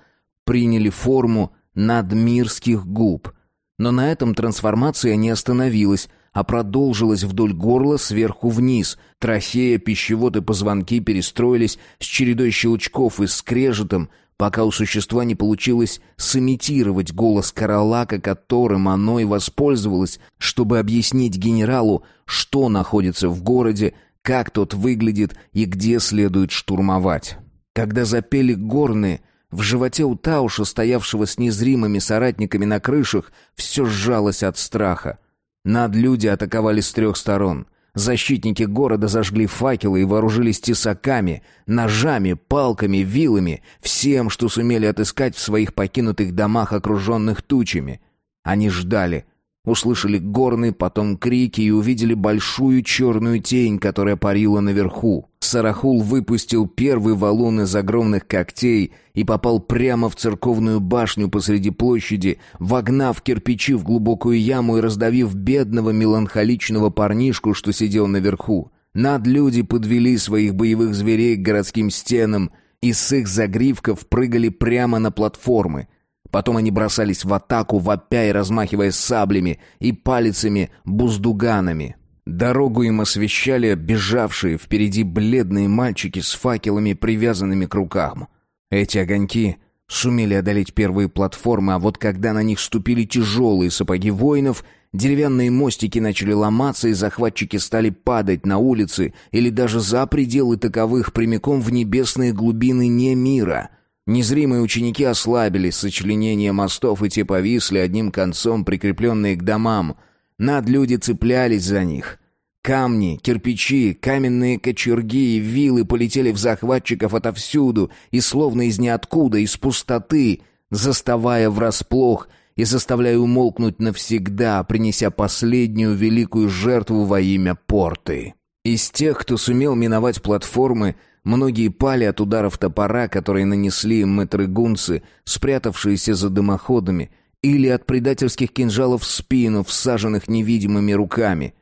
приняли форму надмирских губ — но на этом трансформация не остановилась, а продолжилась вдоль горла сверху вниз. Трахея, пищевод и позвонки перестроились с чередой щелчков и скрежетом, пока у существа не получилось сымитировать голос Каралака, которым оно и воспользовалось, чтобы объяснить генералу, что находится в городе, как тот выглядит и где следует штурмовать. Когда запели горные, в животе у Тауша, стоявшего с незримыми соратниками на крышах, все сжалось от страха. Над люди атаковали с трех сторон. Защитники города зажгли факелы и вооружились тесаками, ножами, палками, вилами, всем, что сумели отыскать в своих покинутых домах, окруженных тучами. Они ждали, услышали горны, потом крики и увидели большую черную тень, которая парила наверху. Сарахул выпустил первый валун из огромных когтей и попал прямо в церковную башню посреди площади, вогнав кирпичи в глубокую яму и раздавив бедного меланхоличного парнишку, что сидел наверху. Над люди подвели своих боевых зверей к городским стенам, и с их загривков прыгали прямо на платформы. Потом они бросались в атаку, вопя и размахивая саблями и палицами-буздуганами. Дорогу им освещали бежавшие впереди бледные мальчики с факелами, привязанными к рукам. Эти огоньки сумели одолеть первые платформы, а вот когда на них ступили тяжелые сапоги воинов, деревянные мостики начали ломаться, и захватчики стали падать на улицы или даже за пределы таковых прямиком в небесные глубины не мира. Незримые ученики ослабили сочленение мостов, и те повисли одним концом, прикрепленные к домам — над люди цеплялись за них. Камни, кирпичи, каменные кочерги и вилы полетели в захватчиков отовсюду и словно из ниоткуда, из пустоты, заставая врасплох и заставляя умолкнуть навсегда, принеся последнюю великую жертву во имя порты. Из тех, кто сумел миновать платформы, многие пали от ударов топора, которые нанесли им мэтры-гунцы, спрятавшиеся за дымоходами, или от предательских кинжалов в спину, всаженных невидимыми руками —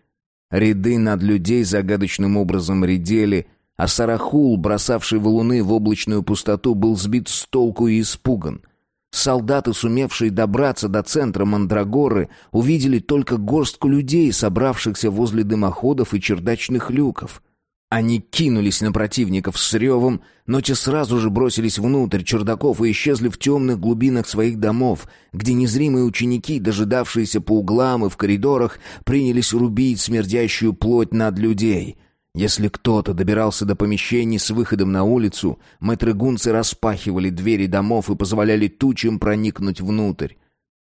Ряды над людей загадочным образом редели, а Сарахул, бросавший валуны в облачную пустоту, был сбит с толку и испуган. Солдаты, сумевшие добраться до центра Мандрагоры, увидели только горстку людей, собравшихся возле дымоходов и чердачных люков. Они кинулись на противников с ревом, но те сразу же бросились внутрь чердаков и исчезли в темных глубинах своих домов, где незримые ученики, дожидавшиеся по углам и в коридорах, принялись рубить смердящую плоть над людей. Если кто-то добирался до помещений с выходом на улицу, мэтры-гунцы распахивали двери домов и позволяли тучам проникнуть внутрь.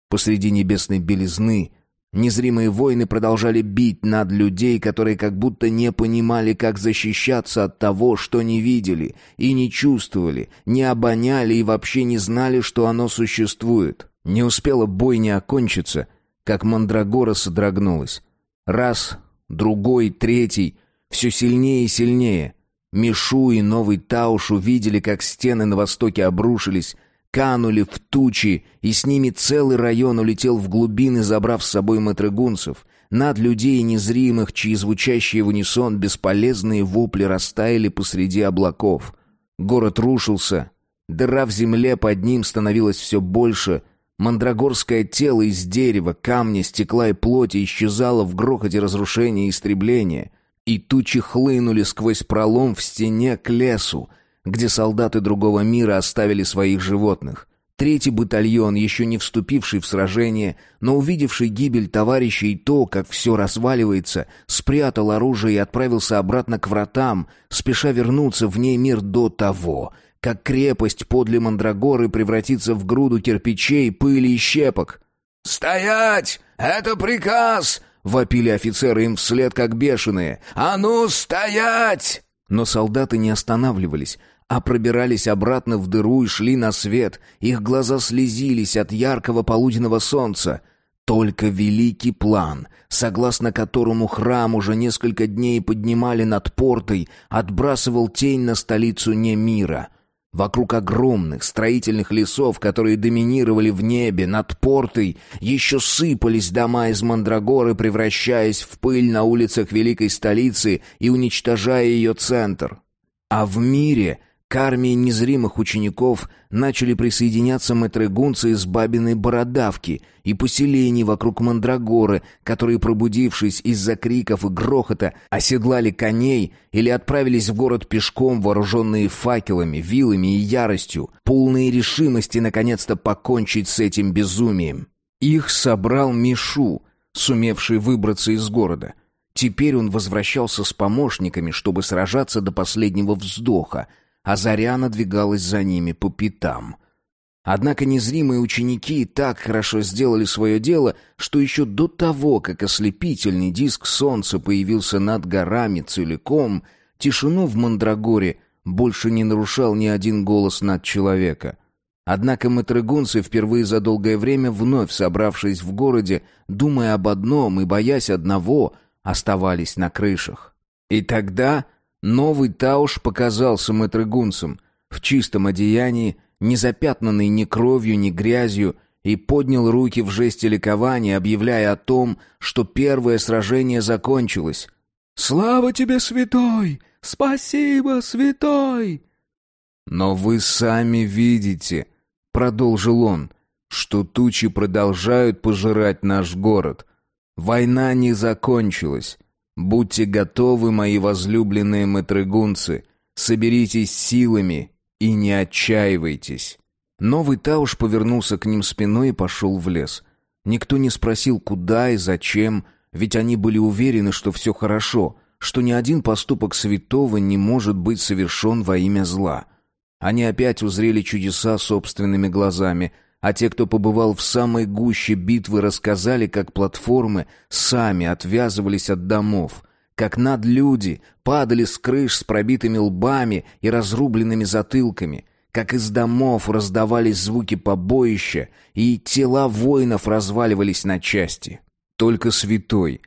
Посреди небесной белизны — Незримые воины продолжали бить над людей, которые как будто не понимали, как защищаться от того, что не видели и не чувствовали, не обоняли и вообще не знали, что оно существует. Не успела бойня окончиться, как Мандрагора содрогнулась. Раз, другой, третий, все сильнее и сильнее. Мишу и новый Тауш увидели, как стены на востоке обрушились, канули в тучи, и с ними целый район улетел в глубины, забрав с собой матрыгунцев. Над людей незримых, чьи звучащие в унисон бесполезные вопли растаяли посреди облаков. Город рушился. Дыра в земле под ним становилась все больше. Мандрагорское тело из дерева, камня, стекла и плоти исчезало в грохоте разрушения и истребления. И тучи хлынули сквозь пролом в стене к лесу, где солдаты другого мира оставили своих животных. Третий батальон, еще не вступивший в сражение, но увидевший гибель товарища и то, как все разваливается, спрятал оружие и отправился обратно к вратам, спеша вернуться в ней мир до того, как крепость подле Мандрагоры превратится в груду кирпичей, пыли и щепок. «Стоять! Это приказ!» — вопили офицеры им вслед, как бешеные. «А ну, стоять!» Но солдаты не останавливались, а пробирались обратно в дыру и шли на свет. Их глаза слезились от яркого полуденного солнца. Только великий план, согласно которому храм уже несколько дней поднимали над портой, отбрасывал тень на столицу не мира. Вокруг огромных строительных лесов, которые доминировали в небе над портой, еще сыпались дома из мандрагоры, превращаясь в пыль на улицах великой столицы и уничтожая ее центр. А в мире к армии незримых учеников начали присоединяться мэтрегунцы из Бабиной Бородавки и поселений вокруг Мандрагоры, которые, пробудившись из-за криков и грохота, оседлали коней или отправились в город пешком, вооруженные факелами, вилами и яростью, полные решимости наконец-то покончить с этим безумием. Их собрал Мишу, сумевший выбраться из города. Теперь он возвращался с помощниками, чтобы сражаться до последнего вздоха — а заря надвигалась за ними по пятам. Однако незримые ученики так хорошо сделали свое дело, что еще до того, как ослепительный диск солнца появился над горами целиком, тишину в Мандрагоре больше не нарушал ни один голос над человека. Однако матрыгунцы, впервые за долгое время вновь собравшись в городе, думая об одном и боясь одного, оставались на крышах. И тогда Новый Тауш показался мэтрыгунцем в чистом одеянии, не запятнанный ни кровью, ни грязью, и поднял руки в жесте ликования, объявляя о том, что первое сражение закончилось. «Слава тебе, святой! Спасибо, святой!» «Но вы сами видите», — продолжил он, — «что тучи продолжают пожирать наш город. Война не закончилась. Будьте готовы, мои возлюбленные матрыгунцы, соберитесь силами и не отчаивайтесь. Новый Тауш повернулся к ним спиной и пошел в лес. Никто не спросил, куда и зачем, ведь они были уверены, что все хорошо, что ни один поступок святого не может быть совершен во имя зла. Они опять узрели чудеса собственными глазами, а те, кто побывал в самой гуще битвы, рассказали, как платформы сами отвязывались от домов, как над люди падали с крыш с пробитыми лбами и разрубленными затылками, как из домов раздавались звуки побоища, и тела воинов разваливались на части. Только святой,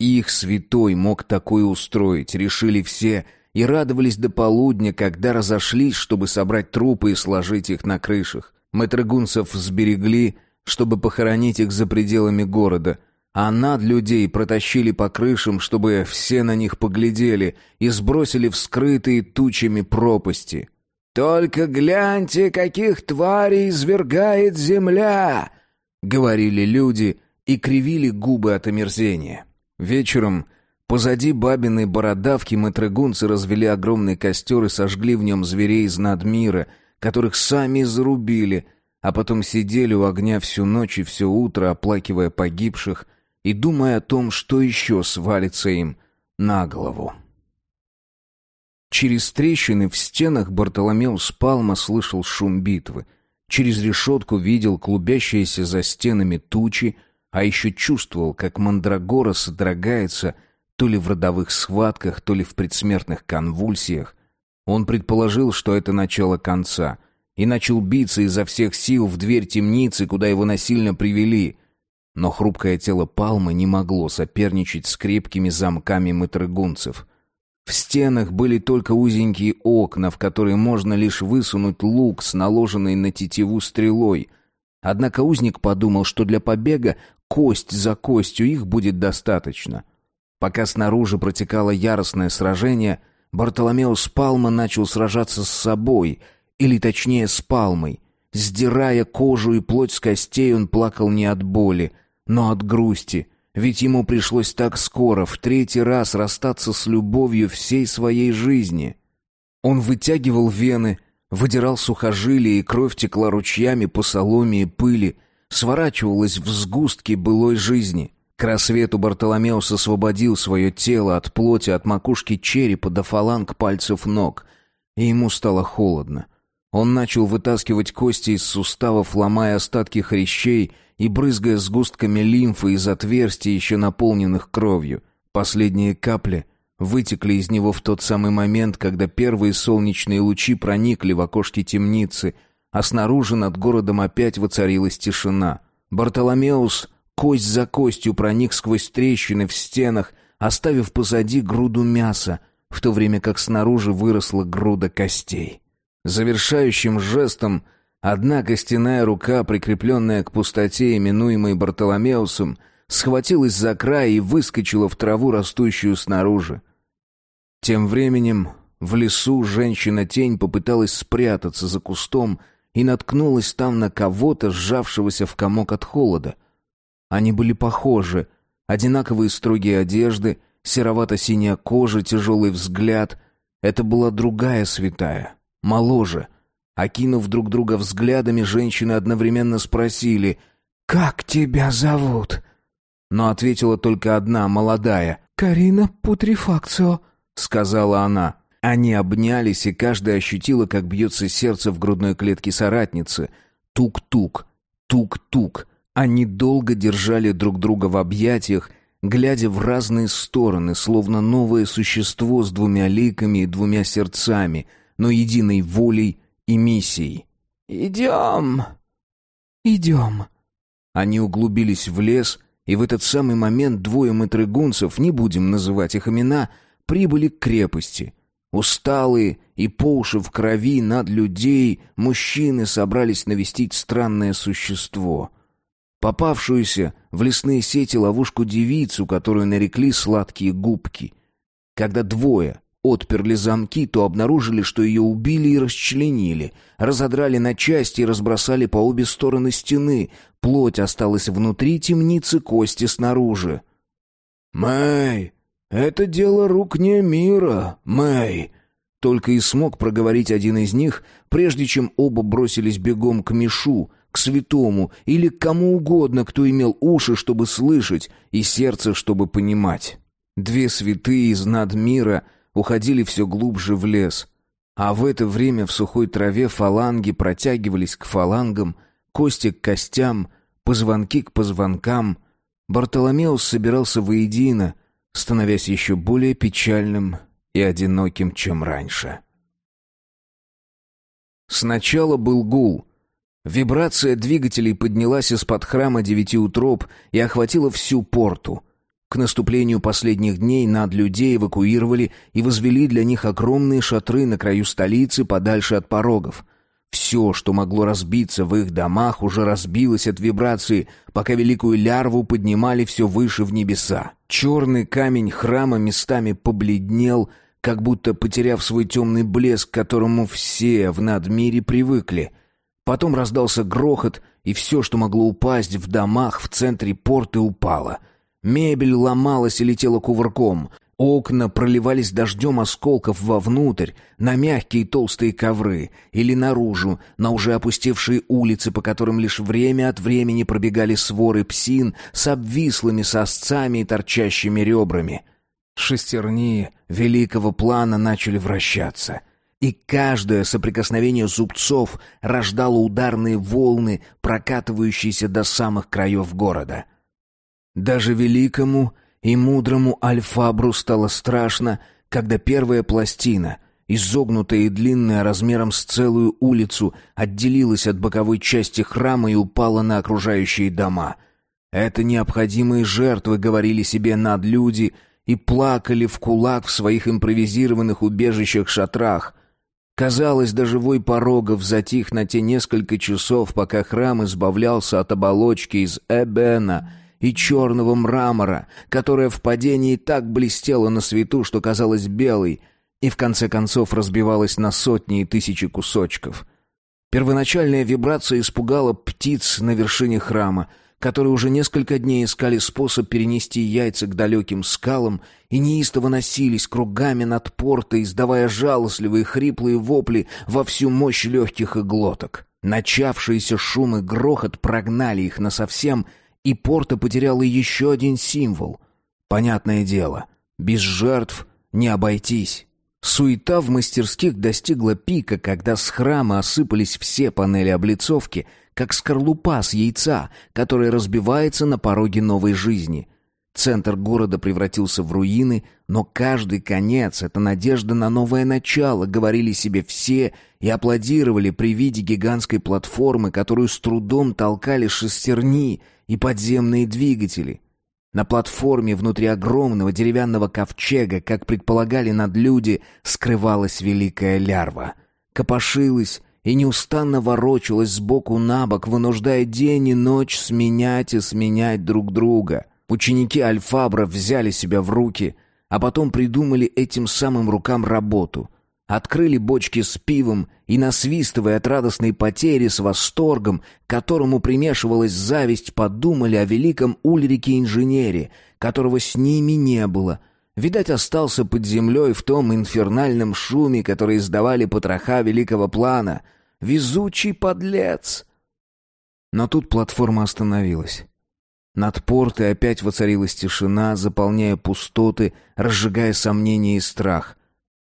их святой мог такое устроить, решили все, и радовались до полудня, когда разошлись, чтобы собрать трупы и сложить их на крышах. Мэтрагунцев сберегли, чтобы похоронить их за пределами города, а над людей протащили по крышам, чтобы все на них поглядели и сбросили в скрытые тучами пропасти. «Только гляньте, каких тварей извергает земля!» — говорили люди и кривили губы от омерзения. Вечером позади бабиной бородавки матрыгунцы развели огромный костер и сожгли в нем зверей из надмира — которых сами зарубили, а потом сидели у огня всю ночь и все утро, оплакивая погибших и думая о том, что еще свалится им на голову. Через трещины в стенах Бартоломеус Палма слышал шум битвы. Через решетку видел клубящиеся за стенами тучи, а еще чувствовал, как Мандрагора содрогается то ли в родовых схватках, то ли в предсмертных конвульсиях, он предположил, что это начало конца, и начал биться изо всех сил в дверь темницы, куда его насильно привели. Но хрупкое тело Палмы не могло соперничать с крепкими замками матрыгунцев. В стенах были только узенькие окна, в которые можно лишь высунуть лук с наложенной на тетиву стрелой. Однако узник подумал, что для побега кость за костью их будет достаточно. Пока снаружи протекало яростное сражение, Бартоломеус Палма начал сражаться с собой, или точнее с Палмой. Сдирая кожу и плоть с костей, он плакал не от боли, но от грусти, ведь ему пришлось так скоро, в третий раз расстаться с любовью всей своей жизни. Он вытягивал вены, выдирал сухожилия, и кровь текла ручьями по соломе и пыли, сворачивалась в сгустки былой жизни. К рассвету Бартоломеус освободил свое тело от плоти, от макушки черепа до фаланг пальцев ног, и ему стало холодно. Он начал вытаскивать кости из суставов, ломая остатки хрящей и брызгая сгустками лимфы из отверстий, еще наполненных кровью. Последние капли вытекли из него в тот самый момент, когда первые солнечные лучи проникли в окошки темницы, а снаружи над городом опять воцарилась тишина. Бартоломеус кость за костью проник сквозь трещины в стенах, оставив позади груду мяса, в то время как снаружи выросла груда костей. Завершающим жестом одна костяная рука, прикрепленная к пустоте, именуемой Бартоломеусом, схватилась за край и выскочила в траву, растущую снаружи. Тем временем в лесу женщина-тень попыталась спрятаться за кустом и наткнулась там на кого-то, сжавшегося в комок от холода. Они были похожи. Одинаковые строгие одежды, серовато-синяя кожа, тяжелый взгляд. Это была другая святая — моложе. Окинув друг друга взглядами, женщины одновременно спросили «Как тебя зовут?» Но ответила только одна, молодая. «Карина Путрефакцио», — сказала она. Они обнялись, и каждая ощутила, как бьется сердце в грудной клетке соратницы. Тук-тук, тук-тук. Они долго держали друг друга в объятиях, глядя в разные стороны, словно новое существо с двумя ликами и двумя сердцами — но единой волей и миссией. «Идем!» «Идем!» Они углубились в лес, и в этот самый момент двое матрыгунцев, не будем называть их имена, прибыли к крепости. Усталые и по уши в крови над людей мужчины собрались навестить странное существо. Попавшуюся в лесные сети ловушку девицу, которую нарекли сладкие губки. Когда двое отперли замки, то обнаружили, что ее убили и расчленили, разодрали на части и разбросали по обе стороны стены. Плоть осталась внутри темницы, кости снаружи. «Мэй, это дело рук не мира, Мэй!» Только и смог проговорить один из них, прежде чем оба бросились бегом к Мишу, к святому или к кому угодно, кто имел уши, чтобы слышать, и сердце, чтобы понимать. Две святые из над мира — уходили все глубже в лес. А в это время в сухой траве фаланги протягивались к фалангам, кости к костям, позвонки к позвонкам. Бартоломеус собирался воедино, становясь еще более печальным и одиноким, чем раньше. Сначала был гул. Вибрация двигателей поднялась из-под храма девяти утроб и охватила всю порту — к наступлению последних дней над людей эвакуировали и возвели для них огромные шатры на краю столицы подальше от порогов. Все, что могло разбиться в их домах, уже разбилось от вибрации, пока великую лярву поднимали все выше в небеса. Черный камень храма местами побледнел, как будто потеряв свой темный блеск, к которому все в надмире привыкли. Потом раздался грохот, и все, что могло упасть в домах в центре порта, упало — Мебель ломалась и летела кувырком. Окна проливались дождем осколков вовнутрь, на мягкие толстые ковры, или наружу, на уже опустевшие улицы, по которым лишь время от времени пробегали своры псин с обвислыми сосцами и торчащими ребрами. Шестерни великого плана начали вращаться — и каждое соприкосновение зубцов рождало ударные волны, прокатывающиеся до самых краев города. Даже великому и мудрому Альфабру стало страшно, когда первая пластина, изогнутая и длинная размером с целую улицу, отделилась от боковой части храма и упала на окружающие дома. Это необходимые жертвы, говорили себе над люди, и плакали в кулак в своих импровизированных убежищах-шатрах. Казалось, даже вой порогов затих на те несколько часов, пока храм избавлялся от оболочки из эбена и черного мрамора, которая в падении так блестела на свету, что казалась белой, и в конце концов разбивалась на сотни и тысячи кусочков. Первоначальная вибрация испугала птиц на вершине храма, которые уже несколько дней искали способ перенести яйца к далеким скалам и неистово носились кругами над портой, издавая жалостливые хриплые вопли во всю мощь легких и глоток. Начавшиеся шум и грохот прогнали их насовсем, и порта потеряла еще один символ. Понятное дело, без жертв не обойтись. Суета в мастерских достигла пика, когда с храма осыпались все панели облицовки — как скорлупа с яйца, которая разбивается на пороге новой жизни. Центр города превратился в руины, но каждый конец — это надежда на новое начало, говорили себе все и аплодировали при виде гигантской платформы, которую с трудом толкали шестерни и подземные двигатели. На платформе внутри огромного деревянного ковчега, как предполагали надлюди, скрывалась великая лярва. Копошилась, и неустанно ворочалась сбоку на бок, вынуждая день и ночь сменять и сменять друг друга. Ученики Альфабра взяли себя в руки, а потом придумали этим самым рукам работу. Открыли бочки с пивом и, насвистывая от радостной потери с восторгом, к которому примешивалась зависть, подумали о великом Ульрике-инженере, которого с ними не было — Видать, остался под землей в том инфернальном шуме, который издавали потроха великого плана. Везучий подлец! Но тут платформа остановилась. Над портой опять воцарилась тишина, заполняя пустоты, разжигая сомнения и страх.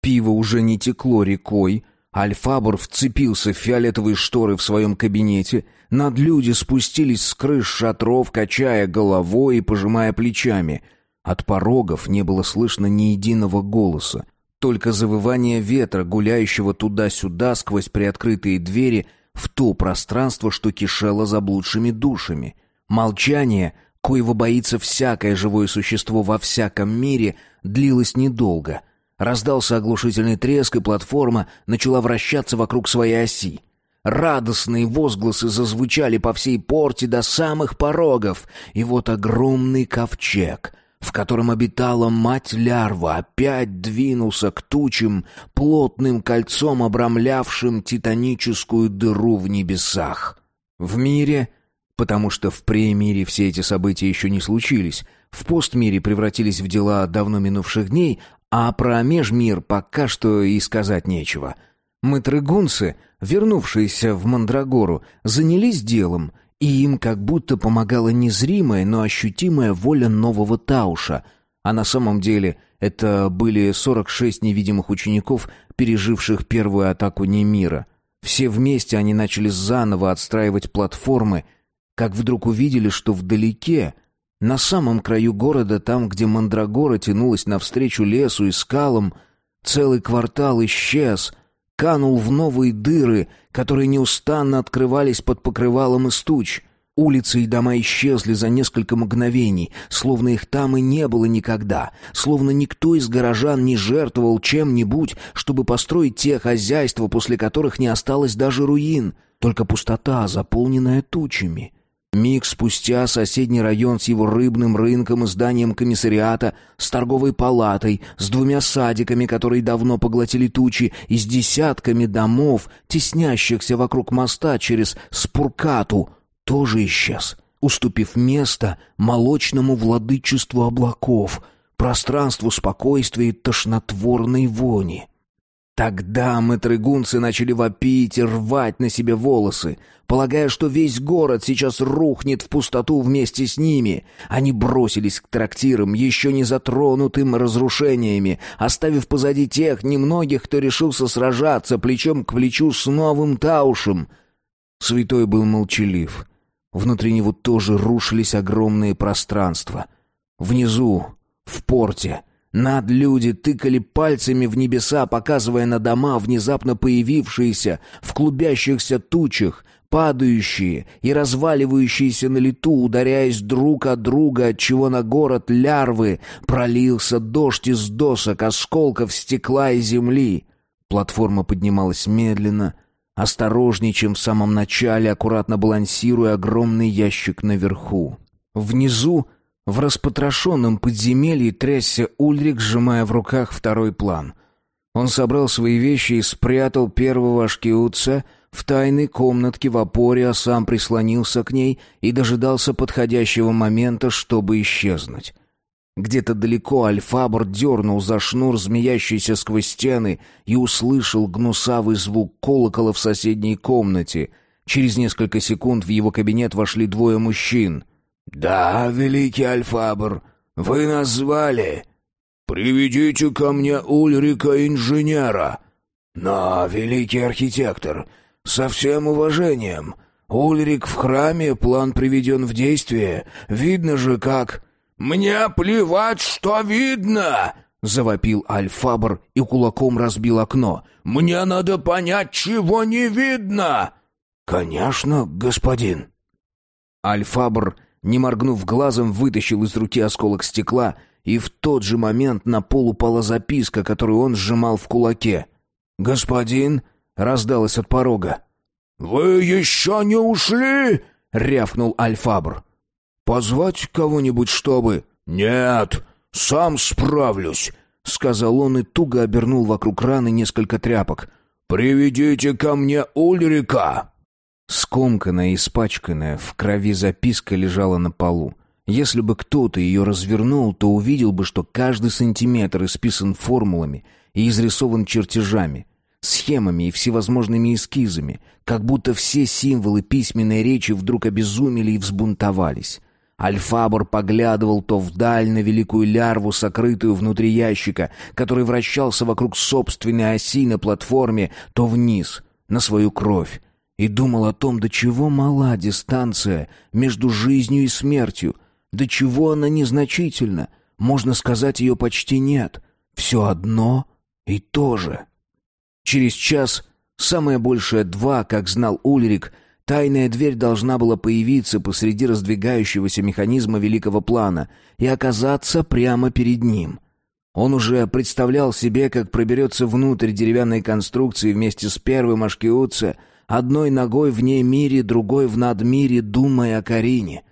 Пиво уже не текло рекой, Альфабор вцепился в фиолетовые шторы в своем кабинете, над люди спустились с крыш шатров, качая головой и пожимая плечами — от порогов не было слышно ни единого голоса, только завывание ветра, гуляющего туда-сюда сквозь приоткрытые двери в то пространство, что кишело заблудшими душами. Молчание, коего боится всякое живое существо во всяком мире, длилось недолго. Раздался оглушительный треск, и платформа начала вращаться вокруг своей оси. Радостные возгласы зазвучали по всей порте до самых порогов, и вот огромный ковчег — в котором обитала мать-лярва, опять двинулся к тучам, плотным кольцом обрамлявшим титаническую дыру в небесах. В мире, потому что в премире все эти события еще не случились, в постмире превратились в дела давно минувших дней, а про межмир пока что и сказать нечего. Мы, трыгунцы, вернувшиеся в Мандрагору, занялись делом — и им как будто помогала незримая, но ощутимая воля нового Тауша, а на самом деле это были 46 невидимых учеников, переживших первую атаку Немира. Все вместе они начали заново отстраивать платформы, как вдруг увидели, что вдалеке, на самом краю города, там, где Мандрагора тянулась навстречу лесу и скалам, целый квартал исчез, канул в новые дыры, которые неустанно открывались под покрывалом из туч. Улицы и дома исчезли за несколько мгновений, словно их там и не было никогда, словно никто из горожан не жертвовал чем-нибудь, чтобы построить те хозяйства, после которых не осталось даже руин, только пустота, заполненная тучами. Миг спустя соседний район с его рыбным рынком и зданием комиссариата, с торговой палатой, с двумя садиками, которые давно поглотили тучи, и с десятками домов, теснящихся вокруг моста через Спуркату, тоже исчез, уступив место молочному владычеству облаков, пространству спокойствия и тошнотворной вони. Тогда мы, трыгунцы, начали вопить и рвать на себе волосы, полагая, что весь город сейчас рухнет в пустоту вместе с ними. Они бросились к трактирам, еще не затронутым разрушениями, оставив позади тех немногих, кто решился сражаться плечом к плечу с новым Таушем. Святой был молчалив. Внутри него тоже рушились огромные пространства. Внизу, в порте, над люди тыкали пальцами в небеса, показывая на дома, внезапно появившиеся в клубящихся тучах, падающие и разваливающиеся на лету, ударяясь друг от друга, отчего на город лярвы пролился дождь из досок, осколков стекла и земли. Платформа поднималась медленно, осторожнее, чем в самом начале, аккуратно балансируя огромный ящик наверху. Внизу, в распотрошенном подземелье, трясся Ульрик, сжимая в руках второй план. Он собрал свои вещи и спрятал первого ашкиутца в тайной комнатке в опоре, а сам прислонился к ней и дожидался подходящего момента, чтобы исчезнуть. Где-то далеко Альфабр дернул за шнур, змеящийся сквозь стены, и услышал гнусавый звук колокола в соседней комнате. Через несколько секунд в его кабинет вошли двое мужчин. «Да, великий Альфабр, вы нас звали?» «Приведите ко мне Ульрика-инженера». «Но, великий архитектор, со всем уважением, Ульрик в храме, план приведен в действие. Видно же, как...» «Мне плевать, что видно!» — завопил Альфабр и кулаком разбил окно. «Мне надо понять, чего не видно!» «Конечно, господин!» Альфабр, не моргнув глазом, вытащил из руки осколок стекла, и в тот же момент на пол упала записка, которую он сжимал в кулаке. «Господин!» — раздалось от порога. «Вы еще не ушли?» — рявкнул Альфабр. «Позвать кого-нибудь, чтобы...» «Нет, сам справлюсь», — сказал он и туго обернул вокруг раны несколько тряпок. «Приведите ко мне Ульрика!» Скомканная, испачканная, в крови записка лежала на полу. Если бы кто-то ее развернул, то увидел бы, что каждый сантиметр исписан формулами и изрисован чертежами, схемами и всевозможными эскизами, как будто все символы письменной речи вдруг обезумели и взбунтовались. Альфабор поглядывал то вдаль на великую лярву, сокрытую внутри ящика, который вращался вокруг собственной оси на платформе, то вниз, на свою кровь, и думал о том, до чего мала дистанция между жизнью и смертью, до чего она незначительна, можно сказать, ее почти нет, все одно и то же. Через час, самое большее два, как знал Ульрик, — Тайная дверь должна была появиться посреди раздвигающегося механизма великого плана и оказаться прямо перед ним. Он уже представлял себе, как проберется внутрь деревянной конструкции вместе с первым Ашкиутце, одной ногой в ней мире, другой в надмире, думая о Карине.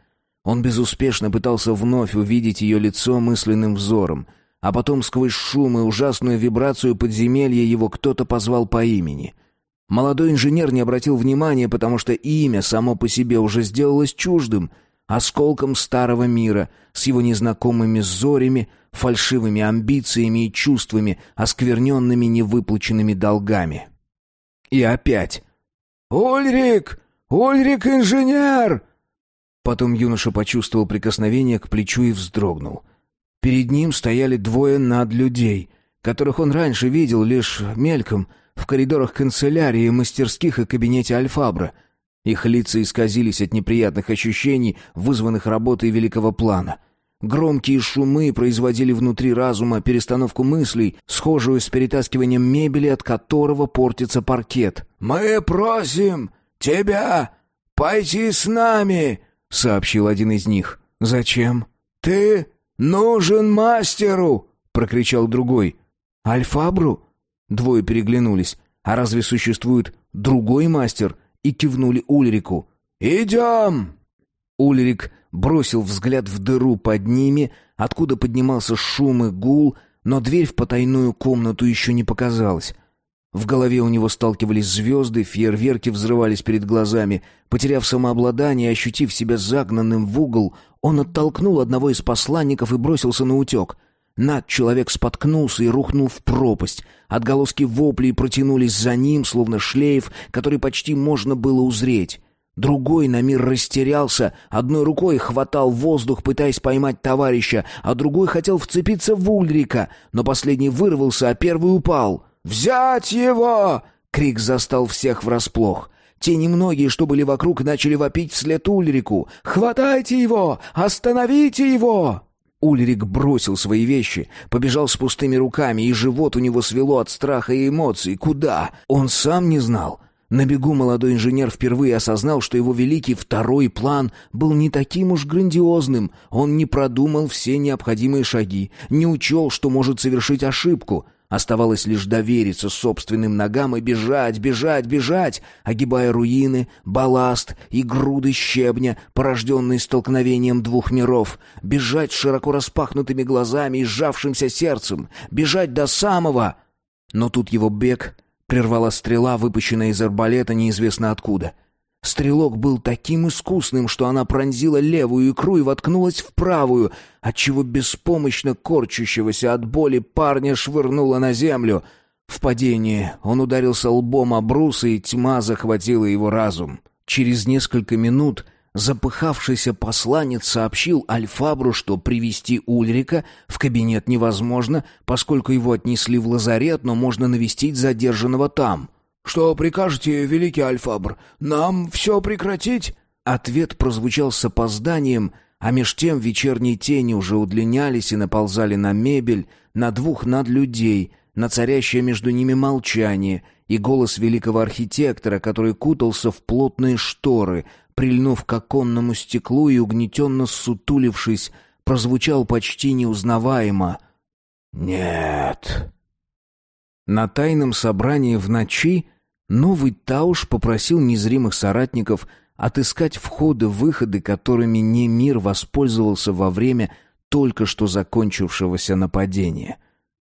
Он безуспешно пытался вновь увидеть ее лицо мысленным взором, а потом сквозь шум и ужасную вибрацию подземелья его кто-то позвал по имени — Молодой инженер не обратил внимания, потому что имя само по себе уже сделалось чуждым, осколком старого мира, с его незнакомыми зорями, фальшивыми амбициями и чувствами, оскверненными невыплаченными долгами. И опять. «Ульрик! Ульрик-инженер!» Потом юноша почувствовал прикосновение к плечу и вздрогнул. Перед ним стояли двое над людей, которых он раньше видел лишь мельком — в коридорах канцелярии, мастерских и кабинете Альфабра. Их лица исказились от неприятных ощущений, вызванных работой великого плана. Громкие шумы производили внутри разума перестановку мыслей, схожую с перетаскиванием мебели, от которого портится паркет. «Мы просим тебя пойти с нами», — сообщил один из них. «Зачем?» «Ты нужен мастеру!» — прокричал другой. «Альфабру?» Двое переглянулись. А разве существует другой мастер? И кивнули Ульрику. «Идем!» Ульрик бросил взгляд в дыру под ними, откуда поднимался шум и гул, но дверь в потайную комнату еще не показалась. В голове у него сталкивались звезды, фейерверки взрывались перед глазами. Потеряв самообладание и ощутив себя загнанным в угол, он оттолкнул одного из посланников и бросился на утек. Над человек споткнулся и рухнул в пропасть. Отголоски воплей протянулись за ним, словно шлейф, который почти можно было узреть. Другой на мир растерялся, одной рукой хватал воздух, пытаясь поймать товарища, а другой хотел вцепиться в Ульрика, но последний вырвался, а первый упал. «Взять его!» — крик застал всех врасплох. Те немногие, что были вокруг, начали вопить вслед Ульрику. «Хватайте его! Остановите его!» Ульрик бросил свои вещи, побежал с пустыми руками, и живот у него свело от страха и эмоций. Куда? Он сам не знал. На бегу молодой инженер впервые осознал, что его великий второй план был не таким уж грандиозным. Он не продумал все необходимые шаги, не учел, что может совершить ошибку. Оставалось лишь довериться собственным ногам и бежать, бежать, бежать, огибая руины, балласт и груды щебня, порожденные столкновением двух миров. Бежать широко распахнутыми глазами и сжавшимся сердцем. Бежать до самого... Но тут его бег Прервала стрела, выпущенная из арбалета неизвестно откуда. Стрелок был таким искусным, что она пронзила левую икру и воткнулась в правую, отчего беспомощно корчащегося от боли парня швырнула на землю. В падении он ударился лбом о брус, и тьма захватила его разум. Через несколько минут Запыхавшийся посланец сообщил Альфабру, что привести Ульрика в кабинет невозможно, поскольку его отнесли в лазарет, но можно навестить задержанного там. «Что прикажете, великий Альфабр? Нам все прекратить?» Ответ прозвучал с опозданием, а меж тем вечерние тени уже удлинялись и наползали на мебель, на двух надлюдей, на царящее между ними молчание и голос великого архитектора, который кутался в плотные шторы — прильнув к оконному стеклу и угнетенно сутулившись, прозвучал почти неузнаваемо «Нет». На тайном собрании в ночи новый Тауш попросил незримых соратников отыскать входы-выходы, которыми не мир воспользовался во время только что закончившегося нападения.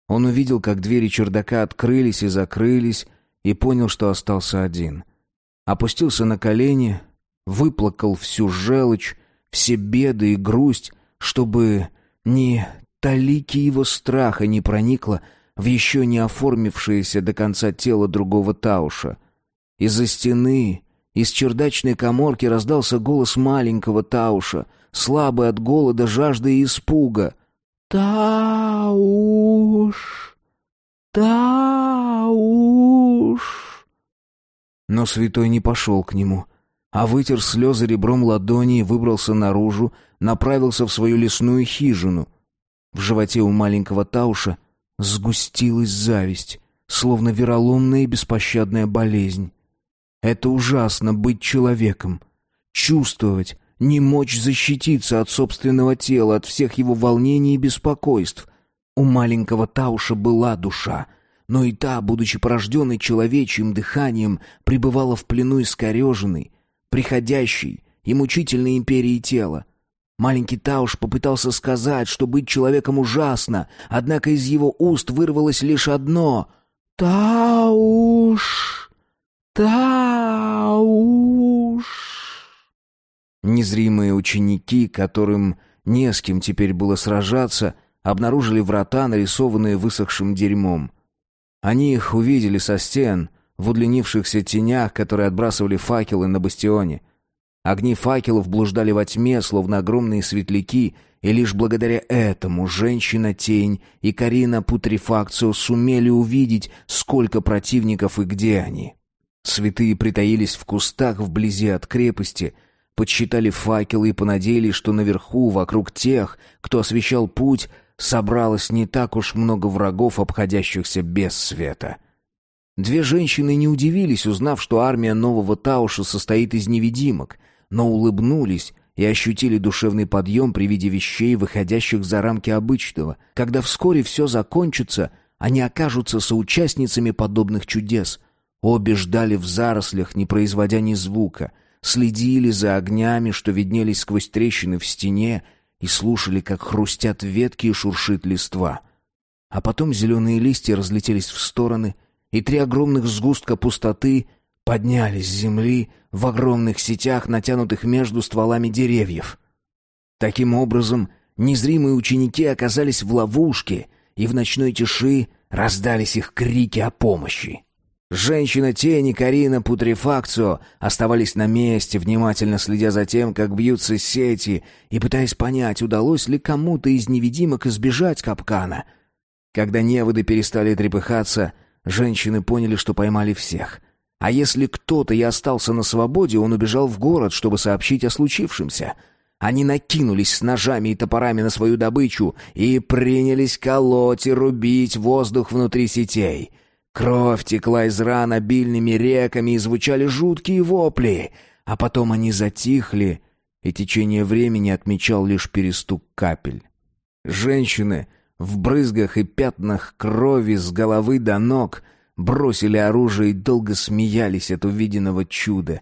Он увидел, как двери чердака открылись и закрылись, и понял, что остался один. Опустился на колени, выплакал всю желчь, все беды и грусть, чтобы ни талики его страха не проникло в еще не оформившееся до конца тело другого Тауша. Из-за стены, из чердачной коморки раздался голос маленького Тауша, слабый от голода, жажды и испуга. «Тауш! Тауш!» Но святой не пошел к нему — а вытер слезы ребром ладони и выбрался наружу, направился в свою лесную хижину. В животе у маленького Тауша сгустилась зависть, словно вероломная и беспощадная болезнь. Это ужасно быть человеком, чувствовать, не мочь защититься от собственного тела, от всех его волнений и беспокойств. У маленького Тауша была душа, но и та, будучи порожденной человечьим дыханием, пребывала в плену искореженной, приходящей и мучительной империи тела. Маленький Тауш попытался сказать, что быть человеком ужасно, однако из его уст вырвалось лишь одно «Тауш! Тауш!» Незримые ученики, которым не с кем теперь было сражаться, обнаружили врата, нарисованные высохшим дерьмом. Они их увидели со стен, в удлинившихся тенях, которые отбрасывали факелы на бастионе. Огни факелов блуждали во тьме, словно огромные светляки, и лишь благодаря этому женщина-тень и Карина Путрефакцио сумели увидеть, сколько противников и где они. Святые притаились в кустах вблизи от крепости, подсчитали факелы и понадеялись, что наверху, вокруг тех, кто освещал путь, собралось не так уж много врагов, обходящихся без света. — Две женщины не удивились, узнав, что армия нового Тауша состоит из невидимок, но улыбнулись и ощутили душевный подъем при виде вещей, выходящих за рамки обычного. Когда вскоре все закончится, они окажутся соучастницами подобных чудес. Обе ждали в зарослях, не производя ни звука, следили за огнями, что виднелись сквозь трещины в стене, и слушали, как хрустят ветки и шуршит листва. А потом зеленые листья разлетелись в стороны — и три огромных сгустка пустоты поднялись с земли в огромных сетях, натянутых между стволами деревьев. Таким образом, незримые ученики оказались в ловушке, и в ночной тиши раздались их крики о помощи. Женщина-тень и Карина Путрефакцио оставались на месте, внимательно следя за тем, как бьются сети, и пытаясь понять, удалось ли кому-то из невидимок избежать капкана. Когда неводы перестали трепыхаться — Женщины поняли, что поймали всех. А если кто-то и остался на свободе, он убежал в город, чтобы сообщить о случившемся. Они накинулись с ножами и топорами на свою добычу и принялись колоть и рубить воздух внутри сетей. Кровь текла из ран обильными реками и звучали жуткие вопли, а потом они затихли, и течение времени отмечал лишь перестук капель. Женщины в брызгах и пятнах крови с головы до ног бросили оружие и долго смеялись от увиденного чуда,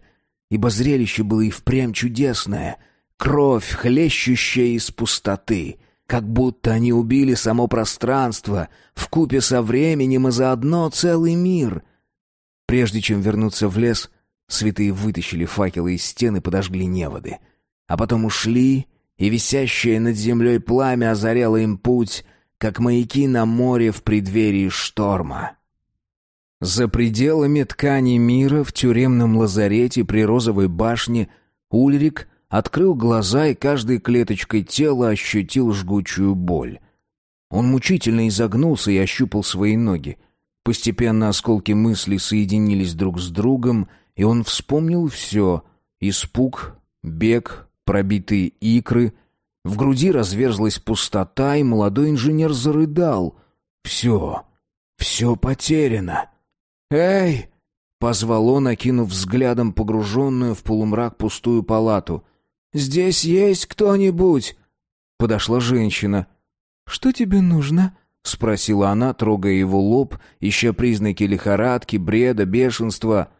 ибо зрелище было и впрямь чудесное — кровь, хлещущая из пустоты — как будто они убили само пространство, в купе со временем и заодно целый мир. Прежде чем вернуться в лес, святые вытащили факелы из стены и подожгли неводы. А потом ушли, и висящее над землей пламя озаряло им путь, как маяки на море в преддверии шторма. За пределами ткани мира в тюремном лазарете при Розовой башне Ульрик Открыл глаза и каждой клеточкой тела ощутил жгучую боль. Он мучительно изогнулся и ощупал свои ноги. Постепенно осколки мысли соединились друг с другом, и он вспомнил все — испуг, бег, пробитые икры. В груди разверзлась пустота, и молодой инженер зарыдал. «Все, все потеряно!» «Эй!» — позвал он, окинув взглядом погруженную в полумрак пустую палату — Здесь есть кто-нибудь?» Подошла женщина. «Что тебе нужно?» — спросила она, трогая его лоб, ища признаки лихорадки, бреда, бешенства.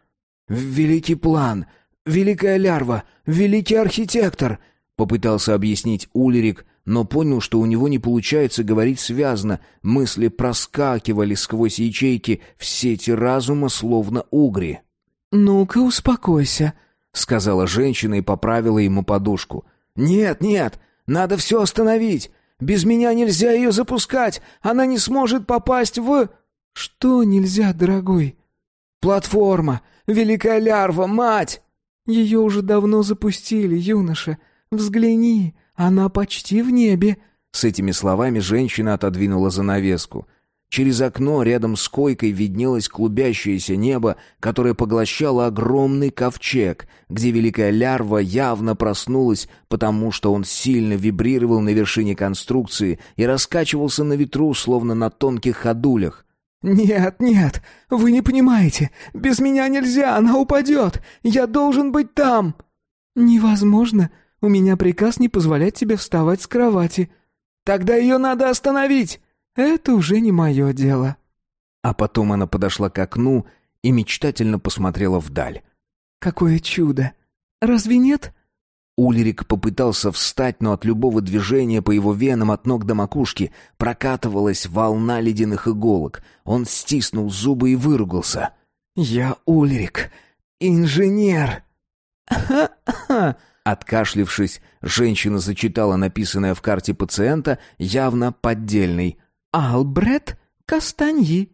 «Великий план! Великая лярва! Великий архитектор!» — попытался объяснить Ульрик, но понял, что у него не получается говорить связно. Мысли проскакивали сквозь ячейки в сети разума, словно угри. «Ну-ка, успокойся», сказала женщина и поправила ему подушку. «Нет, нет, надо все остановить. Без меня нельзя ее запускать. Она не сможет попасть в...» «Что нельзя, дорогой?» «Платформа! Великая лярва, мать!» «Ее уже давно запустили, юноша. Взгляни, она почти в небе». С этими словами женщина отодвинула занавеску. Через окно рядом с койкой виднелось клубящееся небо, которое поглощало огромный ковчег, где великая лярва явно проснулась, потому что он сильно вибрировал на вершине конструкции и раскачивался на ветру, словно на тонких ходулях. «Нет, нет, вы не понимаете. Без меня нельзя, она упадет. Я должен быть там». «Невозможно. У меня приказ не позволять тебе вставать с кровати». «Тогда ее надо остановить». Это уже не мое дело». А потом она подошла к окну и мечтательно посмотрела вдаль. «Какое чудо! Разве нет?» Ульрик попытался встать, но от любого движения по его венам от ног до макушки прокатывалась волна ледяных иголок. Он стиснул зубы и выругался. «Я Ульрик, инженер!» «Ха-ха!» [laughs] Откашлившись, женщина зачитала написанное в карте пациента, явно поддельный. Албрет Кастаньи.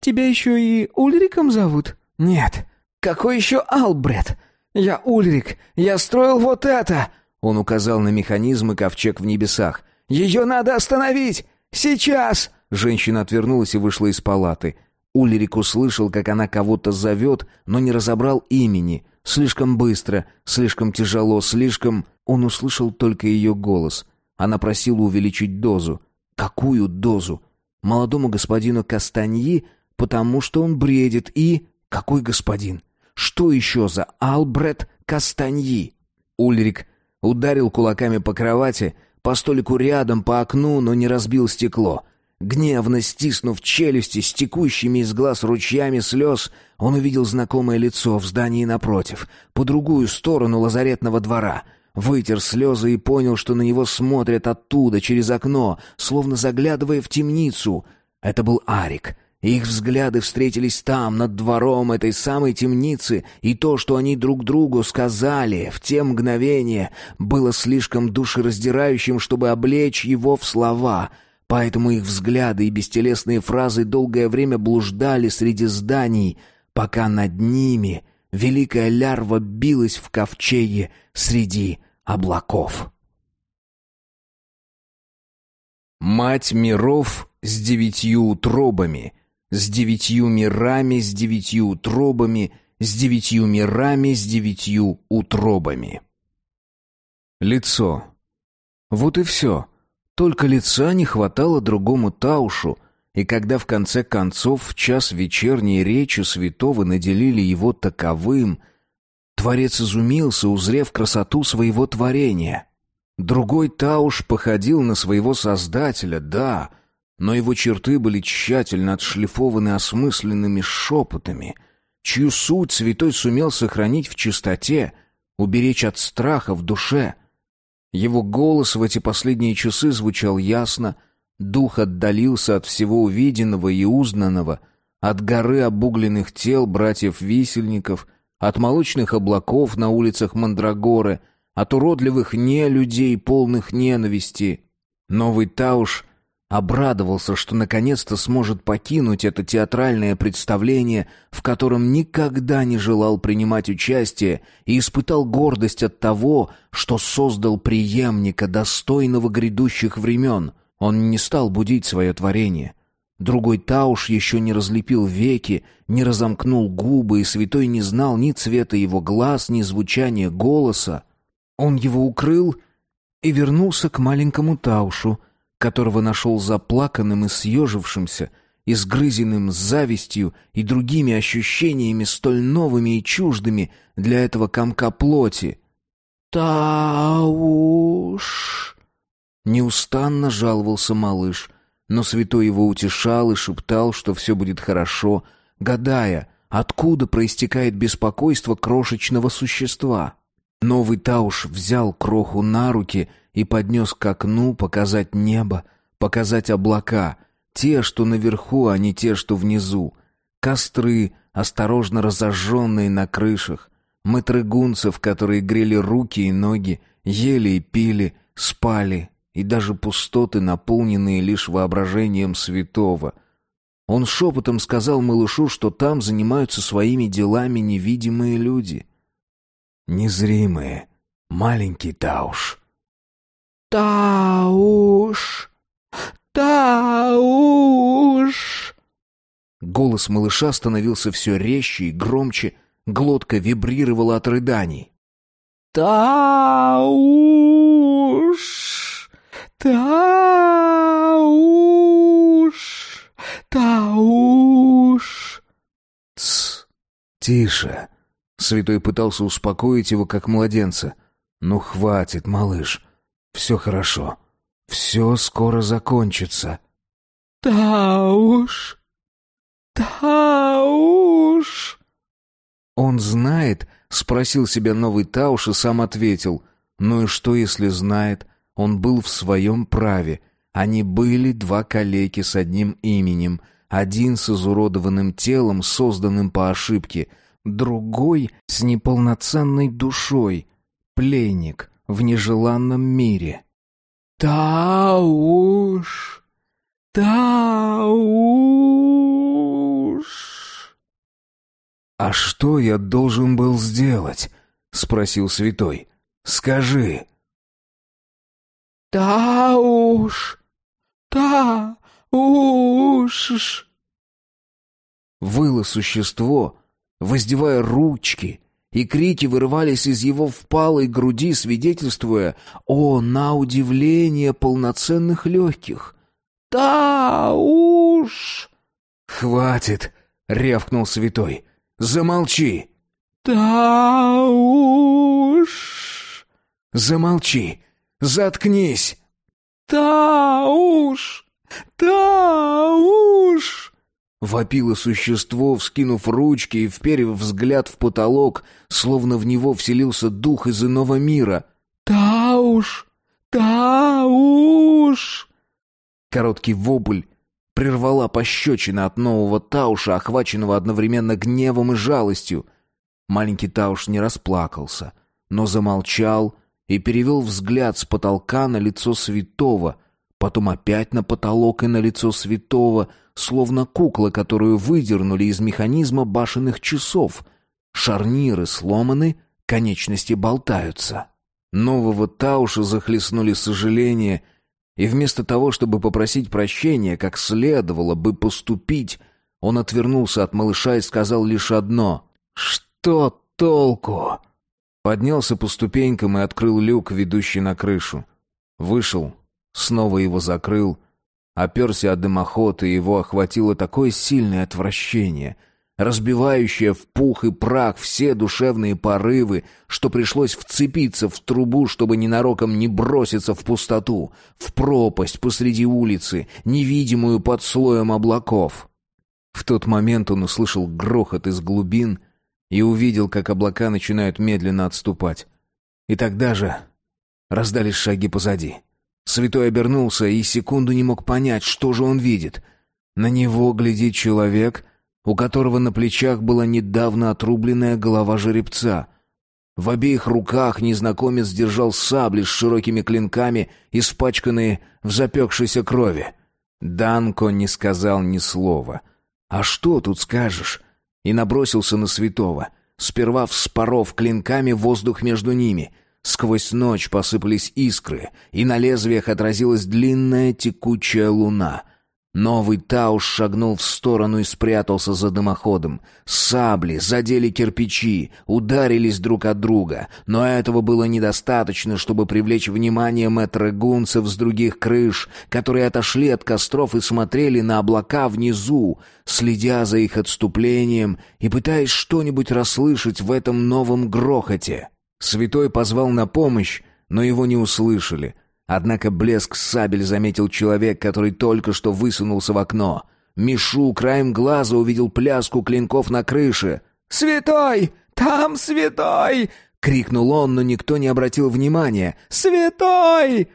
Тебя еще и Ульриком зовут? Нет. Какой еще Албрет? Я Ульрик. Я строил вот это. Он указал на механизм и ковчег в небесах. Ее надо остановить. Сейчас. Женщина отвернулась и вышла из палаты. Ульрик услышал, как она кого-то зовет, но не разобрал имени. Слишком быстро, слишком тяжело, слишком... Он услышал только ее голос. Она просила увеличить дозу. Какую дозу? Молодому господину Кастаньи, потому что он бредит, и... Какой господин? Что еще за Албрет Кастаньи? Ульрик ударил кулаками по кровати, по столику рядом, по окну, но не разбил стекло. Гневно стиснув челюсти с текущими из глаз ручьями слез, он увидел знакомое лицо в здании напротив, по другую сторону лазаретного двора — Вытер слезы и понял, что на него смотрят оттуда, через окно, словно заглядывая в темницу. Это был Арик. Их взгляды встретились там, над двором этой самой темницы, и то, что они друг другу сказали в те мгновения, было слишком душераздирающим, чтобы облечь его в слова. Поэтому их взгляды и бестелесные фразы долгое время блуждали среди зданий, пока над ними великая лярва билась в ковчеге среди облаков. Мать миров с девятью утробами, с девятью мирами, с девятью утробами, с девятью мирами, с девятью утробами. Лицо. Вот и все. Только лица не хватало другому Таушу, И когда в конце концов в час вечерней речи святого наделили его таковым, Творец изумился, узрев красоту своего творения. Другой Тауш походил на своего создателя, да, но его черты были тщательно отшлифованы осмысленными шепотами, чью суть святой сумел сохранить в чистоте, уберечь от страха в душе. Его голос в эти последние часы звучал ясно, дух отдалился от всего увиденного и узнанного, от горы обугленных тел братьев-висельников, от молочных облаков на улицах Мандрагоры, от уродливых нелюдей, полных ненависти. Новый Тауш обрадовался, что наконец-то сможет покинуть это театральное представление, в котором никогда не желал принимать участие, и испытал гордость от того, что создал преемника, достойного грядущих времен. Он не стал будить свое творение — Другой Тауш еще не разлепил веки, не разомкнул губы, и святой не знал ни цвета его глаз, ни звучания голоса. Он его укрыл и вернулся к маленькому Таушу, которого нашел заплаканным и съежившимся, изгрызенным завистью и другими ощущениями столь новыми и чуждыми для этого комка плоти. «Тауш!» Неустанно жаловался малыш, но святой его утешал и шептал, что все будет хорошо, гадая, откуда проистекает беспокойство крошечного существа. Новый Тауш взял кроху на руки и поднес к окну показать небо, показать облака, те, что наверху, а не те, что внизу, костры, осторожно разожженные на крышах, матрыгунцев, которые грели руки и ноги, ели и пили, спали и даже пустоты, наполненные лишь воображением святого. Он шепотом сказал малышу, что там занимаются своими делами невидимые люди. Незримые, маленький Тауш. «Тауш! Тауш!» Голос малыша становился все резче и громче, глотка вибрировала от рыданий. «Тауш!» «Тауш! Тауш!» «Тсс! Тише!» Святой пытался успокоить его, как младенца. «Ну, хватит, малыш. Все хорошо. Все скоро закончится». «Тауш! Тауш!» «Он знает?» — спросил себя новый Тауш и сам ответил. «Ну и что, если знает? Он был в своем праве. Они были два калеки с одним именем. Один с изуродованным телом, созданным по ошибке. Другой с неполноценной душой. Пленник в нежеланном мире. «Тауш! Тауш!» «А что я должен был сделать?» — спросил святой. «Скажи». «Тауш! Тауш!» Выло существо, воздевая ручки, и крики вырывались из его впалой груди, свидетельствуя о, на удивление, полноценных легких. «Тауш!» «Хватит!» — рявкнул святой. «Замолчи!» «Тауш!» «Замолчи! Заткнись!» «Тауш! Тауш!» Вопило существо, вскинув ручки и вперев взгляд в потолок, словно в него вселился дух из иного мира. «Тауш! Тауш!» Короткий вопль прервала пощечина от нового Тауша, охваченного одновременно гневом и жалостью. Маленький Тауш не расплакался, но замолчал и перевел взгляд с потолка на лицо святого, потом опять на потолок и на лицо святого, словно кукла, которую выдернули из механизма башенных часов. Шарниры сломаны, конечности болтаются. Нового Тауша захлестнули сожаления, и вместо того, чтобы попросить прощения, как следовало бы поступить, он отвернулся от малыша и сказал лишь одно «Что толку?» Поднялся по ступенькам и открыл люк, ведущий на крышу. Вышел, снова его закрыл, Оперся о дымоход, и его охватило такое сильное отвращение, разбивающее в пух и прах все душевные порывы, что пришлось вцепиться в трубу, чтобы ненароком не броситься в пустоту, в пропасть посреди улицы, невидимую под слоем облаков. В тот момент он услышал грохот из глубин и увидел, как облака начинают медленно отступать. И тогда же раздались шаги позади. Святой обернулся и секунду не мог понять, что же он видит. На него глядит человек, у которого на плечах была недавно отрубленная голова жеребца. В обеих руках незнакомец держал сабли с широкими клинками, испачканные в запекшейся крови. Данко не сказал ни слова. «А что тут скажешь?» И набросился на святого, сперва вспоров клинками воздух между ними — Сквозь ночь посыпались искры, и на лезвиях отразилась длинная текучая луна. Новый Тауш шагнул в сторону и спрятался за дымоходом. Сабли задели кирпичи, ударились друг от друга, но этого было недостаточно, чтобы привлечь внимание мэтрэгунцев с других крыш, которые отошли от костров и смотрели на облака внизу, следя за их отступлением и пытаясь что-нибудь расслышать в этом новом грохоте. Святой позвал на помощь, но его не услышали. Однако блеск сабель заметил человек, который только что высунулся в окно. Мишу краем глаза увидел пляску клинков на крыше. «Святой! Там святой!» — крикнул он, но никто не обратил внимания. «Святой!»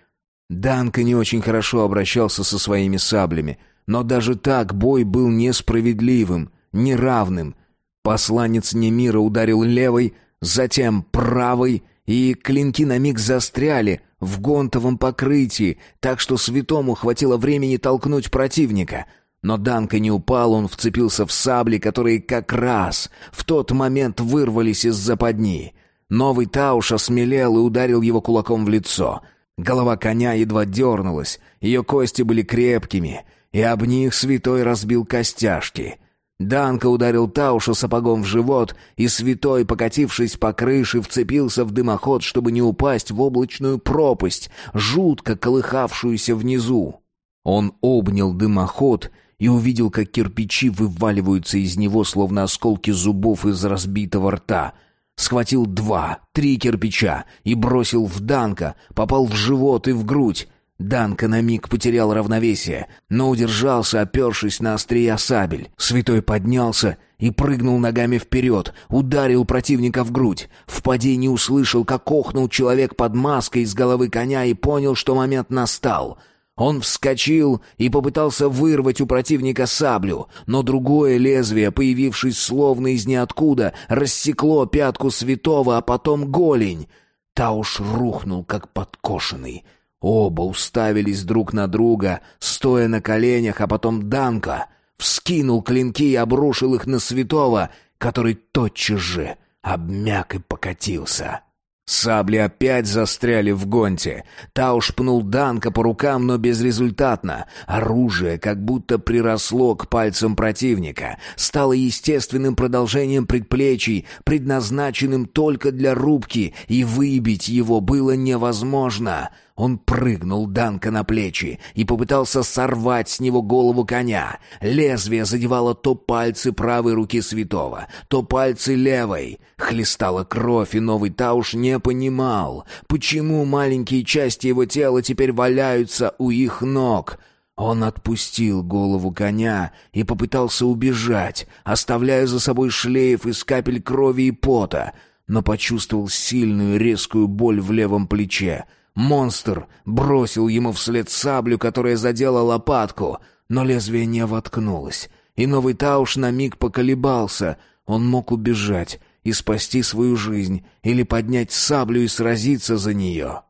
Данка не очень хорошо обращался со своими саблями, но даже так бой был несправедливым, неравным. Посланец Немира ударил левой, затем правой, и клинки на миг застряли в гонтовом покрытии, так что святому хватило времени толкнуть противника. Но Данка не упал, он вцепился в сабли, которые как раз в тот момент вырвались из западни. Новый Тауш осмелел и ударил его кулаком в лицо. Голова коня едва дернулась, ее кости были крепкими, и об них святой разбил костяшки — Данка ударил Тауша сапогом в живот, и святой, покатившись по крыше, вцепился в дымоход, чтобы не упасть в облачную пропасть, жутко колыхавшуюся внизу. Он обнял дымоход и увидел, как кирпичи вываливаются из него, словно осколки зубов из разбитого рта. Схватил два, три кирпича и бросил в Данка, попал в живот и в грудь. Данка на миг потерял равновесие, но удержался, опершись на острия сабель. Святой поднялся и прыгнул ногами вперед, ударил противника в грудь. В падении услышал, как охнул человек под маской из головы коня и понял, что момент настал. Он вскочил и попытался вырвать у противника саблю, но другое лезвие, появившись словно из ниоткуда, рассекло пятку святого, а потом голень. Тауш рухнул, как подкошенный — Оба уставились друг на друга, стоя на коленях, а потом Данка вскинул клинки и обрушил их на святого, который тотчас же обмяк и покатился. Сабли опять застряли в гонте. Тауш пнул Данка по рукам, но безрезультатно. Оружие как будто приросло к пальцам противника, стало естественным продолжением предплечий, предназначенным только для рубки, и выбить его было невозможно — он прыгнул Данка на плечи и попытался сорвать с него голову коня. Лезвие задевало то пальцы правой руки святого, то пальцы левой. Хлестала кровь, и новый Тауш не понимал, почему маленькие части его тела теперь валяются у их ног. Он отпустил голову коня и попытался убежать, оставляя за собой шлейф из капель крови и пота, но почувствовал сильную резкую боль в левом плече — Монстр бросил ему вслед саблю, которая задела лопатку, но лезвие не воткнулось. И новый Тауш на миг поколебался. Он мог убежать и спасти свою жизнь, или поднять саблю и сразиться за нее.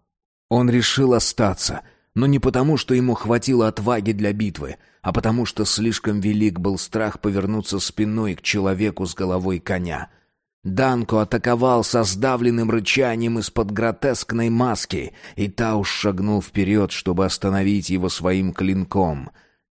Он решил остаться, но не потому, что ему хватило отваги для битвы, а потому что слишком велик был страх повернуться спиной к человеку с головой коня — Данко атаковал со сдавленным рычанием из-под гротескной маски, и Тауш шагнул вперед, чтобы остановить его своим клинком.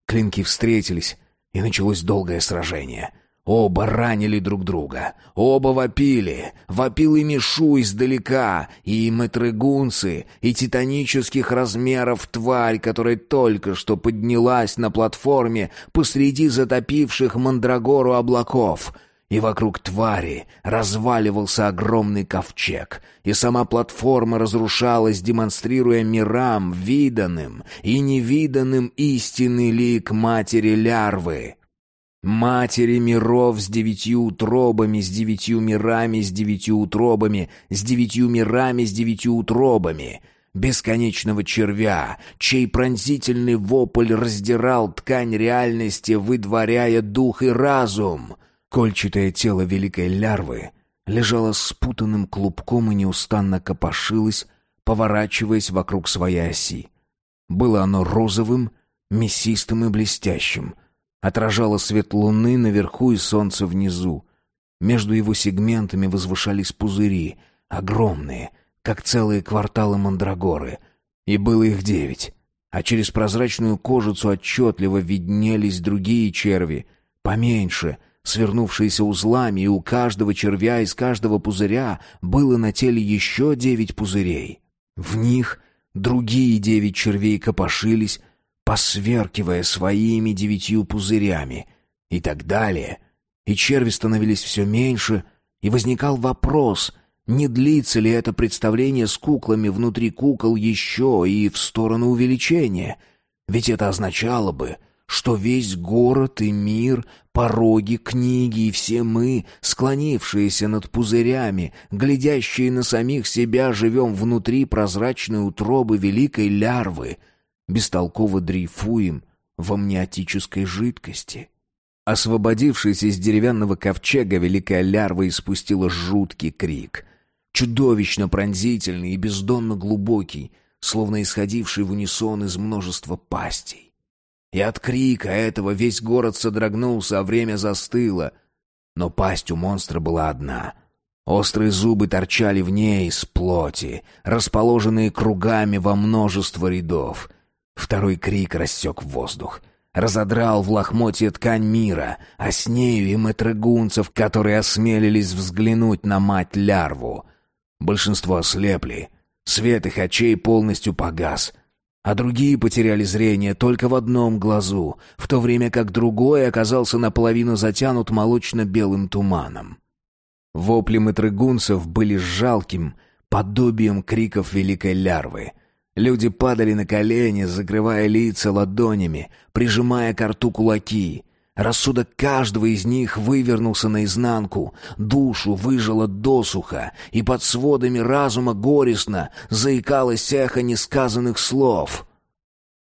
Клинки встретились, и началось долгое сражение. Оба ранили друг друга. Оба вопили. Вопил и Мишу издалека, и мэтрегунцы, и титанических размеров тварь, которая только что поднялась на платформе посреди затопивших Мандрагору облаков — и вокруг твари разваливался огромный ковчег, и сама платформа разрушалась, демонстрируя мирам, виданным и невиданным истинный лик матери лярвы. Матери миров с девятью утробами, с девятью мирами, с девятью утробами, с девятью мирами, с девятью утробами — бесконечного червя, чей пронзительный вопль раздирал ткань реальности, выдворяя дух и разум. Кольчатое тело великой лярвы лежало спутанным клубком и неустанно копошилось, поворачиваясь вокруг своей оси. Было оно розовым, мясистым и блестящим, отражало свет луны наверху и солнце внизу. Между его сегментами возвышались пузыри, огромные, как целые кварталы мандрагоры, и было их девять. А через прозрачную кожицу отчетливо виднелись другие черви, поменьше — свернувшиеся узлами, и у каждого червя из каждого пузыря было на теле еще девять пузырей. В них другие девять червей копошились, посверкивая своими девятью пузырями, и так далее. И черви становились все меньше, и возникал вопрос, не длится ли это представление с куклами внутри кукол еще и в сторону увеличения. Ведь это означало бы, что весь город и мир, пороги, книги и все мы, склонившиеся над пузырями, глядящие на самих себя, живем внутри прозрачной утробы великой лярвы, бестолково дрейфуем в амниотической жидкости. Освободившись из деревянного ковчега, великая лярва испустила жуткий крик. Чудовищно пронзительный и бездонно глубокий, словно исходивший в унисон из множества пастей. И от крика этого весь город содрогнулся, а время застыло. Но пасть у монстра была одна. Острые зубы торчали в ней из плоти, расположенные кругами во множество рядов. Второй крик рассек воздух. Разодрал в лохмотье ткань мира, а с нею и мэтрегунцев, которые осмелились взглянуть на мать-лярву. Большинство ослепли. Свет их очей полностью погас — а другие потеряли зрение только в одном глазу, в то время как другой оказался наполовину затянут молочно-белым туманом. Вопли матрыгунцев были жалким подобием криков великой лярвы. Люди падали на колени, закрывая лица ладонями, прижимая к рту кулаки — Рассудок каждого из них вывернулся наизнанку, душу выжило досуха, и под сводами разума горестно заикалось эхо несказанных слов.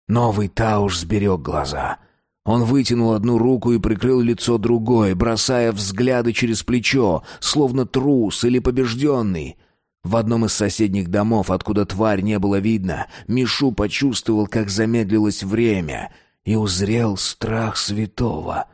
Новый Тауш сберег глаза. Он вытянул одну руку и прикрыл лицо другой, бросая взгляды через плечо, словно трус или побежденный. В одном из соседних домов, откуда тварь не было видно, Мишу почувствовал, как замедлилось время — и узрел страх святого.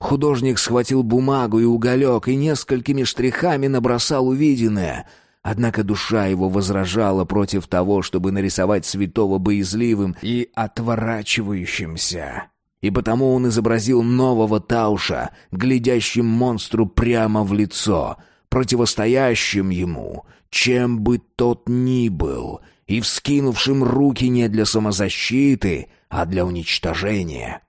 Художник схватил бумагу и уголек и несколькими штрихами набросал увиденное. Однако душа его возражала против того, чтобы нарисовать святого боязливым и отворачивающимся. И потому он изобразил нового Тауша, глядящим монстру прямо в лицо, противостоящим ему, чем бы тот ни был, и вскинувшим руки не для самозащиты — а для уничтожения.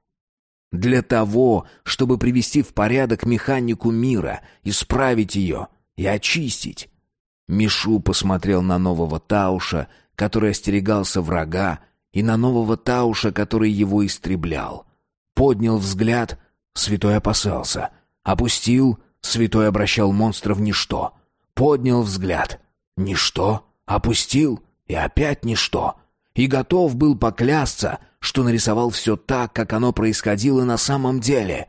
Для того, чтобы привести в порядок механику мира, исправить ее и очистить. Мишу посмотрел на нового Тауша, который остерегался врага, и на нового Тауша, который его истреблял. Поднял взгляд, святой опасался. Опустил, святой обращал монстра в ничто. Поднял взгляд, ничто, опустил, и опять ничто. И готов был поклясться, что нарисовал все так, как оно происходило на самом деле.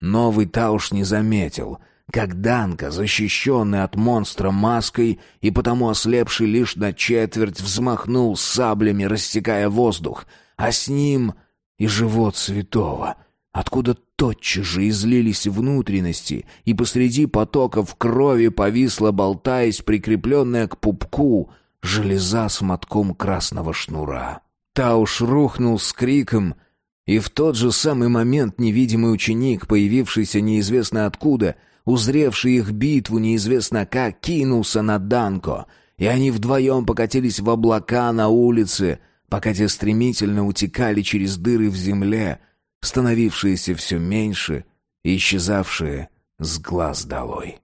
Новый Тауш не заметил, как Данка, защищенный от монстра маской и потому ослепший лишь на четверть, взмахнул саблями, рассекая воздух, а с ним и живот святого, откуда тотчас же излились внутренности, и посреди потоков крови повисла, болтаясь, прикрепленная к пупку, железа с мотком красного шнура. Тауш рухнул с криком, И в тот же самый момент невидимый ученик, появившийся неизвестно откуда, узревший их битву неизвестно как, кинулся на Данко, и они вдвоем покатились в облака на улице, пока те стремительно утекали через дыры в земле, становившиеся все меньше и исчезавшие с глаз долой.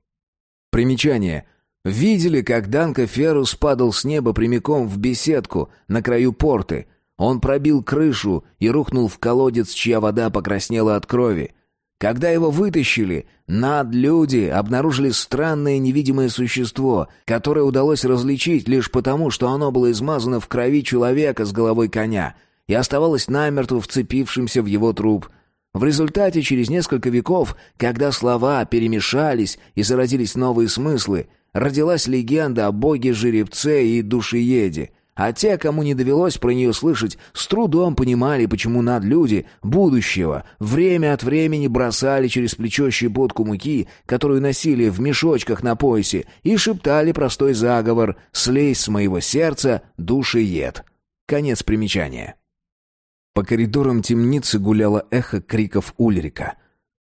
Примечание. Видели, как Данко Феррус падал с неба прямиком в беседку на краю порты. Он пробил крышу и рухнул в колодец, чья вода покраснела от крови. Когда его вытащили, над люди обнаружили странное невидимое существо, которое удалось различить лишь потому, что оно было измазано в крови человека с головой коня и оставалось намертво вцепившимся в его труп. В результате, через несколько веков, когда слова перемешались и зародились новые смыслы, родилась легенда о боге-жеребце и душееде, а те, кому не довелось про нее слышать, с трудом понимали, почему надлюди будущего время от времени бросали через плечо щепотку муки, которую носили в мешочках на поясе, и шептали простой заговор «Слезь с моего сердца, душеед». Конец примечания. По коридорам темницы гуляло эхо криков Ульрика.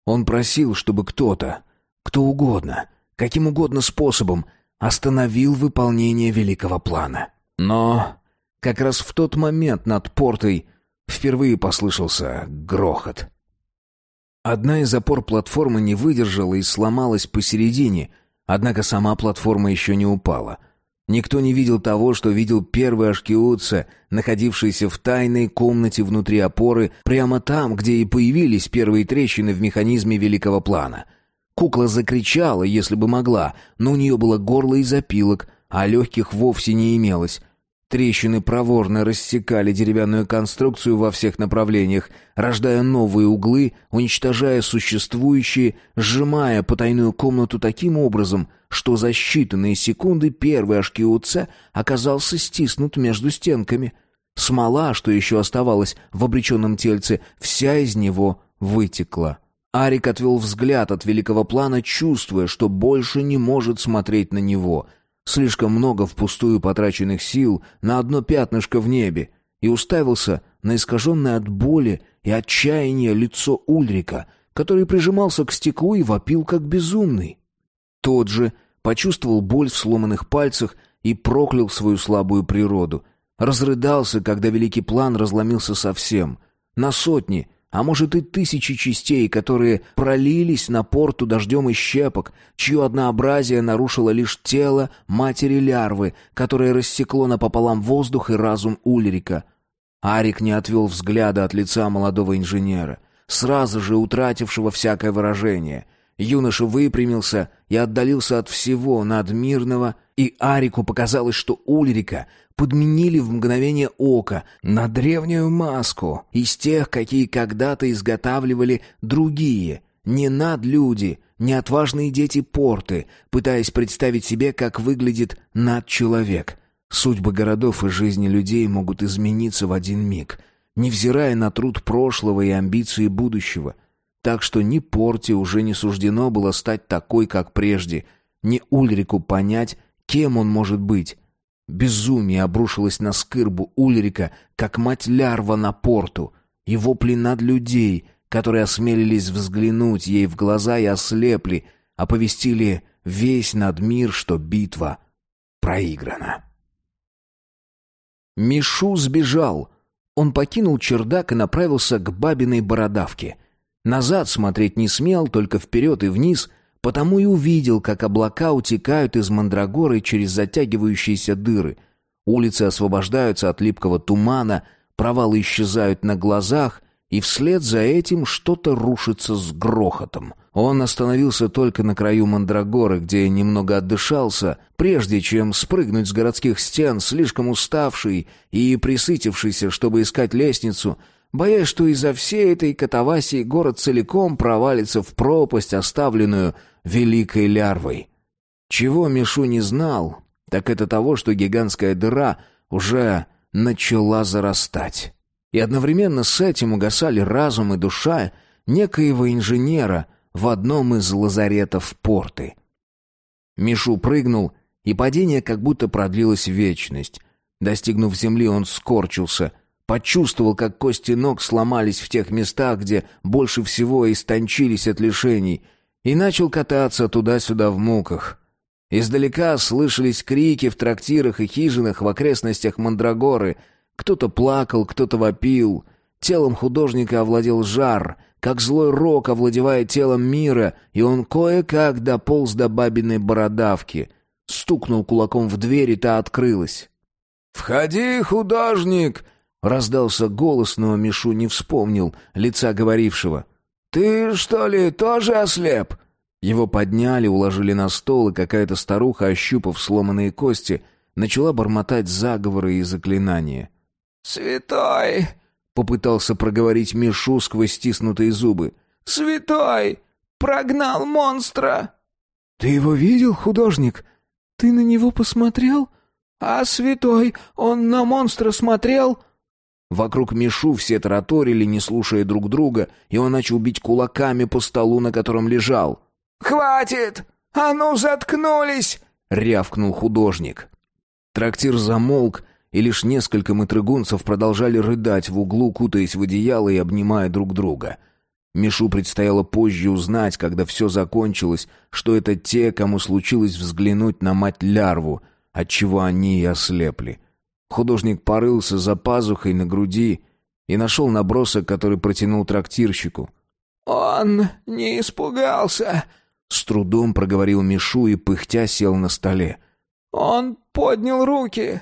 Он просил, чтобы кто-то, кто угодно, каким угодно способом, остановил выполнение великого плана. Но как раз в тот момент над портой впервые послышался грохот. Одна из опор платформы не выдержала и сломалась посередине, однако сама платформа еще не упала. Никто не видел того, что видел первый Ашкиутса, находившийся в тайной комнате внутри опоры, прямо там, где и появились первые трещины в механизме великого плана. Кукла закричала, если бы могла, но у нее было горло из опилок, а легких вовсе не имелось. Трещины проворно рассекали деревянную конструкцию во всех направлениях, рождая новые углы, уничтожая существующие, сжимая потайную комнату таким образом, что за считанные секунды первый Ашкиуце оказался стиснут между стенками. Смола, что еще оставалась в обреченном тельце, вся из него вытекла. Арик отвел взгляд от великого плана, чувствуя, что больше не может смотреть на него — Слишком много впустую потраченных сил на одно пятнышко в небе, и уставился на искаженное от боли и отчаяния лицо Ульрика, который прижимался к стеклу и вопил как безумный. Тот же почувствовал боль в сломанных пальцах и проклял свою слабую природу. Разрыдался, когда великий план разломился совсем. На сотни, а может и тысячи частей, которые пролились на порту дождем и щепок, чье однообразие нарушило лишь тело матери лярвы, которое рассекло напополам воздух и разум Ульрика. Арик не отвел взгляда от лица молодого инженера, сразу же утратившего всякое выражение. Юноша выпрямился и отдалился от всего надмирного, и Арику показалось, что Ульрика подменили в мгновение ока на древнюю маску из тех, какие когда-то изготавливали другие, не надлюди, не отважные дети порты, пытаясь представить себе, как выглядит надчеловек. Судьбы городов и жизни людей могут измениться в один миг, невзирая на труд прошлого и амбиции будущего. Так что ни порте уже не суждено было стать такой, как прежде, ни Ульрику понять, кем он может быть, Безумие обрушилось на скырбу Ульрика, как мать-лярва на порту. Его над людей, которые осмелились взглянуть ей в глаза и ослепли, оповестили весь над мир, что битва проиграна. Мишу сбежал. Он покинул чердак и направился к бабиной бородавке. Назад смотреть не смел, только вперед и вниз — Потому и увидел, как облака утекают из мандрагоры через затягивающиеся дыры. Улицы освобождаются от липкого тумана, провалы исчезают на глазах, и вслед за этим что-то рушится с грохотом. Он остановился только на краю мандрагоры, где немного отдышался, прежде чем спрыгнуть с городских стен, слишком уставший и присытившийся, чтобы искать лестницу — боясь, что из-за всей этой катавасии город целиком провалится в пропасть, оставленную великой лярвой. Чего Мишу не знал, так это того, что гигантская дыра уже начала зарастать. И одновременно с этим угасали разум и душа некоего инженера в одном из лазаретов порты. Мишу прыгнул, и падение как будто продлилось вечность. Достигнув земли, он скорчился — Почувствовал, как кости ног сломались в тех местах, где больше всего истончились от лишений, и начал кататься туда-сюда в муках. Издалека слышались крики в трактирах и хижинах в окрестностях Мандрагоры. Кто-то плакал, кто-то вопил. Телом художника овладел жар, как злой рок овладевает телом мира, и он кое-как дополз до бабиной бородавки. Стукнул кулаком в дверь, и та открылась. «Входи, художник!» Раздался голос, но Мишу не вспомнил лица говорившего. «Ты, что ли, тоже ослеп?» Его подняли, уложили на стол, и какая-то старуха, ощупав сломанные кости, начала бормотать заговоры и заклинания. «Святой!» — попытался проговорить Мишу сквозь стиснутые зубы. «Святой! Прогнал монстра!» «Ты его видел, художник? Ты на него посмотрел?» «А святой, он на монстра смотрел?» Вокруг Мишу все тараторили, не слушая друг друга, и он начал бить кулаками по столу, на котором лежал. «Хватит! А ну, заткнулись!» — рявкнул художник. Трактир замолк, и лишь несколько матрыгунцев продолжали рыдать в углу, кутаясь в одеяло и обнимая друг друга. Мишу предстояло позже узнать, когда все закончилось, что это те, кому случилось взглянуть на мать-лярву, отчего они и ослепли. Художник порылся за пазухой на груди и нашел набросок, который протянул трактирщику. «Он не испугался!» — с трудом проговорил Мишу и пыхтя сел на столе. «Он поднял руки,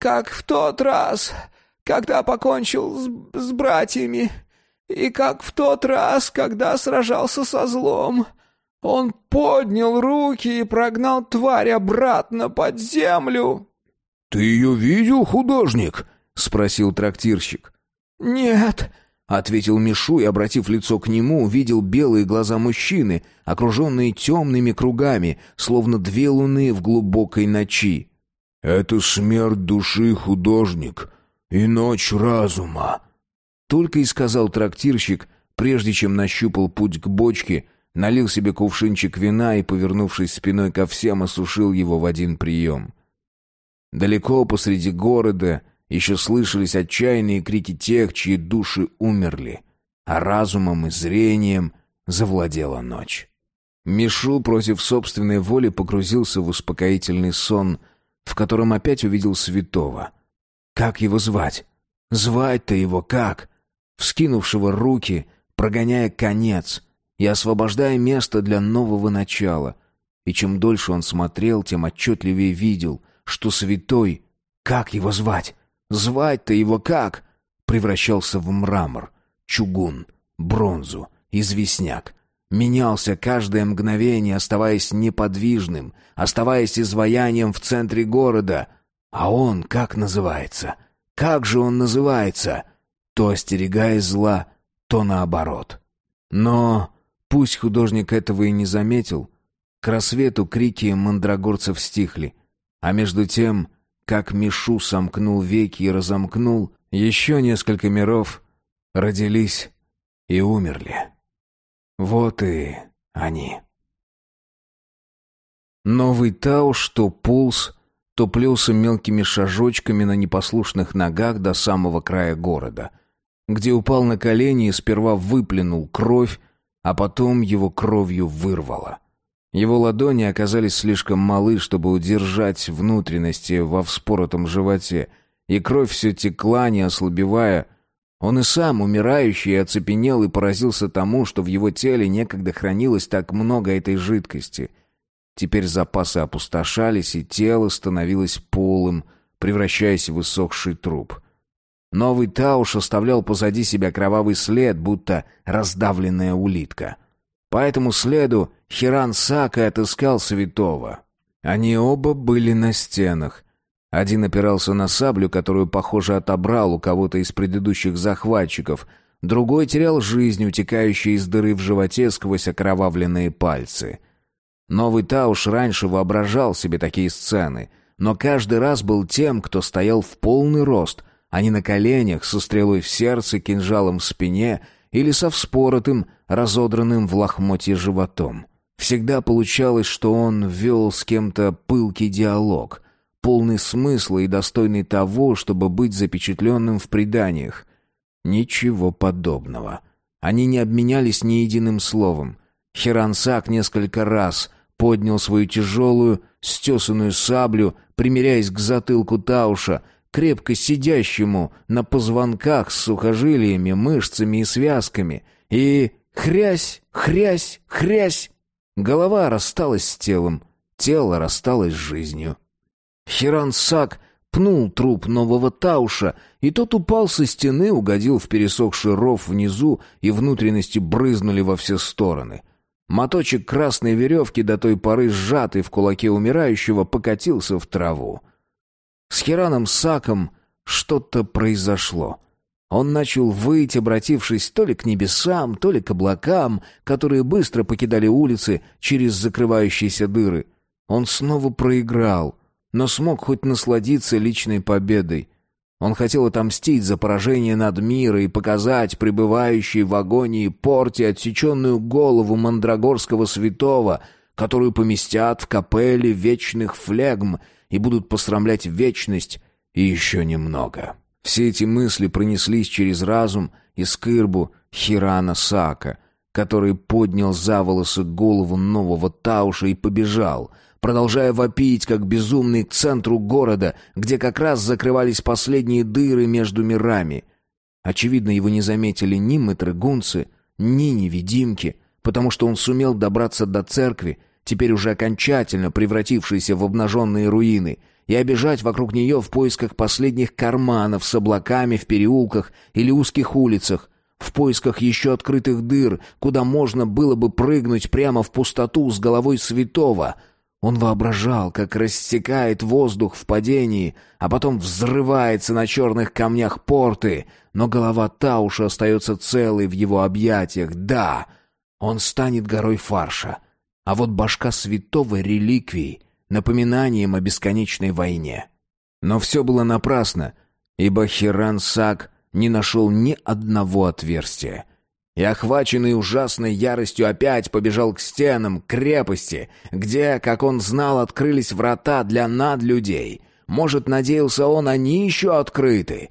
как в тот раз, когда покончил с, с братьями, и как в тот раз, когда сражался со злом. Он поднял руки и прогнал тварь обратно под землю!» «Ты ее видел, художник?» — спросил трактирщик. «Нет», — ответил Мишу и, обратив лицо к нему, увидел белые глаза мужчины, окруженные темными кругами, словно две луны в глубокой ночи. «Это смерть души, художник, и ночь разума», — только и сказал трактирщик, прежде чем нащупал путь к бочке, налил себе кувшинчик вина и, повернувшись спиной ко всем, осушил его в один прием. Далеко посреди города еще слышались отчаянные крики тех, чьи души умерли, а разумом и зрением завладела ночь. Мишу против собственной воли погрузился в успокоительный сон, в котором опять увидел святого. Как его звать? Звать-то его как? Вскинувшего руки, прогоняя конец и освобождая место для нового начала. И чем дольше он смотрел, тем отчетливее видел, что святой, как его звать? Звать-то его как? Превращался в мрамор, чугун, бронзу, известняк. Менялся каждое мгновение, оставаясь неподвижным, оставаясь изваянием в центре города. А он как называется? Как же он называется? То остерегаясь зла, то наоборот. Но пусть художник этого и не заметил, к рассвету крики мандрагорцев стихли. А между тем, как Мишу сомкнул веки и разомкнул, еще несколько миров родились и умерли. Вот и они. Новый Тауш то полз, то плелся мелкими шажочками на непослушных ногах до самого края города, где упал на колени и сперва выплюнул кровь, а потом его кровью вырвало. Его ладони оказались слишком малы, чтобы удержать внутренности во вспоротом животе, и кровь все текла, не ослабевая. Он и сам, умирающий, оцепенел и поразился тому, что в его теле некогда хранилось так много этой жидкости. Теперь запасы опустошались, и тело становилось полым, превращаясь в высохший труп. Новый Тауш оставлял позади себя кровавый след, будто раздавленная улитка — по этому следу Хиран Сака отыскал святого. Они оба были на стенах. Один опирался на саблю, которую, похоже, отобрал у кого-то из предыдущих захватчиков. Другой терял жизнь, утекающей из дыры в животе сквозь окровавленные пальцы. Новый Тауш раньше воображал себе такие сцены, но каждый раз был тем, кто стоял в полный рост, а не на коленях, со стрелой в сердце, кинжалом в спине — или со вспоротым, разодранным в лохмотье животом. Всегда получалось, что он вел с кем-то пылкий диалог, полный смысла и достойный того, чтобы быть запечатленным в преданиях. Ничего подобного. Они не обменялись ни единым словом. Хирансак несколько раз поднял свою тяжелую, стесанную саблю, примеряясь к затылку Тауша, крепко сидящему на позвонках с сухожилиями, мышцами и связками, и хрясь, хрясь, хрясь. Голова рассталась с телом, тело рассталось с жизнью. Хирансак пнул труп нового Тауша, и тот упал со стены, угодил в пересохший ров внизу, и внутренности брызнули во все стороны. Моточек красной веревки, до той поры сжатый в кулаке умирающего, покатился в траву. С Хираном Саком что-то произошло. Он начал выть, обратившись то ли к небесам, то ли к облакам, которые быстро покидали улицы через закрывающиеся дыры. Он снова проиграл, но смог хоть насладиться личной победой. Он хотел отомстить за поражение над миром и показать пребывающей в агонии порте отсеченную голову мандрагорского святого, которую поместят в капелле вечных флегм и будут посрамлять вечность и еще немного. Все эти мысли пронеслись через разум и скырбу Хирана Сака, который поднял за волосы голову нового Тауша и побежал — продолжая вопить, как безумный, к центру города, где как раз закрывались последние дыры между мирами. Очевидно, его не заметили ни мэтры-гунцы, ни невидимки, потому что он сумел добраться до церкви, теперь уже окончательно превратившейся в обнаженные руины, и обежать вокруг нее в поисках последних карманов с облаками в переулках или узких улицах, в поисках еще открытых дыр, куда можно было бы прыгнуть прямо в пустоту с головой святого — он воображал, как рассекает воздух в падении, а потом взрывается на черных камнях порты, но голова Тауша остается целой в его объятиях. Да, он станет горой фарша, а вот башка святого реликвий, напоминанием о бесконечной войне. Но все было напрасно, ибо Хиран Сак не нашел ни одного отверстия и, охваченный ужасной яростью, опять побежал к стенам, крепости, где, как он знал, открылись врата для надлюдей. Может, надеялся он, они еще открыты.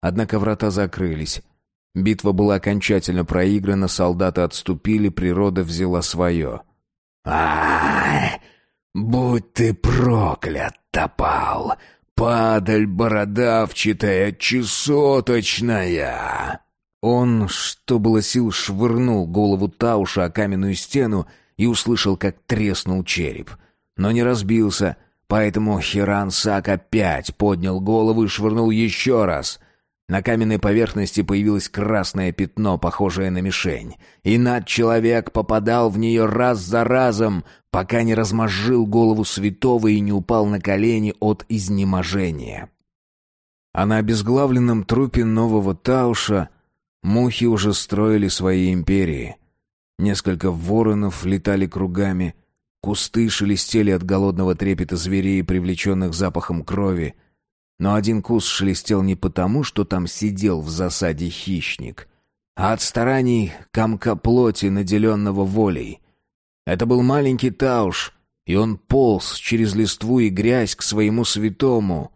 Однако врата закрылись. Битва была окончательно проиграна, солдаты отступили, природа взяла свое. А Будь ты проклят, топал! Падаль бородавчатая, чесоточная!» Он, что было сил, швырнул голову Тауша о каменную стену и услышал, как треснул череп. Но не разбился, поэтому Хиран Сак опять поднял голову и швырнул еще раз. На каменной поверхности появилось красное пятно, похожее на мишень. И над человек попадал в нее раз за разом, пока не размозжил голову святого и не упал на колени от изнеможения. А на обезглавленном трупе нового Тауша — Мухи уже строили свои империи. Несколько воронов летали кругами, кусты шелестели от голодного трепета зверей, привлеченных запахом крови. Но один куст шелестел не потому, что там сидел в засаде хищник, а от стараний комка плоти, наделенного волей. Это был маленький Тауш, и он полз через листву и грязь к своему святому.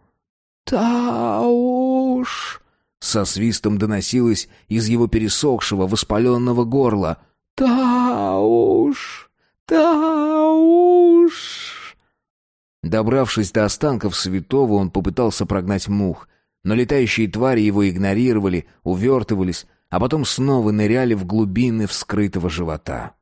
«Тауш!» Со свистом доносилось из его пересохшего, воспаленного горла. «Тауш! Тауш!» Добравшись до останков святого, он попытался прогнать мух, но летающие твари его игнорировали, увертывались, а потом снова ныряли в глубины вскрытого живота.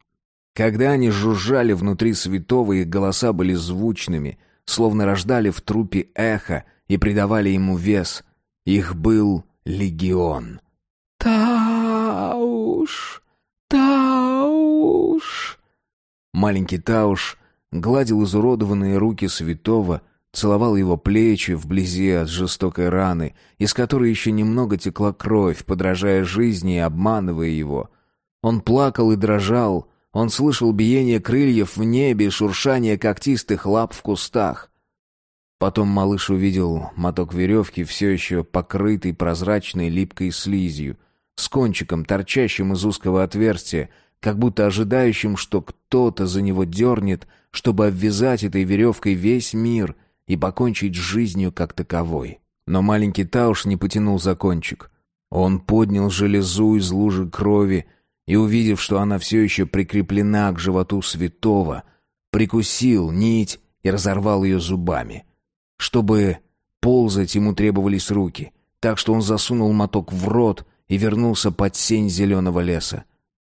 Когда они жужжали внутри святого, их голоса были звучными, словно рождали в трупе эхо и придавали ему вес. Их был легион. «Тауш! Тауш!» Маленький Тауш гладил изуродованные руки святого, целовал его плечи вблизи от жестокой раны, из которой еще немного текла кровь, подражая жизни и обманывая его. Он плакал и дрожал, он слышал биение крыльев в небе шуршание когтистых лап в кустах. Потом малыш увидел моток веревки, все еще покрытый прозрачной липкой слизью, с кончиком, торчащим из узкого отверстия, как будто ожидающим, что кто-то за него дернет, чтобы обвязать этой веревкой весь мир и покончить с жизнью как таковой. Но маленький Тауш не потянул за кончик. Он поднял железу из лужи крови и, увидев, что она все еще прикреплена к животу святого, прикусил нить и разорвал ее зубами. Чтобы ползать, ему требовались руки, так что он засунул моток в рот и вернулся под сень зеленого леса.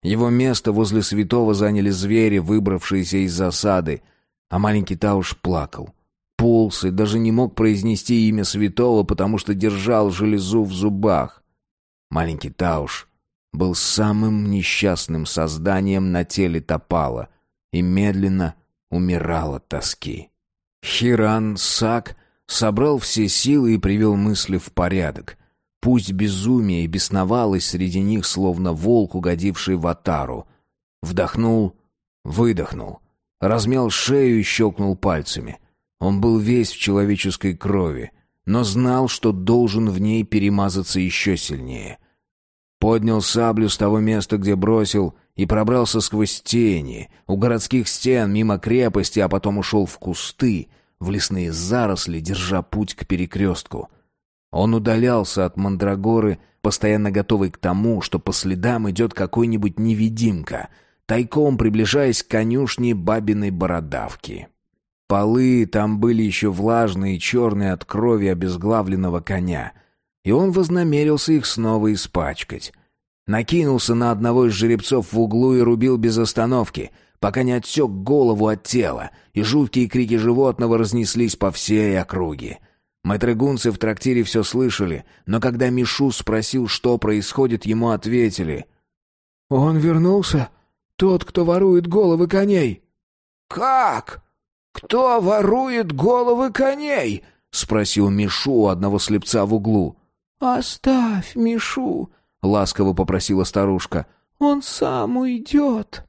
Его место возле святого заняли звери, выбравшиеся из засады, а маленький Тауш плакал. Полз и даже не мог произнести имя святого, потому что держал железу в зубах. Маленький Тауш был самым несчастным созданием на теле Топала и медленно умирал от тоски. Хиран Сак собрал все силы и привел мысли в порядок. Пусть безумие бесновалось среди них, словно волк, угодивший в отару. Вдохнул, выдохнул, размял шею и щелкнул пальцами. Он был весь в человеческой крови, но знал, что должен в ней перемазаться еще сильнее. Поднял саблю с того места, где бросил, и пробрался сквозь тени, у городских стен, мимо крепости, а потом ушел в кусты, в лесные заросли, держа путь к перекрестку — он удалялся от Мандрагоры, постоянно готовый к тому, что по следам идет какой-нибудь невидимка, тайком приближаясь к конюшне бабиной бородавки. Полы там были еще влажные и черные от крови обезглавленного коня, и он вознамерился их снова испачкать. Накинулся на одного из жеребцов в углу и рубил без остановки, пока не отсек голову от тела, и жуткие крики животного разнеслись по всей округе. Мэтрэгунцы в трактире все слышали, но когда Мишу спросил, что происходит, ему ответили. «Он вернулся? Тот, кто ворует головы коней!» «Как? Кто ворует головы коней?» — спросил Мишу у одного слепца в углу. «Оставь Мишу!» — ласково попросила старушка. «Он сам уйдет!»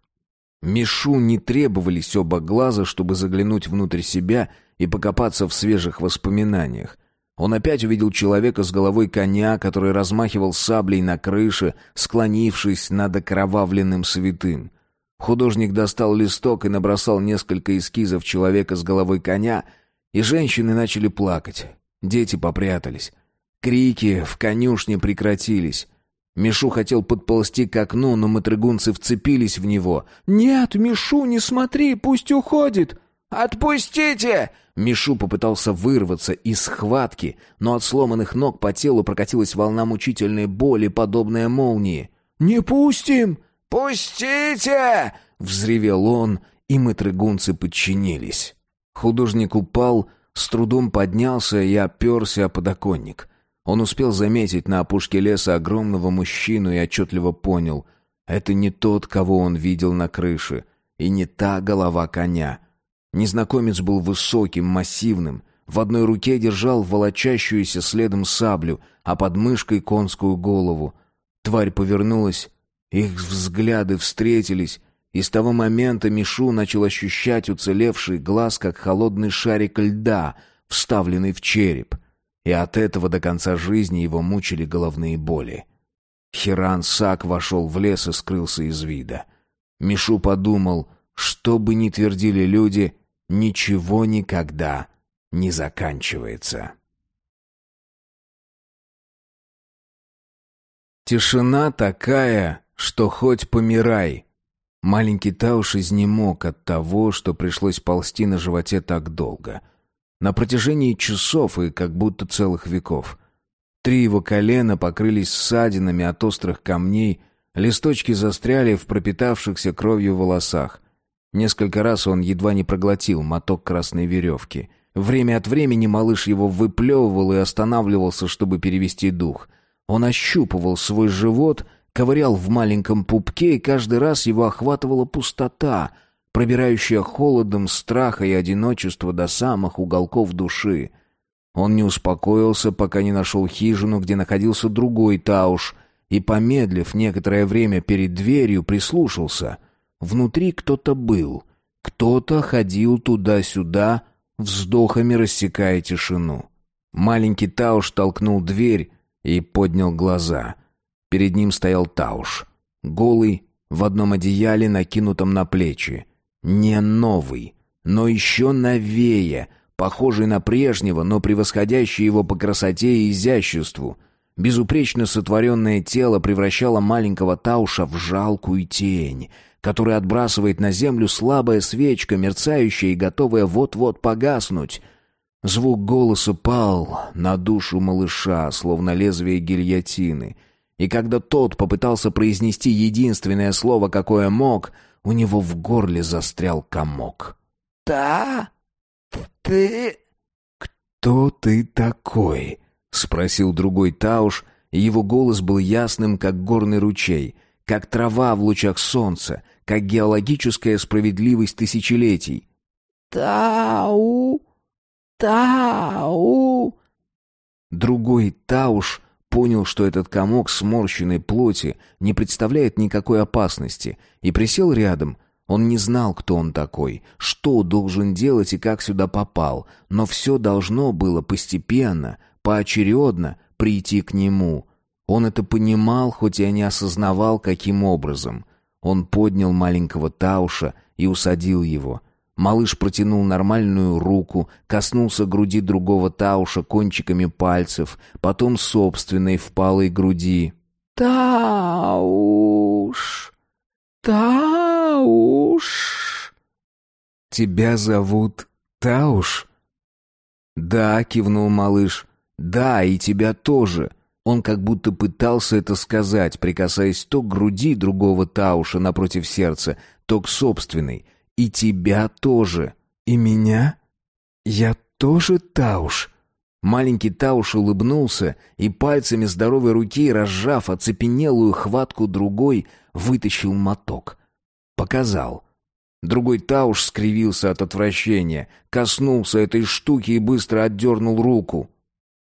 Мишу не требовались оба глаза, чтобы заглянуть внутрь себя и покопаться в свежих воспоминаниях. Он опять увидел человека с головой коня, который размахивал саблей на крыше, склонившись над окровавленным святым. Художник достал листок и набросал несколько эскизов человека с головой коня, и женщины начали плакать. Дети попрятались. Крики в конюшне прекратились. Мишу хотел подползти к окну, но матрыгунцы вцепились в него. «Нет, Мишу, не смотри, пусть уходит!» «Отпустите!» Мишу попытался вырваться из схватки, но от сломанных ног по телу прокатилась волна мучительной боли, подобная молнии. «Не пустим!» «Пустите!» — взревел он, и матрыгунцы подчинились. Художник упал, с трудом поднялся и оперся о подоконник. Он успел заметить на опушке леса огромного мужчину и отчетливо понял — это не тот, кого он видел на крыше, и не та голова коня. Незнакомец был высоким, массивным, в одной руке держал волочащуюся следом саблю, а под мышкой конскую голову. Тварь повернулась, их взгляды встретились, и с того момента Мишу начал ощущать уцелевший глаз, как холодный шарик льда, вставленный в череп и от этого до конца жизни его мучили головные боли. Хиран Сак вошел в лес и скрылся из вида. Мишу подумал, что бы ни твердили люди, ничего никогда не заканчивается. Тишина такая, что хоть помирай. Маленький Тауш изнемог от того, что пришлось ползти на животе так долго — на протяжении часов и как будто целых веков. Три его колена покрылись ссадинами от острых камней, листочки застряли в пропитавшихся кровью волосах. Несколько раз он едва не проглотил моток красной веревки. Время от времени малыш его выплевывал и останавливался, чтобы перевести дух. Он ощупывал свой живот, ковырял в маленьком пупке, и каждый раз его охватывала пустота — пробирающая холодом страха и одиночества до самых уголков души. Он не успокоился, пока не нашел хижину, где находился другой Тауш, и, помедлив некоторое время перед дверью, прислушался. Внутри кто-то был, кто-то ходил туда-сюда, вздохами рассекая тишину. Маленький Тауш толкнул дверь и поднял глаза. Перед ним стоял Тауш, голый, в одном одеяле, накинутом на плечи. Не новый, но еще новее, похожий на прежнего, но превосходящий его по красоте и изяществу. Безупречно сотворенное тело превращало маленького Тауша в жалкую тень, которая отбрасывает на землю слабая свечка, мерцающая и готовая вот-вот погаснуть. Звук голоса пал на душу малыша, словно лезвие гильотины. И когда тот попытался произнести единственное слово, какое мог, у него в горле застрял комок. «Да? Ты...» «Кто ты такой?» — спросил другой Тауш, и его голос был ясным, как горный ручей, как трава в лучах солнца, как геологическая справедливость тысячелетий. «Тау...» Тау!» Другой Тауш понял, что этот комок сморщенной плоти не представляет никакой опасности, и присел рядом. Он не знал, кто он такой, что должен делать и как сюда попал, но все должно было постепенно, поочередно прийти к нему. Он это понимал, хоть и не осознавал, каким образом. Он поднял маленького Тауша и усадил его — Малыш протянул нормальную руку, коснулся груди другого Тауша кончиками пальцев, потом собственной впалой груди. «Тауш! Тауш!» «Тебя зовут Тауш?» «Да», — кивнул малыш. «Да, и тебя тоже». Он как будто пытался это сказать, прикасаясь то к груди другого Тауша напротив сердца, то к собственной — и тебя тоже. И меня? Я тоже Тауш. Маленький Тауш улыбнулся и пальцами здоровой руки, разжав оцепенелую хватку другой, вытащил моток. Показал. Другой Тауш скривился от отвращения, коснулся этой штуки и быстро отдернул руку.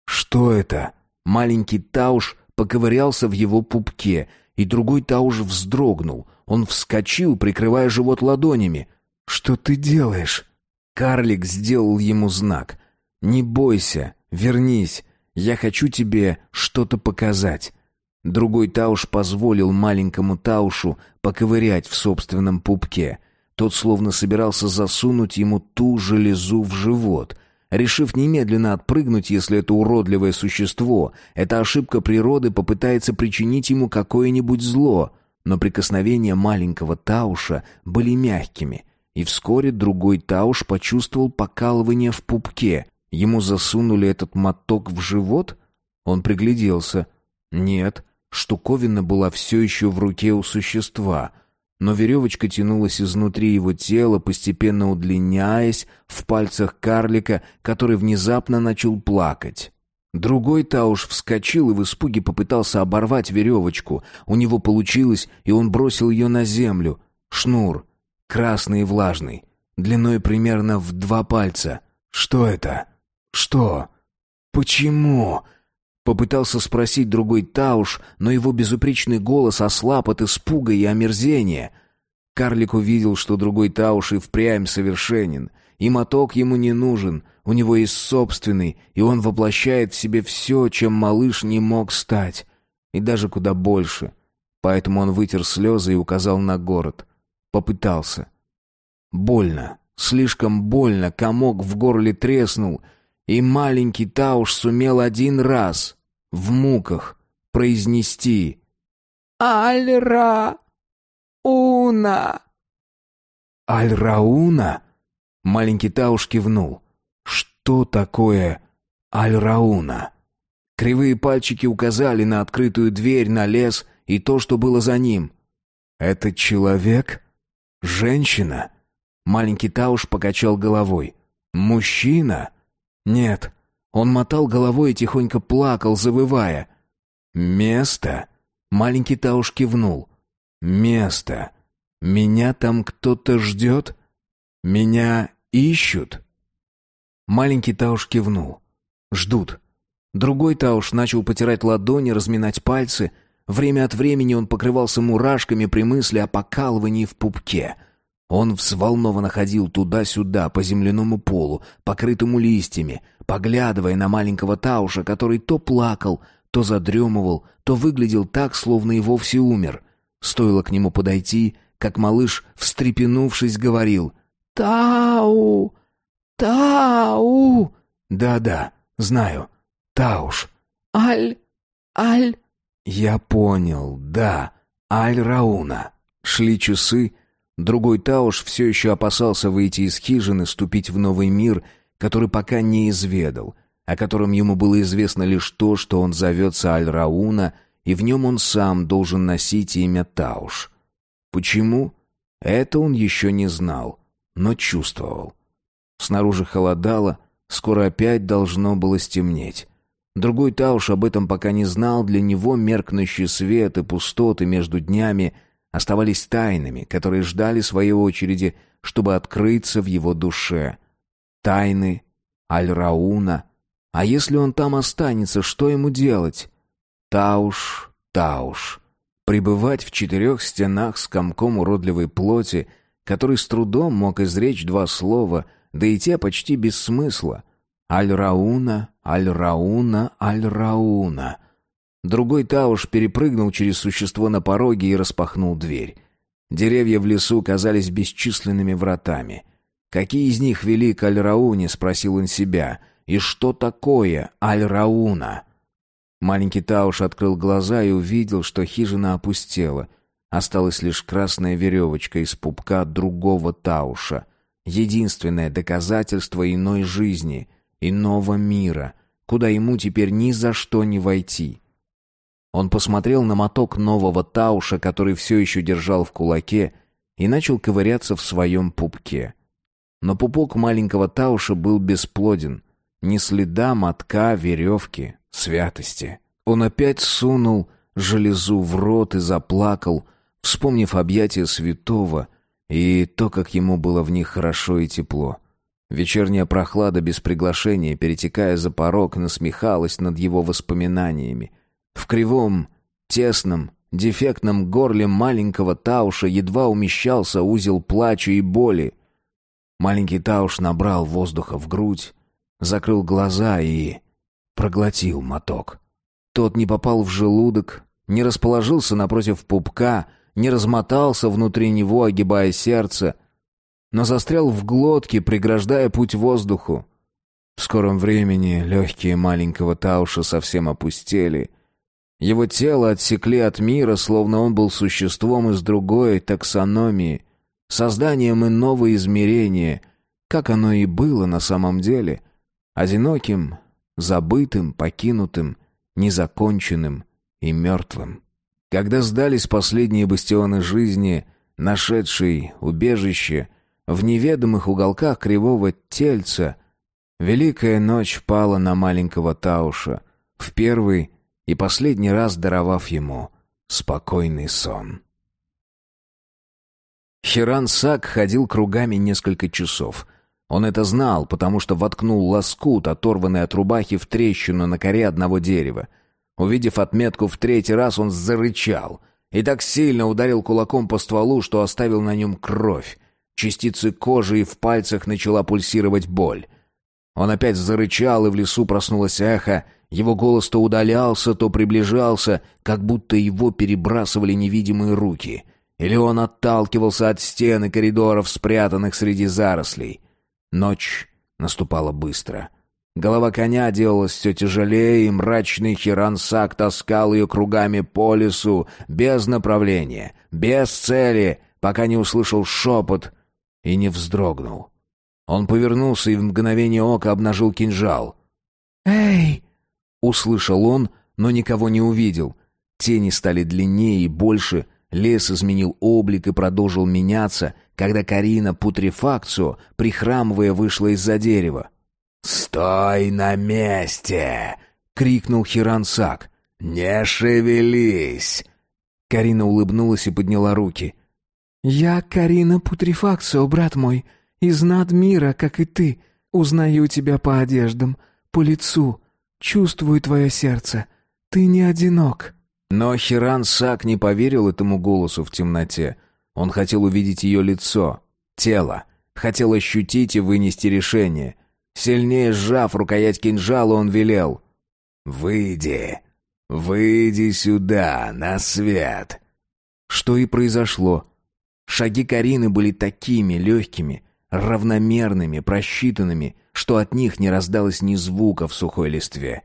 «Что это?» Маленький Тауш поковырялся в его пупке, и другой Тауш вздрогнул. Он вскочил, прикрывая живот ладонями. «Что ты делаешь?» Карлик сделал ему знак. «Не бойся, вернись, я хочу тебе что-то показать». Другой Тауш позволил маленькому Таушу поковырять в собственном пупке. Тот словно собирался засунуть ему ту железу в живот. Решив немедленно отпрыгнуть, если это уродливое существо, эта ошибка природы попытается причинить ему какое-нибудь зло, но прикосновения маленького Тауша были мягкими — и вскоре другой Тауш почувствовал покалывание в пупке. Ему засунули этот моток в живот? Он пригляделся. Нет, штуковина была все еще в руке у существа, но веревочка тянулась изнутри его тела, постепенно удлиняясь в пальцах карлика, который внезапно начал плакать. Другой Тауш вскочил и в испуге попытался оборвать веревочку. У него получилось, и он бросил ее на землю. Шнур красный и влажный, длиной примерно в два пальца. Что это? Что? Почему? Попытался спросить другой Тауш, но его безупречный голос ослаб от испуга и омерзения. Карлик увидел, что другой Тауш и впрямь совершенен, и моток ему не нужен, у него есть собственный, и он воплощает в себе все, чем малыш не мог стать, и даже куда больше. Поэтому он вытер слезы и указал на город — Попытался. Больно. Слишком больно. Комок в горле треснул. И маленький Тауш сумел один раз, в муках, произнести «Альра! Уна!» «Аль-Рауна?» Маленький Тауш кивнул. «Что такое Аль-Рауна?» Кривые пальчики указали на открытую дверь, на лес и то, что было за ним. «Это человек?» Женщина? Маленький Тауш покачал головой. Мужчина? Нет. Он мотал головой и тихонько плакал, завывая. Место? Маленький Тауш кивнул. Место. Меня там кто-то ждет? Меня ищут? Маленький Тауш кивнул. Ждут. Другой Тауш начал потирать ладони, разминать пальцы — Время от времени он покрывался мурашками при мысли о покалывании в пупке. Он взволнованно ходил туда-сюда по земляному полу, покрытому листьями, поглядывая на маленького Тауша, который то плакал, то задремывал, то выглядел так, словно и вовсе умер. Стоило к нему подойти, как малыш, встрепенувшись, говорил «Тау! «Тау!» «Да-да, знаю. Тауш». «Аль... Аль...» «Я понял, да. Аль-Рауна». Шли часы. Другой Тауш все еще опасался выйти из хижины, ступить в новый мир, который пока не изведал, о котором ему было известно лишь то, что он зовется Аль-Рауна, и в нем он сам должен носить имя Тауш. Почему? Это он еще не знал, но чувствовал. Снаружи холодало, скоро опять должно было стемнеть. Другой Тауш об этом пока не знал, для него меркнущий свет и пустоты между днями оставались тайнами, которые ждали своей очереди, чтобы открыться в его душе. Тайны Аль-Рауна. А если он там останется, что ему делать? Тауш, Тауш. Пребывать в четырех стенах с комком уродливой плоти, который с трудом мог изречь два слова, да и те почти без смысла. Аль-Рауна, Аль-Рауна, Аль-Рауна. Другой Тауш перепрыгнул через существо на пороге и распахнул дверь. Деревья в лесу казались бесчисленными вратами. «Какие из них вели к Аль-Рауне?» — спросил он себя. «И что такое Аль-Рауна?» Маленький Тауш открыл глаза и увидел, что хижина опустела. Осталась лишь красная веревочка из пупка другого Тауша — Единственное доказательство иной жизни, иного мира, куда ему теперь ни за что не войти. Он посмотрел на моток нового тауша, который все еще держал в кулаке, и начал ковыряться в своем пупке. Но пупок маленького тауша был бесплоден. Ни следа мотка, веревки, святости. Он опять сунул железу в рот и заплакал, вспомнив объятия святого — и то, как ему было в них хорошо и тепло. Вечерняя прохлада без приглашения, перетекая за порог, насмехалась над его воспоминаниями. В кривом, тесном, дефектном горле маленького Тауша едва умещался узел плача и боли. Маленький Тауш набрал воздуха в грудь, закрыл глаза и проглотил моток. Тот не попал в желудок, не расположился напротив пупка, не размотался внутри него, огибая сердце, но застрял в глотке, преграждая путь воздуху. В скором времени легкие маленького Тауша совсем опустели. Его тело отсекли от мира, словно он был существом из другой таксономии, созданием иного измерения, как оно и было на самом деле, одиноким, забытым, покинутым, незаконченным и мертвым. Когда сдались последние бастионы жизни, нашедшей убежище в неведомых уголках кривого тельца, великая ночь пала на маленького Тауша, в первый и последний раз даровав ему спокойный сон. Хиран Сак ходил кругами несколько часов. Он это знал, потому что воткнул лоскут, оторванный от рубахи, в трещину на коре одного дерева — Увидев отметку в третий раз, он зарычал и так сильно ударил кулаком по стволу, что оставил на нем кровь. Частицы кожи и в пальцах начала пульсировать боль. Он опять зарычал, и в лесу проснулось эхо. Его голос то удалялся, то приближался, как будто его перебрасывали невидимые руки. Или он отталкивался от стены коридоров, спрятанных среди зарослей. Ночь наступала быстро. Голова коня делалась все тяжелее, и мрачный Хирансак таскал ее кругами по лесу, без направления, без цели, пока не услышал шепот и не вздрогнул. Он повернулся и в мгновение ока обнажил кинжал. «Эй!» — услышал он, но никого не увидел. Тени стали длиннее и больше, лес изменил облик и продолжил меняться, когда Карина путрефакцию, прихрамывая, вышла из-за дерева. «Стой на месте!» — крикнул Хирансак. «Не шевелись!» Карина улыбнулась и подняла руки. «Я Карина Путрефакцио, брат мой, из над мира, как и ты. Узнаю тебя по одеждам, по лицу, чувствую твое сердце. Ты не одинок». Но Хирансак не поверил этому голосу в темноте. Он хотел увидеть ее лицо, тело, хотел ощутить и вынести решение — Сильнее сжав рукоять кинжала, он велел. «Выйди! Выйди сюда, на свет!» Что и произошло. Шаги Карины были такими легкими, равномерными, просчитанными, что от них не раздалось ни звука в сухой листве.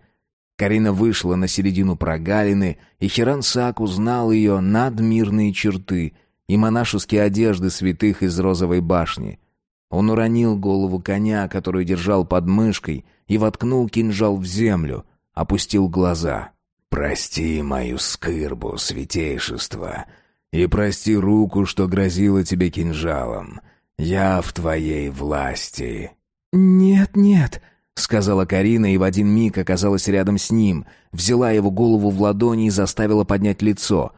Карина вышла на середину прогалины, и Хиран Сак узнал ее надмирные черты и монашеские одежды святых из розовой башни. Он уронил голову коня, которую держал под мышкой, и воткнул кинжал в землю, опустил глаза. «Прости мою скырбу, святейшество, и прости руку, что грозила тебе кинжалом. Я в твоей власти». «Нет, нет», — сказала Карина и в один миг оказалась рядом с ним, взяла его голову в ладони и заставила поднять лицо.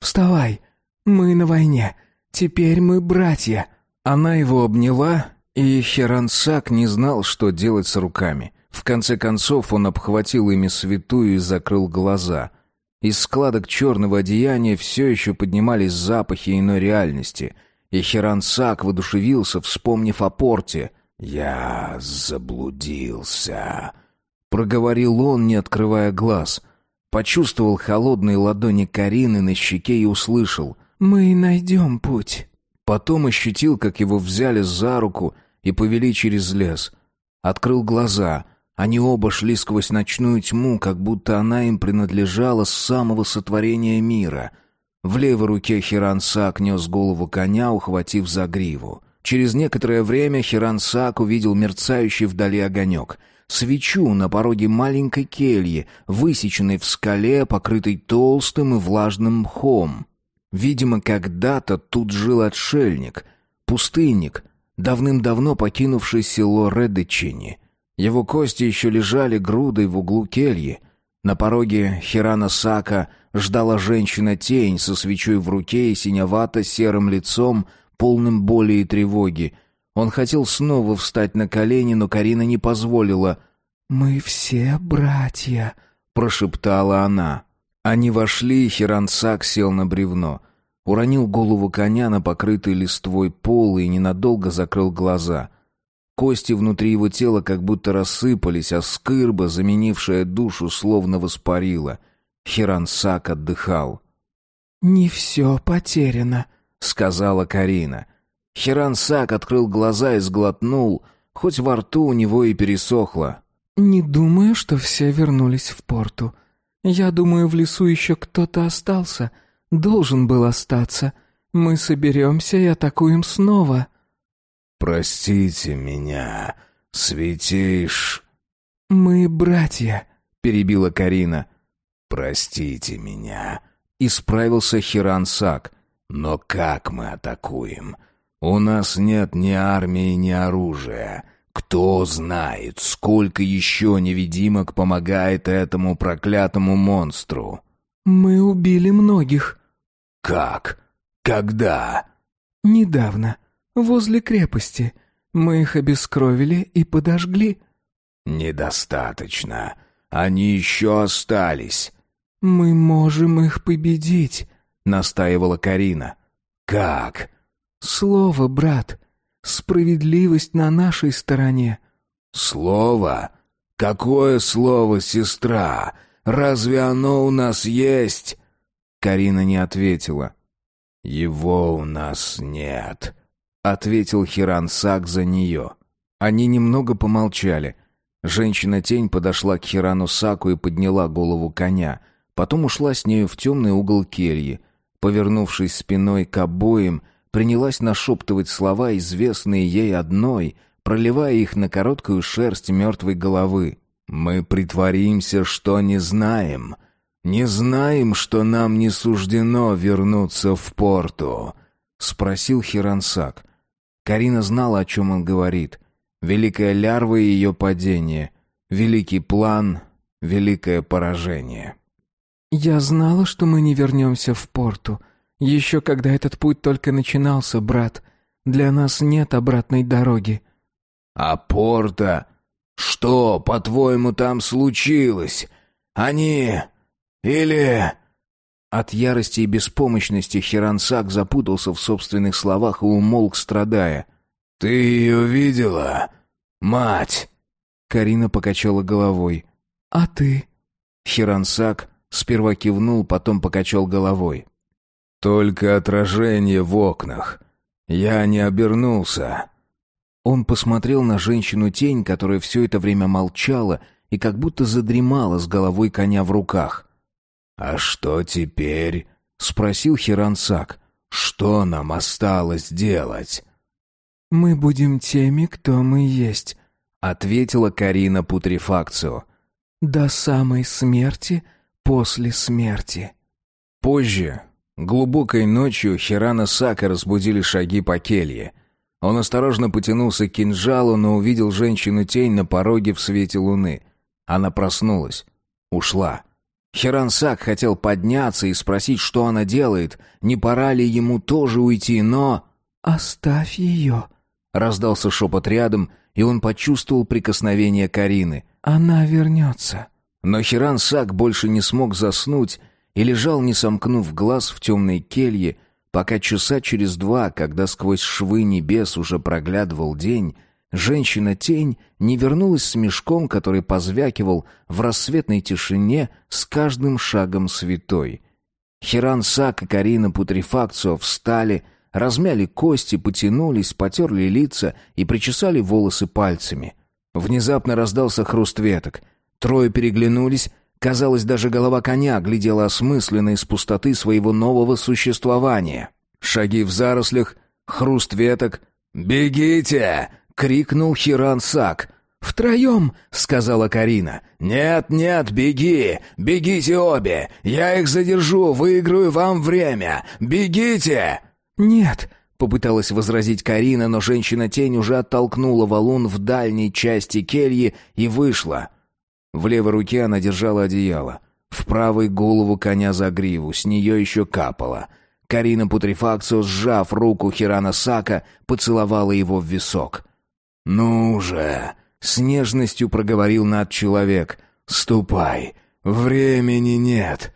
«Вставай, мы на войне, теперь мы братья». Она его обняла, и Херансак не знал, что делать с руками. В конце концов он обхватил ими святую и закрыл глаза. Из складок черного одеяния все еще поднимались запахи иной реальности, и Херансак воодушевился, вспомнив о порте. «Я заблудился», — проговорил он, не открывая глаз. Почувствовал холодные ладони Карины на щеке и услышал «Мы найдем путь». Потом ощутил, как его взяли за руку и повели через лес. Открыл глаза. Они оба шли сквозь ночную тьму, как будто она им принадлежала с самого сотворения мира. В левой руке Хирансак нес голову коня, ухватив за гриву. Через некоторое время Хирансак увидел мерцающий вдали огонек. Свечу на пороге маленькой кельи, высеченной в скале, покрытой толстым и влажным мхом. Видимо, когда-то тут жил отшельник, пустынник, давным-давно покинувший село Редычини. Его кости еще лежали грудой в углу кельи. На пороге Хирана Сака ждала женщина-тень со свечой в руке и синевато-серым лицом, полным боли и тревоги. Он хотел снова встать на колени, но Карина не позволила. «Мы все братья», — прошептала она. Они вошли, и Хирансак сел на бревно. Уронил голову коня на покрытый листвой пол и ненадолго закрыл глаза. Кости внутри его тела как будто рассыпались, а скырба, заменившая душу, словно воспарила. Хирансак отдыхал. «Не все потеряно», — сказала Карина. Хирансак открыл глаза и сглотнул, хоть во рту у него и пересохло. «Не думаю, что все вернулись в порту. Я думаю, в лесу еще кто-то остался. Должен был остаться. Мы соберемся и атакуем снова». «Простите меня, святейш...» «Мы братья», — перебила Карина. «Простите меня», — исправился Хиран Сак. «Но как мы атакуем? У нас нет ни армии, ни оружия. Кто знает, сколько еще невидимок помогает этому проклятому монстру?» «Мы убили многих». «Как? Когда?» «Недавно, возле крепости. Мы их обескровили и подожгли». «Недостаточно. Они еще остались». «Мы можем их победить», — настаивала Карина. «Как?» «Слово, брат. Справедливость на нашей стороне». «Слово? Какое слово, сестра? Разве оно у нас есть?» Карина не ответила. «Его у нас нет», — ответил Хиран Сак за нее. Они немного помолчали. Женщина-тень подошла к Хирану Саку и подняла голову коня — Потом ушла с нею в темный угол кельи. Повернувшись спиной к обоим, принялась нашептывать слова, известные ей одной, проливая их на короткую шерсть мертвой головы. «Мы притворимся, что не знаем. Не знаем, что нам не суждено вернуться в порту», — спросил Хирансак. Карина знала, о чем он говорит. Великая лярва и ее падение. Великий план, великое поражение. «Я знала, что мы не вернемся в порту. Еще когда этот путь только начинался, брат. Для нас нет обратной дороги». «А порта? Что, по-твоему, там случилось? Они... или...» От ярости и беспомощности Хирансак запутался в собственных словах и умолк, страдая. «Ты ее видела? Мать!» Карина покачала головой. «А ты?» Хирансак Сперва кивнул, потом покачал головой. «Только отражение в окнах. Я не обернулся». Он посмотрел на женщину-тень, которая все это время молчала и как будто задремала с головой коня в руках. «А что теперь?» — спросил Хирансак. «Что нам осталось делать?» «Мы будем теми, кто мы есть», — ответила Карина Путрефакцио. «До самой смерти, после смерти». Позже, глубокой ночью, Хирана Сака разбудили шаги по келье. Он осторожно потянулся к кинжалу, но увидел женщину-тень на пороге в свете луны. Она проснулась. Ушла. Хирансак хотел подняться и спросить, что она делает, не пора ли ему тоже уйти, но... «Оставь ее», — раздался шепот рядом, и он почувствовал прикосновение Карины. «Она вернется». Но Хирансак больше не смог заснуть и лежал, не сомкнув глаз в темной келье, пока часа через два, когда сквозь швы небес уже проглядывал день, женщина-тень не вернулась с мешком, который позвякивал в рассветной тишине с каждым шагом святой. Хиран Сак и Карина Путрефакцио встали, размяли кости, потянулись, потерли лица и причесали волосы пальцами. Внезапно раздался хруст веток. Трое переглянулись, казалось, даже голова коня глядела осмысленно из пустоты своего нового существования. Шаги в зарослях, хруст веток. «Бегите!» — крикнул Хиран Сак. «Втроем!» — сказала Карина. «Нет, нет, беги! Бегите обе! Я их задержу, выиграю вам время! Бегите!» «Нет!» — попыталась возразить Карина, но женщина-тень уже оттолкнула валун в дальней части кельи и вышла. В левой руке она держала одеяло. В правой — голову коня за гриву, с нее еще капало. Карина Путрефакцио, сжав руку Хирана Сака, поцеловала его в висок. «Ну же!» — с нежностью проговорил над человек. «Ступай! Времени нет!»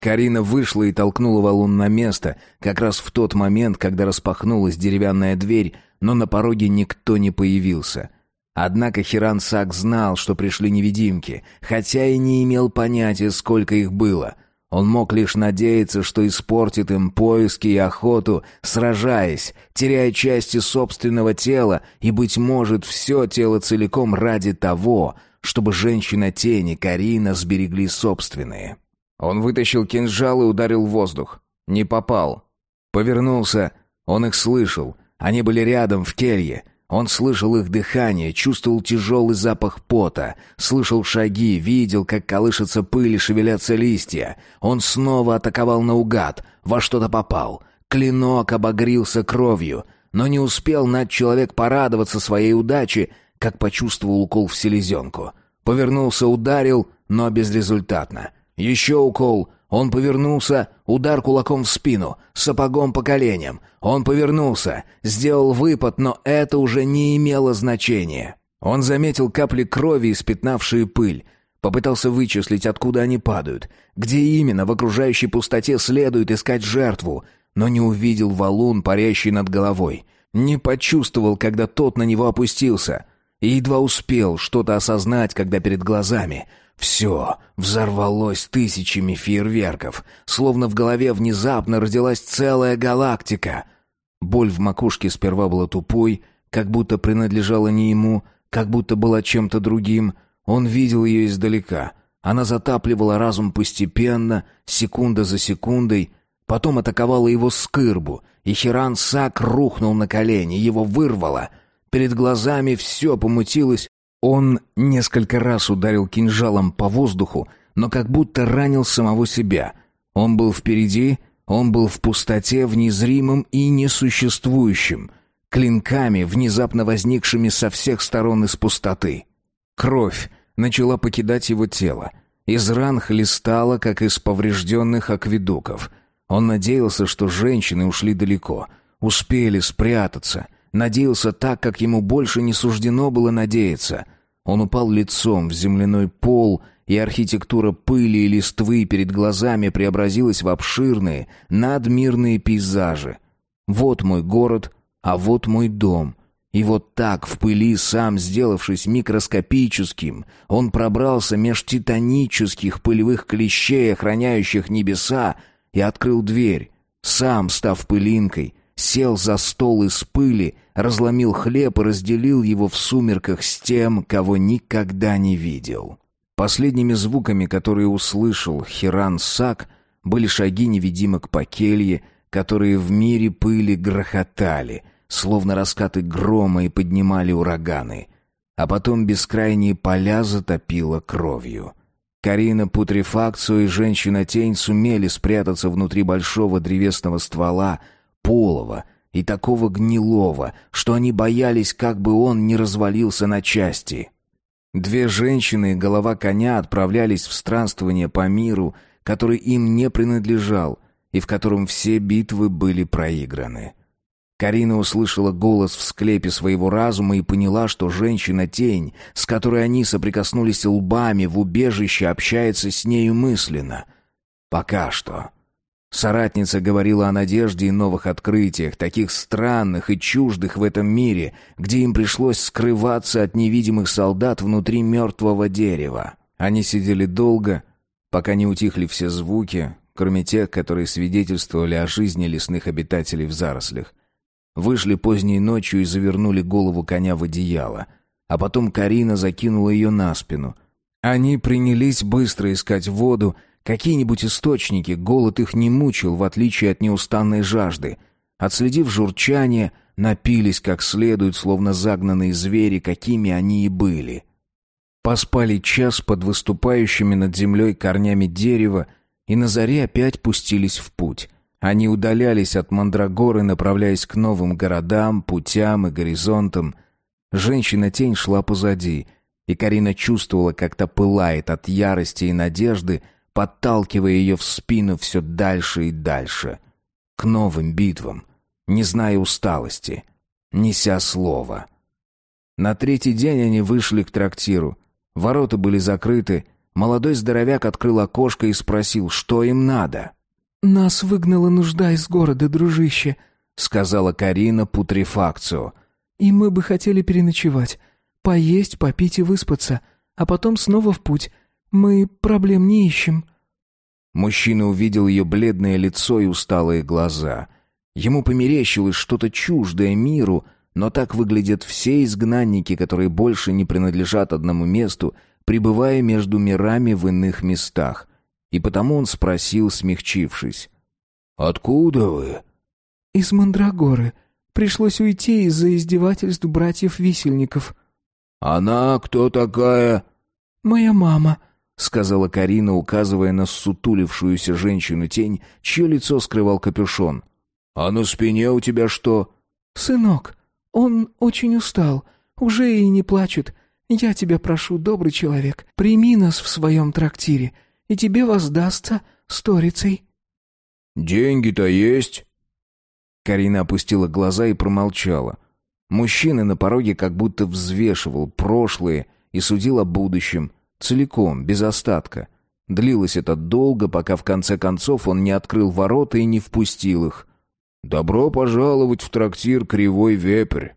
Карина вышла и толкнула валун на место, как раз в тот момент, когда распахнулась деревянная дверь, но на пороге никто не появился. Однако Хиран Сак знал, что пришли невидимки, хотя и не имел понятия, сколько их было — он мог лишь надеяться, что испортит им поиски и охоту, сражаясь, теряя части собственного тела и, быть может, все тело целиком ради того, чтобы женщина-тени Карина сберегли собственные. Он вытащил кинжал и ударил в воздух. Не попал. Повернулся. Он их слышал. Они были рядом, в келье. Он слышал их дыхание, чувствовал тяжелый запах пота, слышал шаги, видел, как колышется пыль и шевелятся листья. Он снова атаковал наугад, во что-то попал. Клинок обогрился кровью, но не успел над человек порадоваться своей удаче, как почувствовал укол в селезенку. Повернулся, ударил, но безрезультатно. Еще укол, он повернулся, удар кулаком в спину, сапогом по коленям. Он повернулся, сделал выпад, но это уже не имело значения. Он заметил капли крови, испятнавшие пыль. Попытался вычислить, откуда они падают. Где именно в окружающей пустоте следует искать жертву. Но не увидел валун, парящий над головой. Не почувствовал, когда тот на него опустился. И едва успел что-то осознать, когда перед глазами — все взорвалось тысячами фейерверков, словно в голове внезапно родилась целая галактика. Боль в макушке сперва была тупой, как будто принадлежала не ему, как будто была чем-то другим. Он видел ее издалека. Она затапливала разум постепенно, секунда за секундой, потом атаковала его скырбу, и Хиран Сак рухнул на колени, его вырвало. Перед глазами все помутилось, он несколько раз ударил кинжалом по воздуху, но как будто ранил самого себя. Он был впереди, он был в пустоте, в незримом и несуществующем, клинками, внезапно возникшими со всех сторон из пустоты. Кровь начала покидать его тело. Из ран хлестала, как из поврежденных акведуков. Он надеялся, что женщины ушли далеко, успели спрятаться. Надеялся так, как ему больше не суждено было надеяться — он упал лицом в земляной пол, и архитектура пыли и листвы перед глазами преобразилась в обширные, надмирные пейзажи. Вот мой город, а вот мой дом. И вот так, в пыли, сам сделавшись микроскопическим, он пробрался меж титанических пылевых клещей, охраняющих небеса, и открыл дверь, сам став пылинкой, сел за стол из пыли, разломил хлеб и разделил его в сумерках с тем, кого никогда не видел. Последними звуками, которые услышал Хиран Сак, были шаги невидимок по келье, которые в мире пыли грохотали, словно раскаты грома и поднимали ураганы. А потом бескрайние поля затопило кровью. Карина Путрефакцию и женщина-тень сумели спрятаться внутри большого древесного ствола, полого и такого гнилого, что они боялись, как бы он не развалился на части. Две женщины и голова коня отправлялись в странствование по миру, который им не принадлежал и в котором все битвы были проиграны. Карина услышала голос в склепе своего разума и поняла, что женщина-тень, с которой они соприкоснулись лбами в убежище, общается с нею мысленно. Пока что. Соратница говорила о надежде и новых открытиях, таких странных и чуждых в этом мире, где им пришлось скрываться от невидимых солдат внутри мертвого дерева. Они сидели долго, пока не утихли все звуки, кроме тех, которые свидетельствовали о жизни лесных обитателей в зарослях. Вышли поздней ночью и завернули голову коня в одеяло. А потом Карина закинула ее на спину. Они принялись быстро искать воду, какие-нибудь источники, голод их не мучил, в отличие от неустанной жажды. Отследив журчание, напились как следует, словно загнанные звери, какими они и были. Поспали час под выступающими над землей корнями дерева и на заре опять пустились в путь. Они удалялись от Мандрагоры, направляясь к новым городам, путям и горизонтам. Женщина-тень шла позади, и Карина чувствовала, как-то пылает от ярости и надежды, подталкивая ее в спину все дальше и дальше. К новым битвам, не зная усталости, неся слово. На третий день они вышли к трактиру. Ворота были закрыты, молодой здоровяк открыл окошко и спросил, что им надо. «Нас выгнала нужда из города, дружище», — сказала Карина путрефакцию. «И мы бы хотели переночевать, поесть, попить и выспаться, а потом снова в путь. Мы проблем не ищем». Мужчина увидел ее бледное лицо и усталые глаза. Ему померещилось что-то чуждое миру, но так выглядят все изгнанники, которые больше не принадлежат одному месту, пребывая между мирами в иных местах — и потому он спросил, смягчившись. «Откуда вы?» «Из Мандрагоры. Пришлось уйти из-за издевательств братьев-висельников». «Она кто такая?» «Моя мама», — сказала Карина, указывая на сутулившуюся женщину-тень, чье лицо скрывал капюшон. «А на спине у тебя что?» «Сынок, он очень устал, уже и не плачет. Я тебя прошу, добрый человек, прими нас в своем трактире и тебе воздастся сторицей». «Деньги-то есть?» Карина опустила глаза и промолчала. Мужчина на пороге как будто взвешивал прошлое и судил о будущем, целиком, без остатка. Длилось это долго, пока в конце концов он не открыл ворота и не впустил их. «Добро пожаловать в трактир Кривой Вепрь!»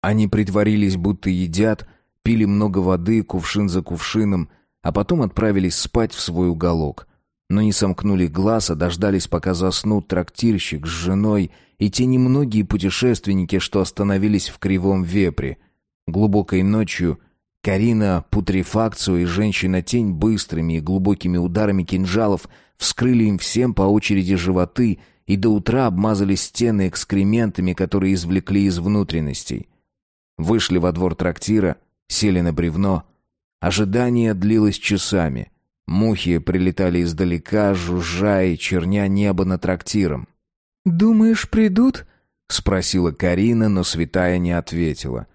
Они притворились, будто едят, пили много воды, кувшин за кувшином, а потом отправились спать в свой уголок. Но не сомкнули глаз, а дождались, пока заснут трактирщик с женой и те немногие путешественники, что остановились в Кривом Вепре. Глубокой ночью Карина путрефакцию и женщина-тень быстрыми и глубокими ударами кинжалов вскрыли им всем по очереди животы и до утра обмазали стены экскрементами, которые извлекли из внутренностей. Вышли во двор трактира, сели на бревно — Ожидание длилось часами. Мухи прилетали издалека, жужжа и черня небо над трактиром. «Думаешь, придут?» — спросила Карина, но святая не ответила.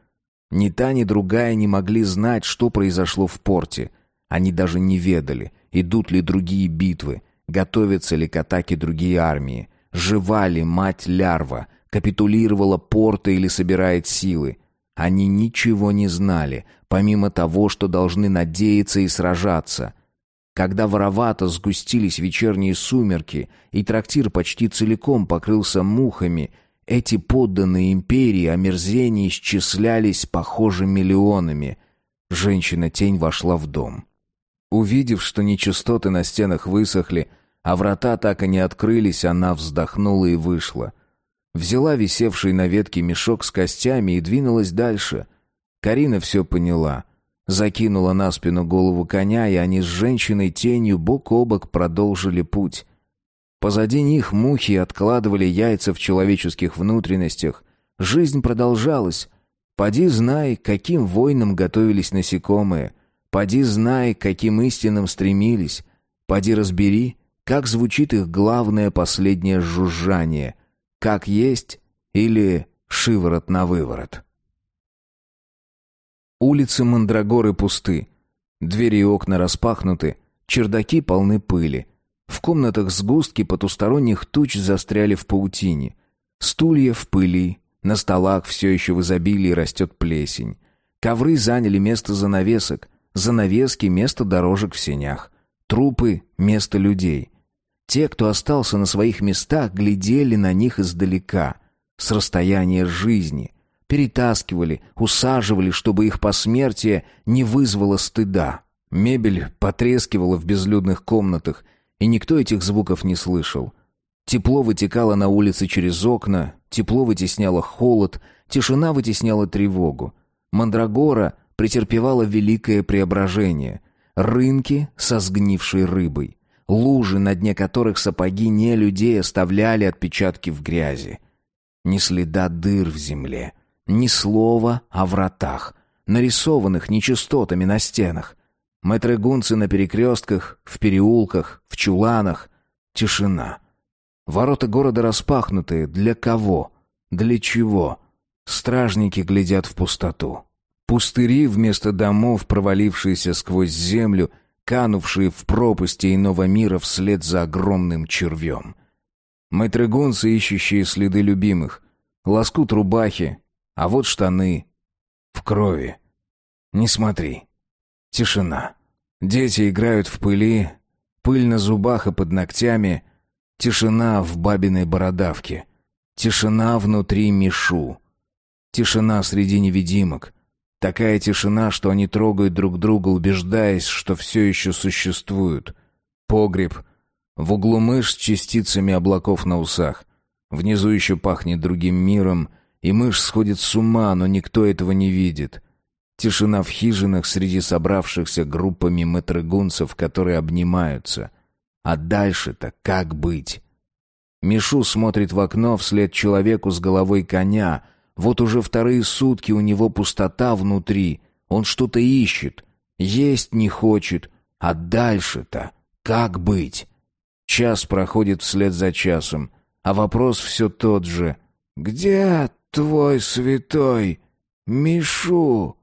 Ни та, ни другая не могли знать, что произошло в порте. Они даже не ведали, идут ли другие битвы, готовятся ли к атаке другие армии, жива ли мать-лярва, капитулировала порта или собирает силы. Они ничего не знали, помимо того, что должны надеяться и сражаться. Когда воровато сгустились вечерние сумерки, и трактир почти целиком покрылся мухами, эти подданные империи омерзения исчислялись, похоже, миллионами. Женщина-тень вошла в дом. Увидев, что нечистоты на стенах высохли, а врата так и не открылись, она вздохнула и вышла. взяла висевший на ветке мешок с костями и двинулась дальше. Карина все поняла. Закинула на спину голову коня, и они с женщиной тенью бок о бок продолжили путь. Позади них мухи откладывали яйца в человеческих внутренностях. Жизнь продолжалась. Поди знай, каким войнам готовились насекомые. Поди знай, каким истинам стремились. Поди разбери, как звучит их главное последнее жужжание. Как есть или шиворот на выворот. Улицы Мандрагоры пусты. Двери и окна распахнуты, чердаки полны пыли. В комнатах сгустки потусторонних туч застряли в паутине. Стулья в пыли, на столах все еще в изобилии растет плесень. Ковры заняли место занавесок, занавески — место дорожек в сенях. Трупы — место людей. Те, кто остался на своих местах, глядели на них издалека, с расстояния жизни, перетаскивали, усаживали, чтобы их посмертие не вызвало стыда. Мебель потрескивала в безлюдных комнатах — и никто этих звуков не слышал. Тепло вытекало на улице через окна, тепло вытесняло холод, тишина вытесняла тревогу. Мандрагора претерпевала великое преображение. Рынки со сгнившей рыбой. Лужи, на дне которых сапоги не людей оставляли отпечатки в грязи. Ни следа дыр в земле, ни слова о вратах, нарисованных нечистотами на стенах. Мэтрэгунцы на перекрестках, в переулках, чуланах. Тишина. Ворота города распахнутые. Для кого? Для чего? Стражники глядят в пустоту. Пустыри вместо домов, провалившиеся сквозь землю, канувшие в пропасти иного мира вслед за огромным червем. Мэтрэгунцы, ищущие следы любимых. Лоскут рубахи, а вот штаны. В крови. Не смотри. Тишина. Дети играют в пыли, пыль на зубах и под ногтями. Тишина в бабиной бородавке. Тишина внутри Мишу. Тишина среди невидимок. Такая тишина, что они трогают друг друга, убеждаясь, что все еще существуют. Погреб. В углу мышь с частицами облаков на усах. Внизу еще пахнет другим миром, и мышь сходит с ума, но никто этого не видит. Тишина в хижинах среди собравшихся группами мэтрыгунцев, которые обнимаются. А дальше-то как быть? Мишу смотрит в окно вслед человеку с головой коня. Вот уже вторые сутки у него пустота внутри. Он что-то ищет. Есть не хочет. А дальше-то как быть? Час проходит вслед за часом. А вопрос все тот же. «Где твой святой Мишу?»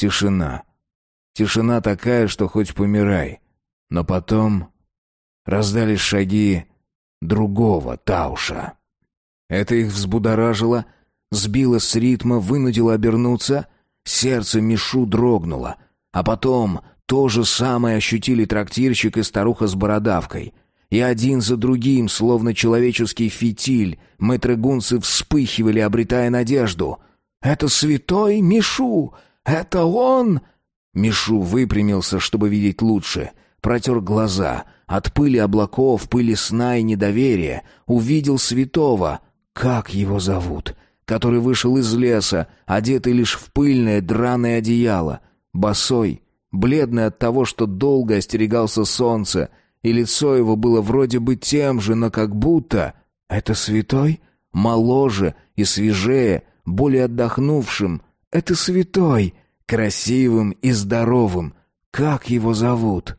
Тишина. Тишина такая, что хоть помирай. Но потом раздались шаги другого Тауша. Это их взбудоражило, сбило с ритма, вынудило обернуться. Сердце Мишу дрогнуло. А потом то же самое ощутили трактирщик и старуха с бородавкой. И один за другим, словно человеческий фитиль, мэтрэгунцы вспыхивали, обретая надежду. «Это святой Мишу! «Это он!» Мишу выпрямился, чтобы видеть лучше. Протер глаза. От пыли облаков, пыли сна и недоверия. Увидел святого. Как его зовут? Который вышел из леса, одетый лишь в пыльное драное одеяло. Босой, бледный от того, что долго остерегался солнца. И лицо его было вроде бы тем же, но как будто... Это святой? Моложе и свежее, более отдохнувшим. Это святой красивым и здоровым. Как его зовут?»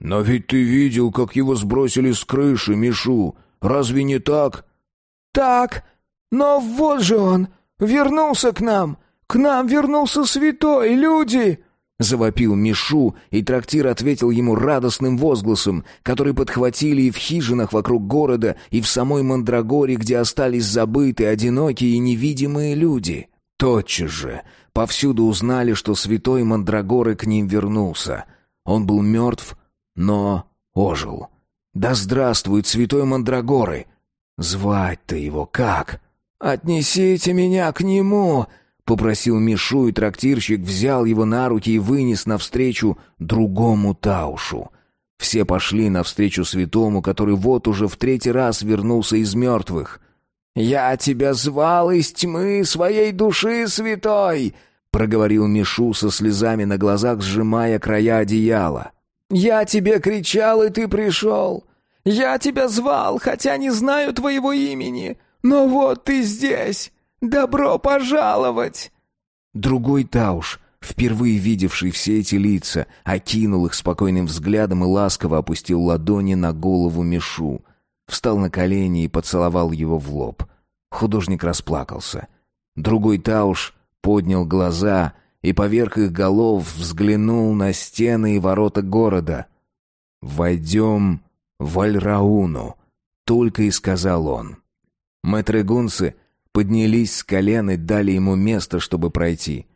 «Но ведь ты видел, как его сбросили с крыши, Мишу. Разве не так?» «Так. Но вот же он. Вернулся к нам. К нам вернулся святой, люди!» Завопил Мишу, и трактир ответил ему радостным возгласом, который подхватили и в хижинах вокруг города, и в самой Мандрагоре, где остались забытые, одинокие и невидимые люди. Тотчас же Повсюду узнали, что святой Мандрагоры к ним вернулся. Он был мертв, но ожил. «Да здравствует святой Мандрагоры!» «Звать-то его как?» «Отнесите меня к нему!» — попросил Мишу, и трактирщик взял его на руки и вынес навстречу другому Таушу. Все пошли навстречу святому, который вот уже в третий раз вернулся из мертвых. «Я тебя звал из тьмы своей души святой!» — проговорил Мишу со слезами на глазах, сжимая края одеяла. «Я тебе кричал, и ты пришел. Я тебя звал, хотя не знаю твоего имени. Но вот ты здесь. Добро пожаловать!» Другой Тауш, впервые видевший все эти лица, окинул их спокойным взглядом и ласково опустил ладони на голову Мишу. Встал на колени и поцеловал его в лоб. Художник расплакался. Другой Тауш поднял глаза и поверх их голов взглянул на стены и ворота города. «Войдем в Альрауну», — только и сказал он. Мэтрегунцы поднялись с колен и дали ему место, чтобы пройти.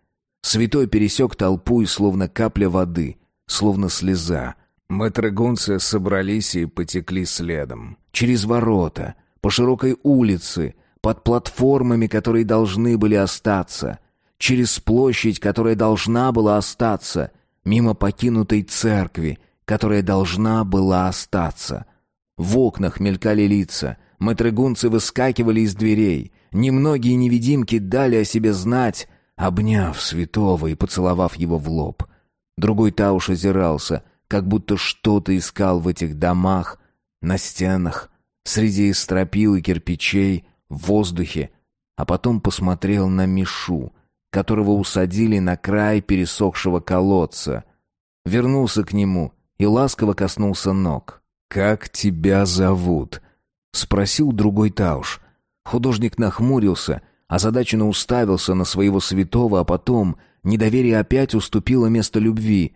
Святой пересек толпу и словно капля воды, словно слеза. Мэтрегунцы собрались и потекли следом. Через ворота, по широкой улице, под платформами, которые должны были остаться, через площадь, которая должна была остаться, мимо покинутой церкви, которая должна была остаться. В окнах мелькали лица, мэтрегунцы выскакивали из дверей, немногие невидимки дали о себе знать, обняв святого и поцеловав его в лоб. Другой Тауш озирался, как будто что-то искал в этих домах, на стенах, среди стропил и кирпичей, в воздухе, а потом посмотрел на Мишу — которого усадили на край пересохшего колодца. Вернулся к нему и ласково коснулся ног. «Как тебя зовут?» — спросил другой Тауш. Художник нахмурился, озадаченно уставился на своего святого, а потом недоверие опять уступило место любви.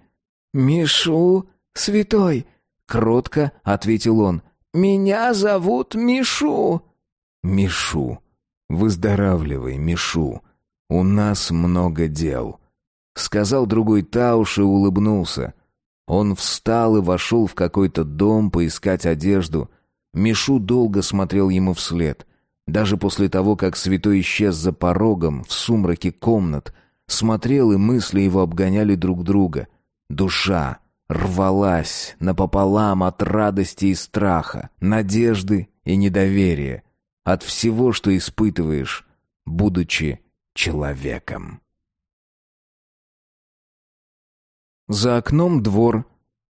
«Мишу, святой!» — кротко ответил он. «Меня зовут Мишу!» «Мишу! Выздоравливай, Мишу!» «У нас много дел», — сказал другой Тауш и улыбнулся. Он встал и вошел в какой-то дом поискать одежду. Мишу долго смотрел ему вслед. Даже после того, как святой исчез за порогом, в сумраке комнат, смотрел, и мысли его обгоняли друг друга. Душа рвалась напополам от радости и страха, надежды и недоверия, от всего, что испытываешь, будучи человеком. За окном двор,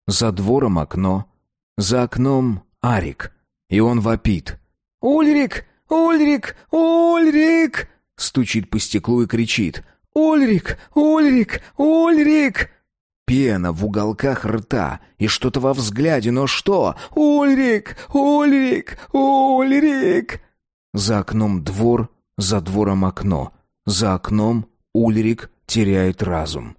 за двором окно, за окном Арик, и он вопит. «Ульрик! Ульрик! Ульрик!» Стучит по стеклу и кричит. «Ульрик! Ульрик! Ульрик!» Пена в уголках рта и что-то во взгляде, но что? «Ульрик! Ульрик! Ульрик!» За окном двор, за двором окно. За окном Ульрик теряет разум.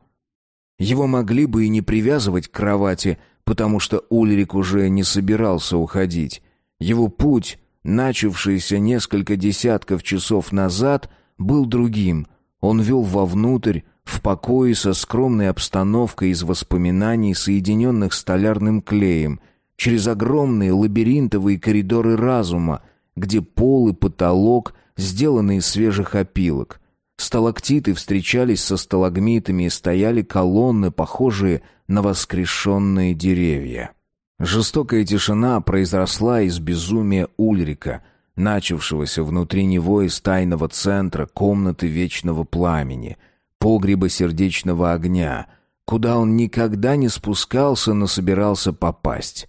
Его могли бы и не привязывать к кровати, потому что Ульрик уже не собирался уходить. Его путь, начавшийся несколько десятков часов назад, был другим. Он вел вовнутрь, в покое со скромной обстановкой из воспоминаний, соединенных столярным клеем, через огромные лабиринтовые коридоры разума, где пол и потолок сделаны из свежих опилок. Сталактиты встречались со сталагмитами и стояли колонны, похожие на воскрешенные деревья. Жестокая тишина произросла из безумия Ульрика, начавшегося внутри него из тайного центра комнаты вечного пламени, погреба сердечного огня, куда он никогда не спускался, но собирался попасть.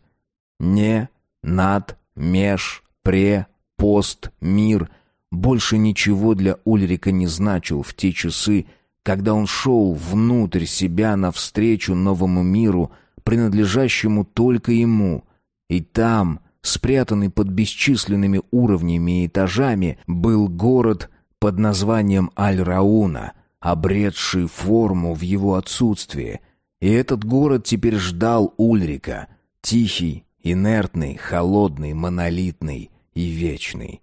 Не, над, меж, пре, пост, мир — больше ничего для Ульрика не значил в те часы, когда он шел внутрь себя навстречу новому миру, принадлежащему только ему. И там, спрятанный под бесчисленными уровнями и этажами, был город под названием Аль-Рауна, обретший форму в его отсутствие. И этот город теперь ждал Ульрика, тихий, инертный, холодный, монолитный и вечный.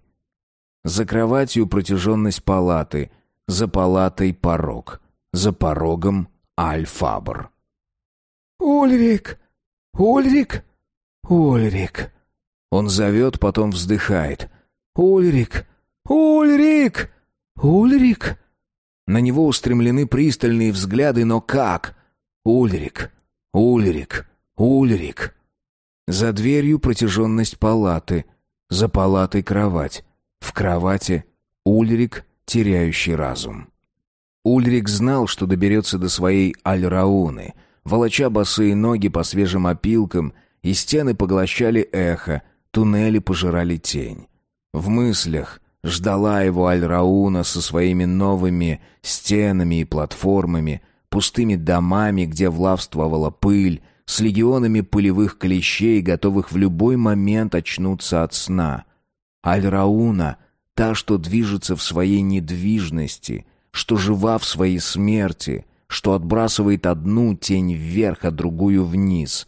За кроватью протяженность палаты, за палатой порог, за порогом Альфабр. «Ульрик! Ульрик! Ульрик!» Он зовет, потом вздыхает. «Ульрик! Ульрик! Ульрик!» На него устремлены пристальные взгляды, но как? Ульрик! Ульрик! Ульрик! За дверью протяженность палаты, за палатой кровать. В кровати Ульрик, теряющий разум. Ульрик знал, что доберется до своей Аль-Рауны, волоча босые ноги по свежим опилкам, и стены поглощали эхо, туннели пожирали тень. В мыслях ждала его Аль-Рауна со своими новыми стенами и платформами, пустыми домами, где влавствовала пыль, с легионами пылевых клещей, готовых в любой момент очнуться от сна. Аль-Рауна, та, что движется в своей недвижности, что жива в своей смерти, что отбрасывает одну тень вверх, а другую вниз.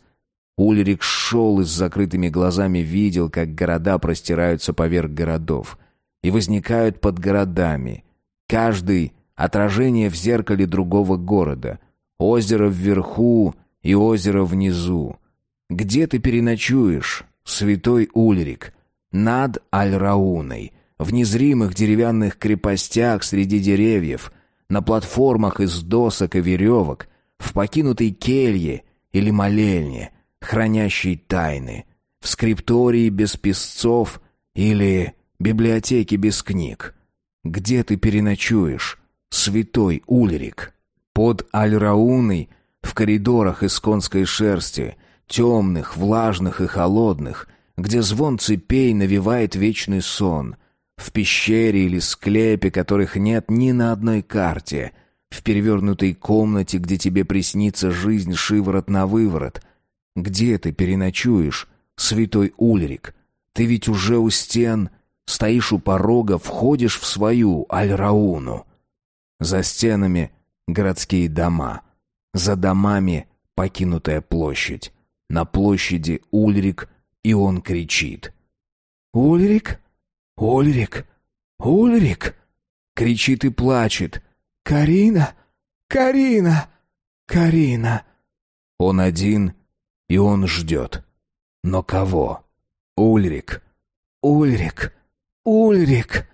Ульрик шел и с закрытыми глазами видел, как города простираются поверх городов и возникают под городами. Каждый — отражение в зеркале другого города. Озеро вверху и озеро внизу. Где ты переночуешь, святой Ульрик? Над Аль-Рауной, в незримых деревянных крепостях среди деревьев, на платформах из досок и веревок, в покинутой келье или молельне, хранящей тайны, в скриптории без песцов или библиотеке без книг. Где ты переночуешь, святой Ульрик? Под Аль-Рауной, в коридорах из конской шерсти, темных, влажных и холодных, где звон цепей навевает вечный сон, в пещере или склепе, которых нет ни на одной карте, в перевернутой комнате, где тебе приснится жизнь шиворот на выворот. Где ты переночуешь, святой Ульрик? Ты ведь уже у стен, стоишь у порога, входишь в свою Аль-Рауну. За стенами городские дома, за домами покинутая площадь. На площади Ульрик, и он кричит. «Ульрик? Ульрик? Ульрик?» Кричит и плачет. «Карина! Карина! Карина!» Он один, и он ждет. Но кого? Ульрик. Ульрик. Ульрик.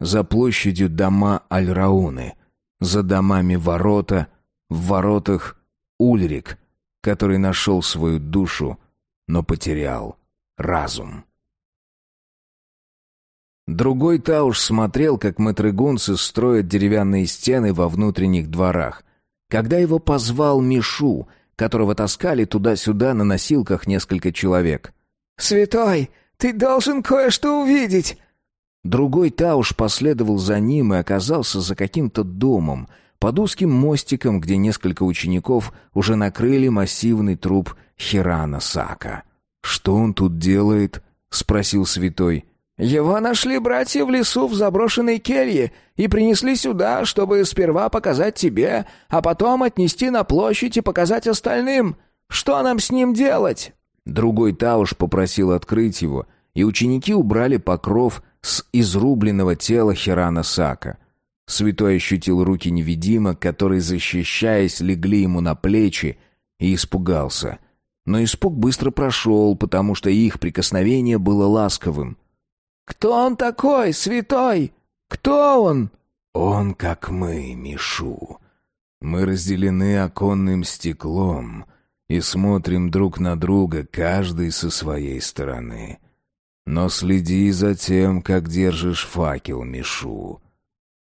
За площадью дома Аль-Рауны. За домами ворота. В воротах Ульрик, который нашел свою душу, но потерял разум. Другой Тауш смотрел, как матрыгунцы строят деревянные стены во внутренних дворах. Когда его позвал Мишу, которого таскали туда-сюда на носилках несколько человек. «Святой, ты должен кое-что увидеть!» Другой Тауш последовал за ним и оказался за каким-то домом, под узким мостиком, где несколько учеников уже накрыли массивный труп Хирана Сака. «Что он тут делает?» — спросил святой. Его нашли братья в лесу в заброшенной келье и принесли сюда, чтобы сперва показать тебе, а потом отнести на площадь и показать остальным. Что нам с ним делать?» Другой Тауш попросил открыть его, и ученики убрали покров с изрубленного тела Хирана Сака. Святой ощутил руки невидима, которые, защищаясь, легли ему на плечи, и испугался. Но испуг быстро прошел, потому что их прикосновение было ласковым. «Кто он такой, святой? Кто он?» «Он, как мы, Мишу. Мы разделены оконным стеклом и смотрим друг на друга, каждый со своей стороны. Но следи за тем, как держишь факел, Мишу».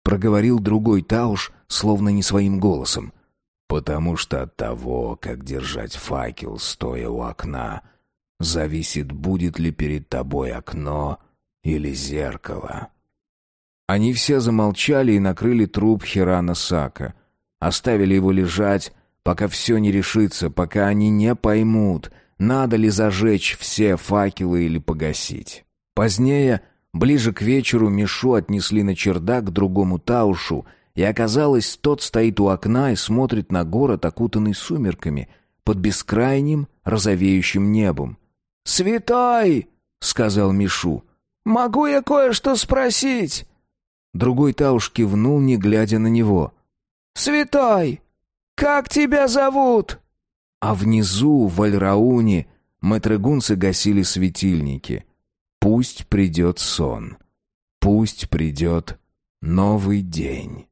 Проговорил другой Тауш, словно не своим голосом. «Потому что от того, как держать факел, стоя у окна, зависит, будет ли перед тобой окно или зеркало. Они все замолчали и накрыли труп Хирана Сака. Оставили его лежать, пока все не решится, пока они не поймут, надо ли зажечь все факелы или погасить. Позднее, ближе к вечеру, Мишу отнесли на чердак к другому Таушу, и оказалось, тот стоит у окна и смотрит на город, окутанный сумерками, под бескрайним розовеющим небом. «Святой!» — сказал Мишу. «Могу я кое-что спросить?» Другой Тауш кивнул, не глядя на него. «Святой, как тебя зовут?» А внизу, в Альрауне, матрегунцы гасили светильники. «Пусть придет сон, пусть придет новый день».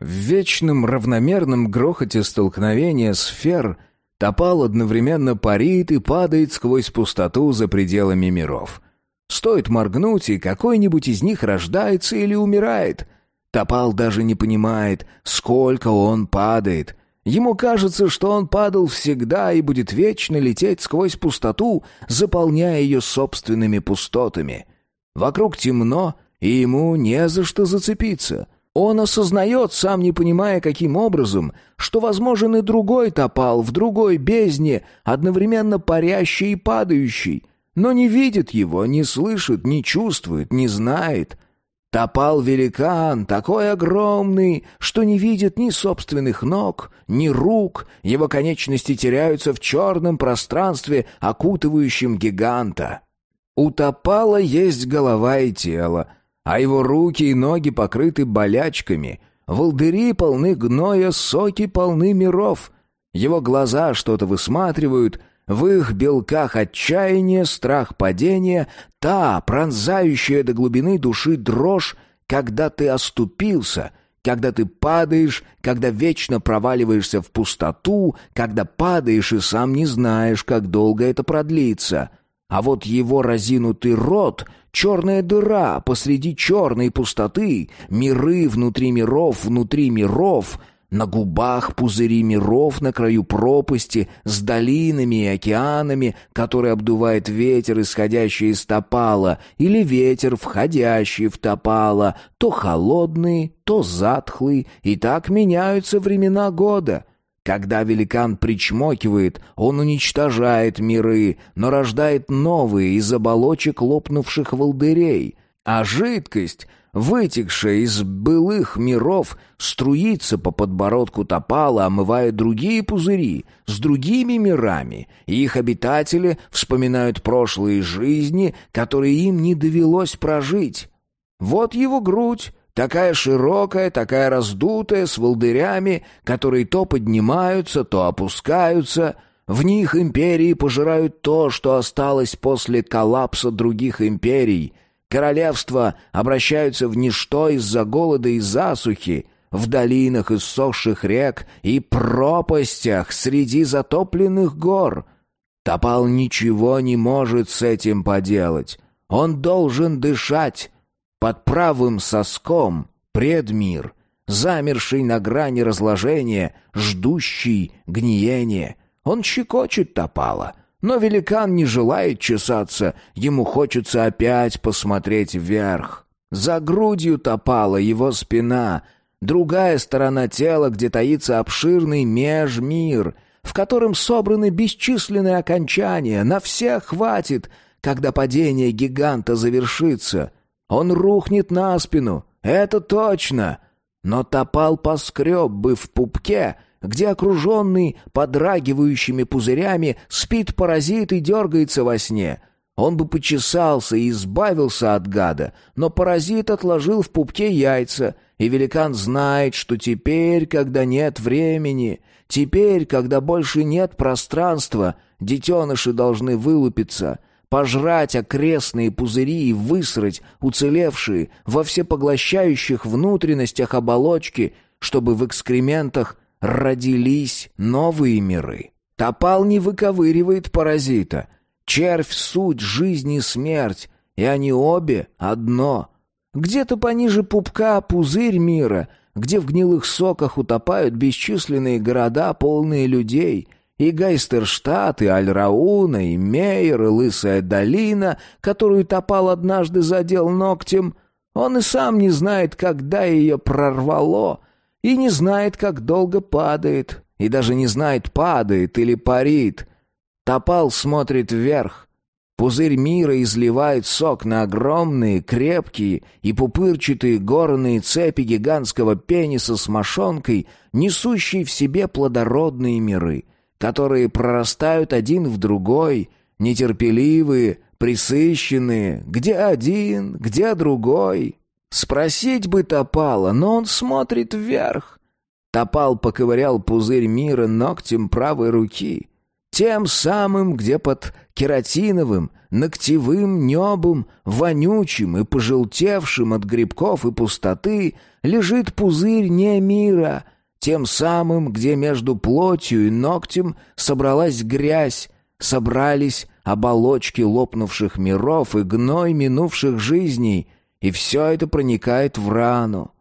В вечном равномерном грохоте столкновения сфер Топал одновременно парит и падает сквозь пустоту за пределами миров — Стоит моргнуть, и какой-нибудь из них рождается или умирает. Топал даже не понимает, сколько он падает. Ему кажется, что он падал всегда и будет вечно лететь сквозь пустоту, заполняя ее собственными пустотами. Вокруг темно, и ему не за что зацепиться. Он осознает, сам не понимая каким образом, что возможен и другой топал в другой бездне, одновременно парящий и падающий, но не видит его, не слышит, не чувствует, не знает. Топал великан, такой огромный, что не видит ни собственных ног, ни рук, его конечности теряются в черном пространстве, окутывающем гиганта. У топала есть голова и тело, а его руки и ноги покрыты болячками. Волдыри полны гноя, соки полны миров. Его глаза что-то высматривают, в их белках отчаяние, страх падения, та, пронзающая до глубины души дрожь, когда ты оступился, когда ты падаешь, когда вечно проваливаешься в пустоту, когда падаешь и сам не знаешь, как долго это продлится. А вот его разинутый рот — черная дыра посреди черной пустоты, миры внутри миров, внутри миров — на губах пузыри миров на краю пропасти с долинами и океанами, которые обдувает ветер, исходящий из топала, или ветер, входящий в топала, то холодный, то затхлый, и так меняются времена года — когда великан причмокивает, он уничтожает миры, но рождает новые из оболочек лопнувших волдырей. А жидкость, вытекшая из былых миров, струится по подбородку топала, омывая другие пузыри с другими мирами, и их обитатели вспоминают прошлые жизни, которые им не довелось прожить. Вот его грудь, Такая широкая, такая раздутая, с волдырями, которые то поднимаются, то опускаются. В них империи пожирают то, что осталось после коллапса других империй. Королевства обращаются в ничто из-за голода и засухи. В долинах иссохших рек и пропастях среди затопленных гор. Топал ничего не может с этим поделать. Он должен дышать, под правым соском предмир, замерший на грани разложения, ждущий гниения. Он щекочет топало, но великан не желает чесаться, ему хочется опять посмотреть вверх. За грудью топала его спина, другая сторона тела, где таится обширный межмир, в котором собраны бесчисленные окончания, на всех хватит, когда падение гиганта завершится. Он рухнет на спину, это точно. Но топал поскреб бы в пупке, где окруженный подрагивающими пузырями спит паразит и дергается во сне. Он бы почесался и избавился от гада, но паразит отложил в пупке яйца, и великан знает, что теперь, когда нет времени, теперь, когда больше нет пространства, детеныши должны вылупиться — пожрать окрестные пузыри и высрать уцелевшие во всепоглощающих внутренностях оболочки, чтобы в экскрементах родились новые миры. Топал не выковыривает паразита. Червь — суть жизни и смерть, и они обе одно. Где-то пониже пупка пузырь мира, где в гнилых соках утопают бесчисленные города, полные людей — и Гайстерштадт, и Аль-Рауна, и Мейер, и Лысая долина, которую Топал однажды задел ногтем. Он и сам не знает, когда ее прорвало, и не знает, как долго падает, и даже не знает, падает или парит. Топал смотрит вверх. Пузырь мира изливает сок на огромные, крепкие и пупырчатые горные цепи гигантского пениса с мошонкой, несущей в себе плодородные миры — которые прорастают один в другой, нетерпеливые, присыщенные, где один, где другой. Спросить бы Топала, но он смотрит вверх. Топал поковырял пузырь мира ногтем правой руки, тем самым, где под кератиновым, ногтевым небом, вонючим и пожелтевшим от грибков и пустоты, лежит пузырь не мира — тем самым, где между плотью и ногтем собралась грязь, собрались оболочки лопнувших миров и гной минувших жизней, и все это проникает в рану.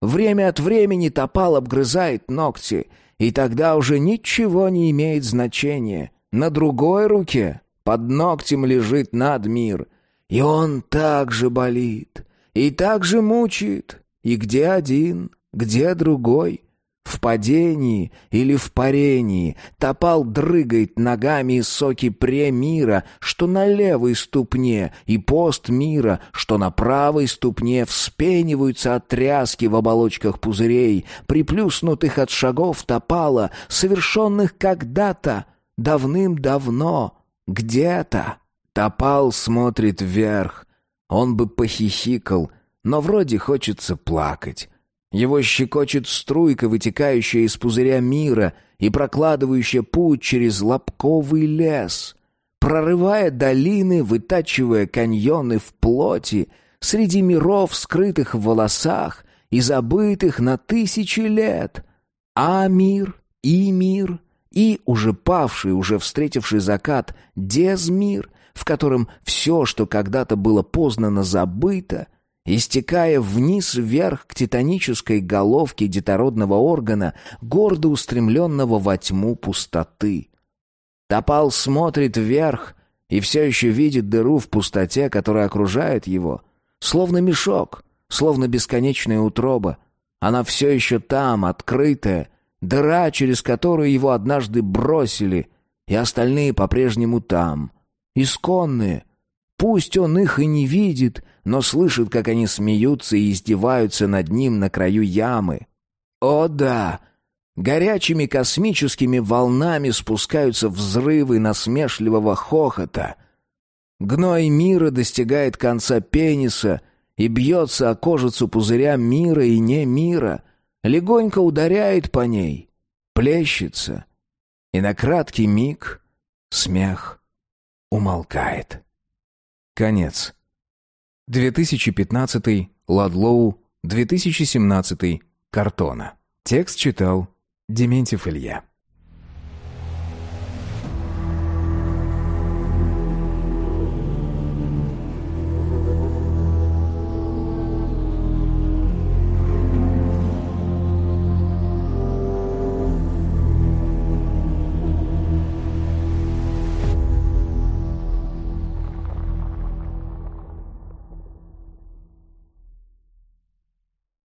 Время от времени топал обгрызает ногти, и тогда уже ничего не имеет значения. На другой руке под ногтем лежит надмир, и он также болит, и также мучает, и где один, где другой — в падении или в парении топал дрыгает ногами и соки пре мира, что на левой ступне, и пост мира, что на правой ступне вспениваются от тряски в оболочках пузырей, приплюснутых от шагов топала, совершенных когда-то, давным-давно, где-то. Топал смотрит вверх. Он бы похихикал, но вроде хочется плакать. Его щекочет струйка, вытекающая из пузыря мира и прокладывающая путь через лобковый лес, прорывая долины, вытачивая каньоны в плоти, среди миров, скрытых в волосах и забытых на тысячи лет. А мир, и мир, и уже павший, уже встретивший закат, дезмир, в котором все, что когда-то было познано, забыто — истекая вниз вверх к титанической головке детородного органа, гордо устремленного во тьму пустоты. Топал смотрит вверх и все еще видит дыру в пустоте, которая окружает его, словно мешок, словно бесконечная утроба. Она все еще там, открытая, дыра, через которую его однажды бросили, и остальные по-прежнему там, исконные. Пусть он их и не видит, но слышит, как они смеются и издеваются над ним на краю ямы. О да! Горячими космическими волнами спускаются взрывы насмешливого хохота. Гной мира достигает конца пениса и бьется о кожицу пузыря мира и не мира, легонько ударяет по ней, плещется, и на краткий миг смех умолкает. Конец. 2015 Ладлоу, 2017 Картона. Текст читал Дементьев Илья.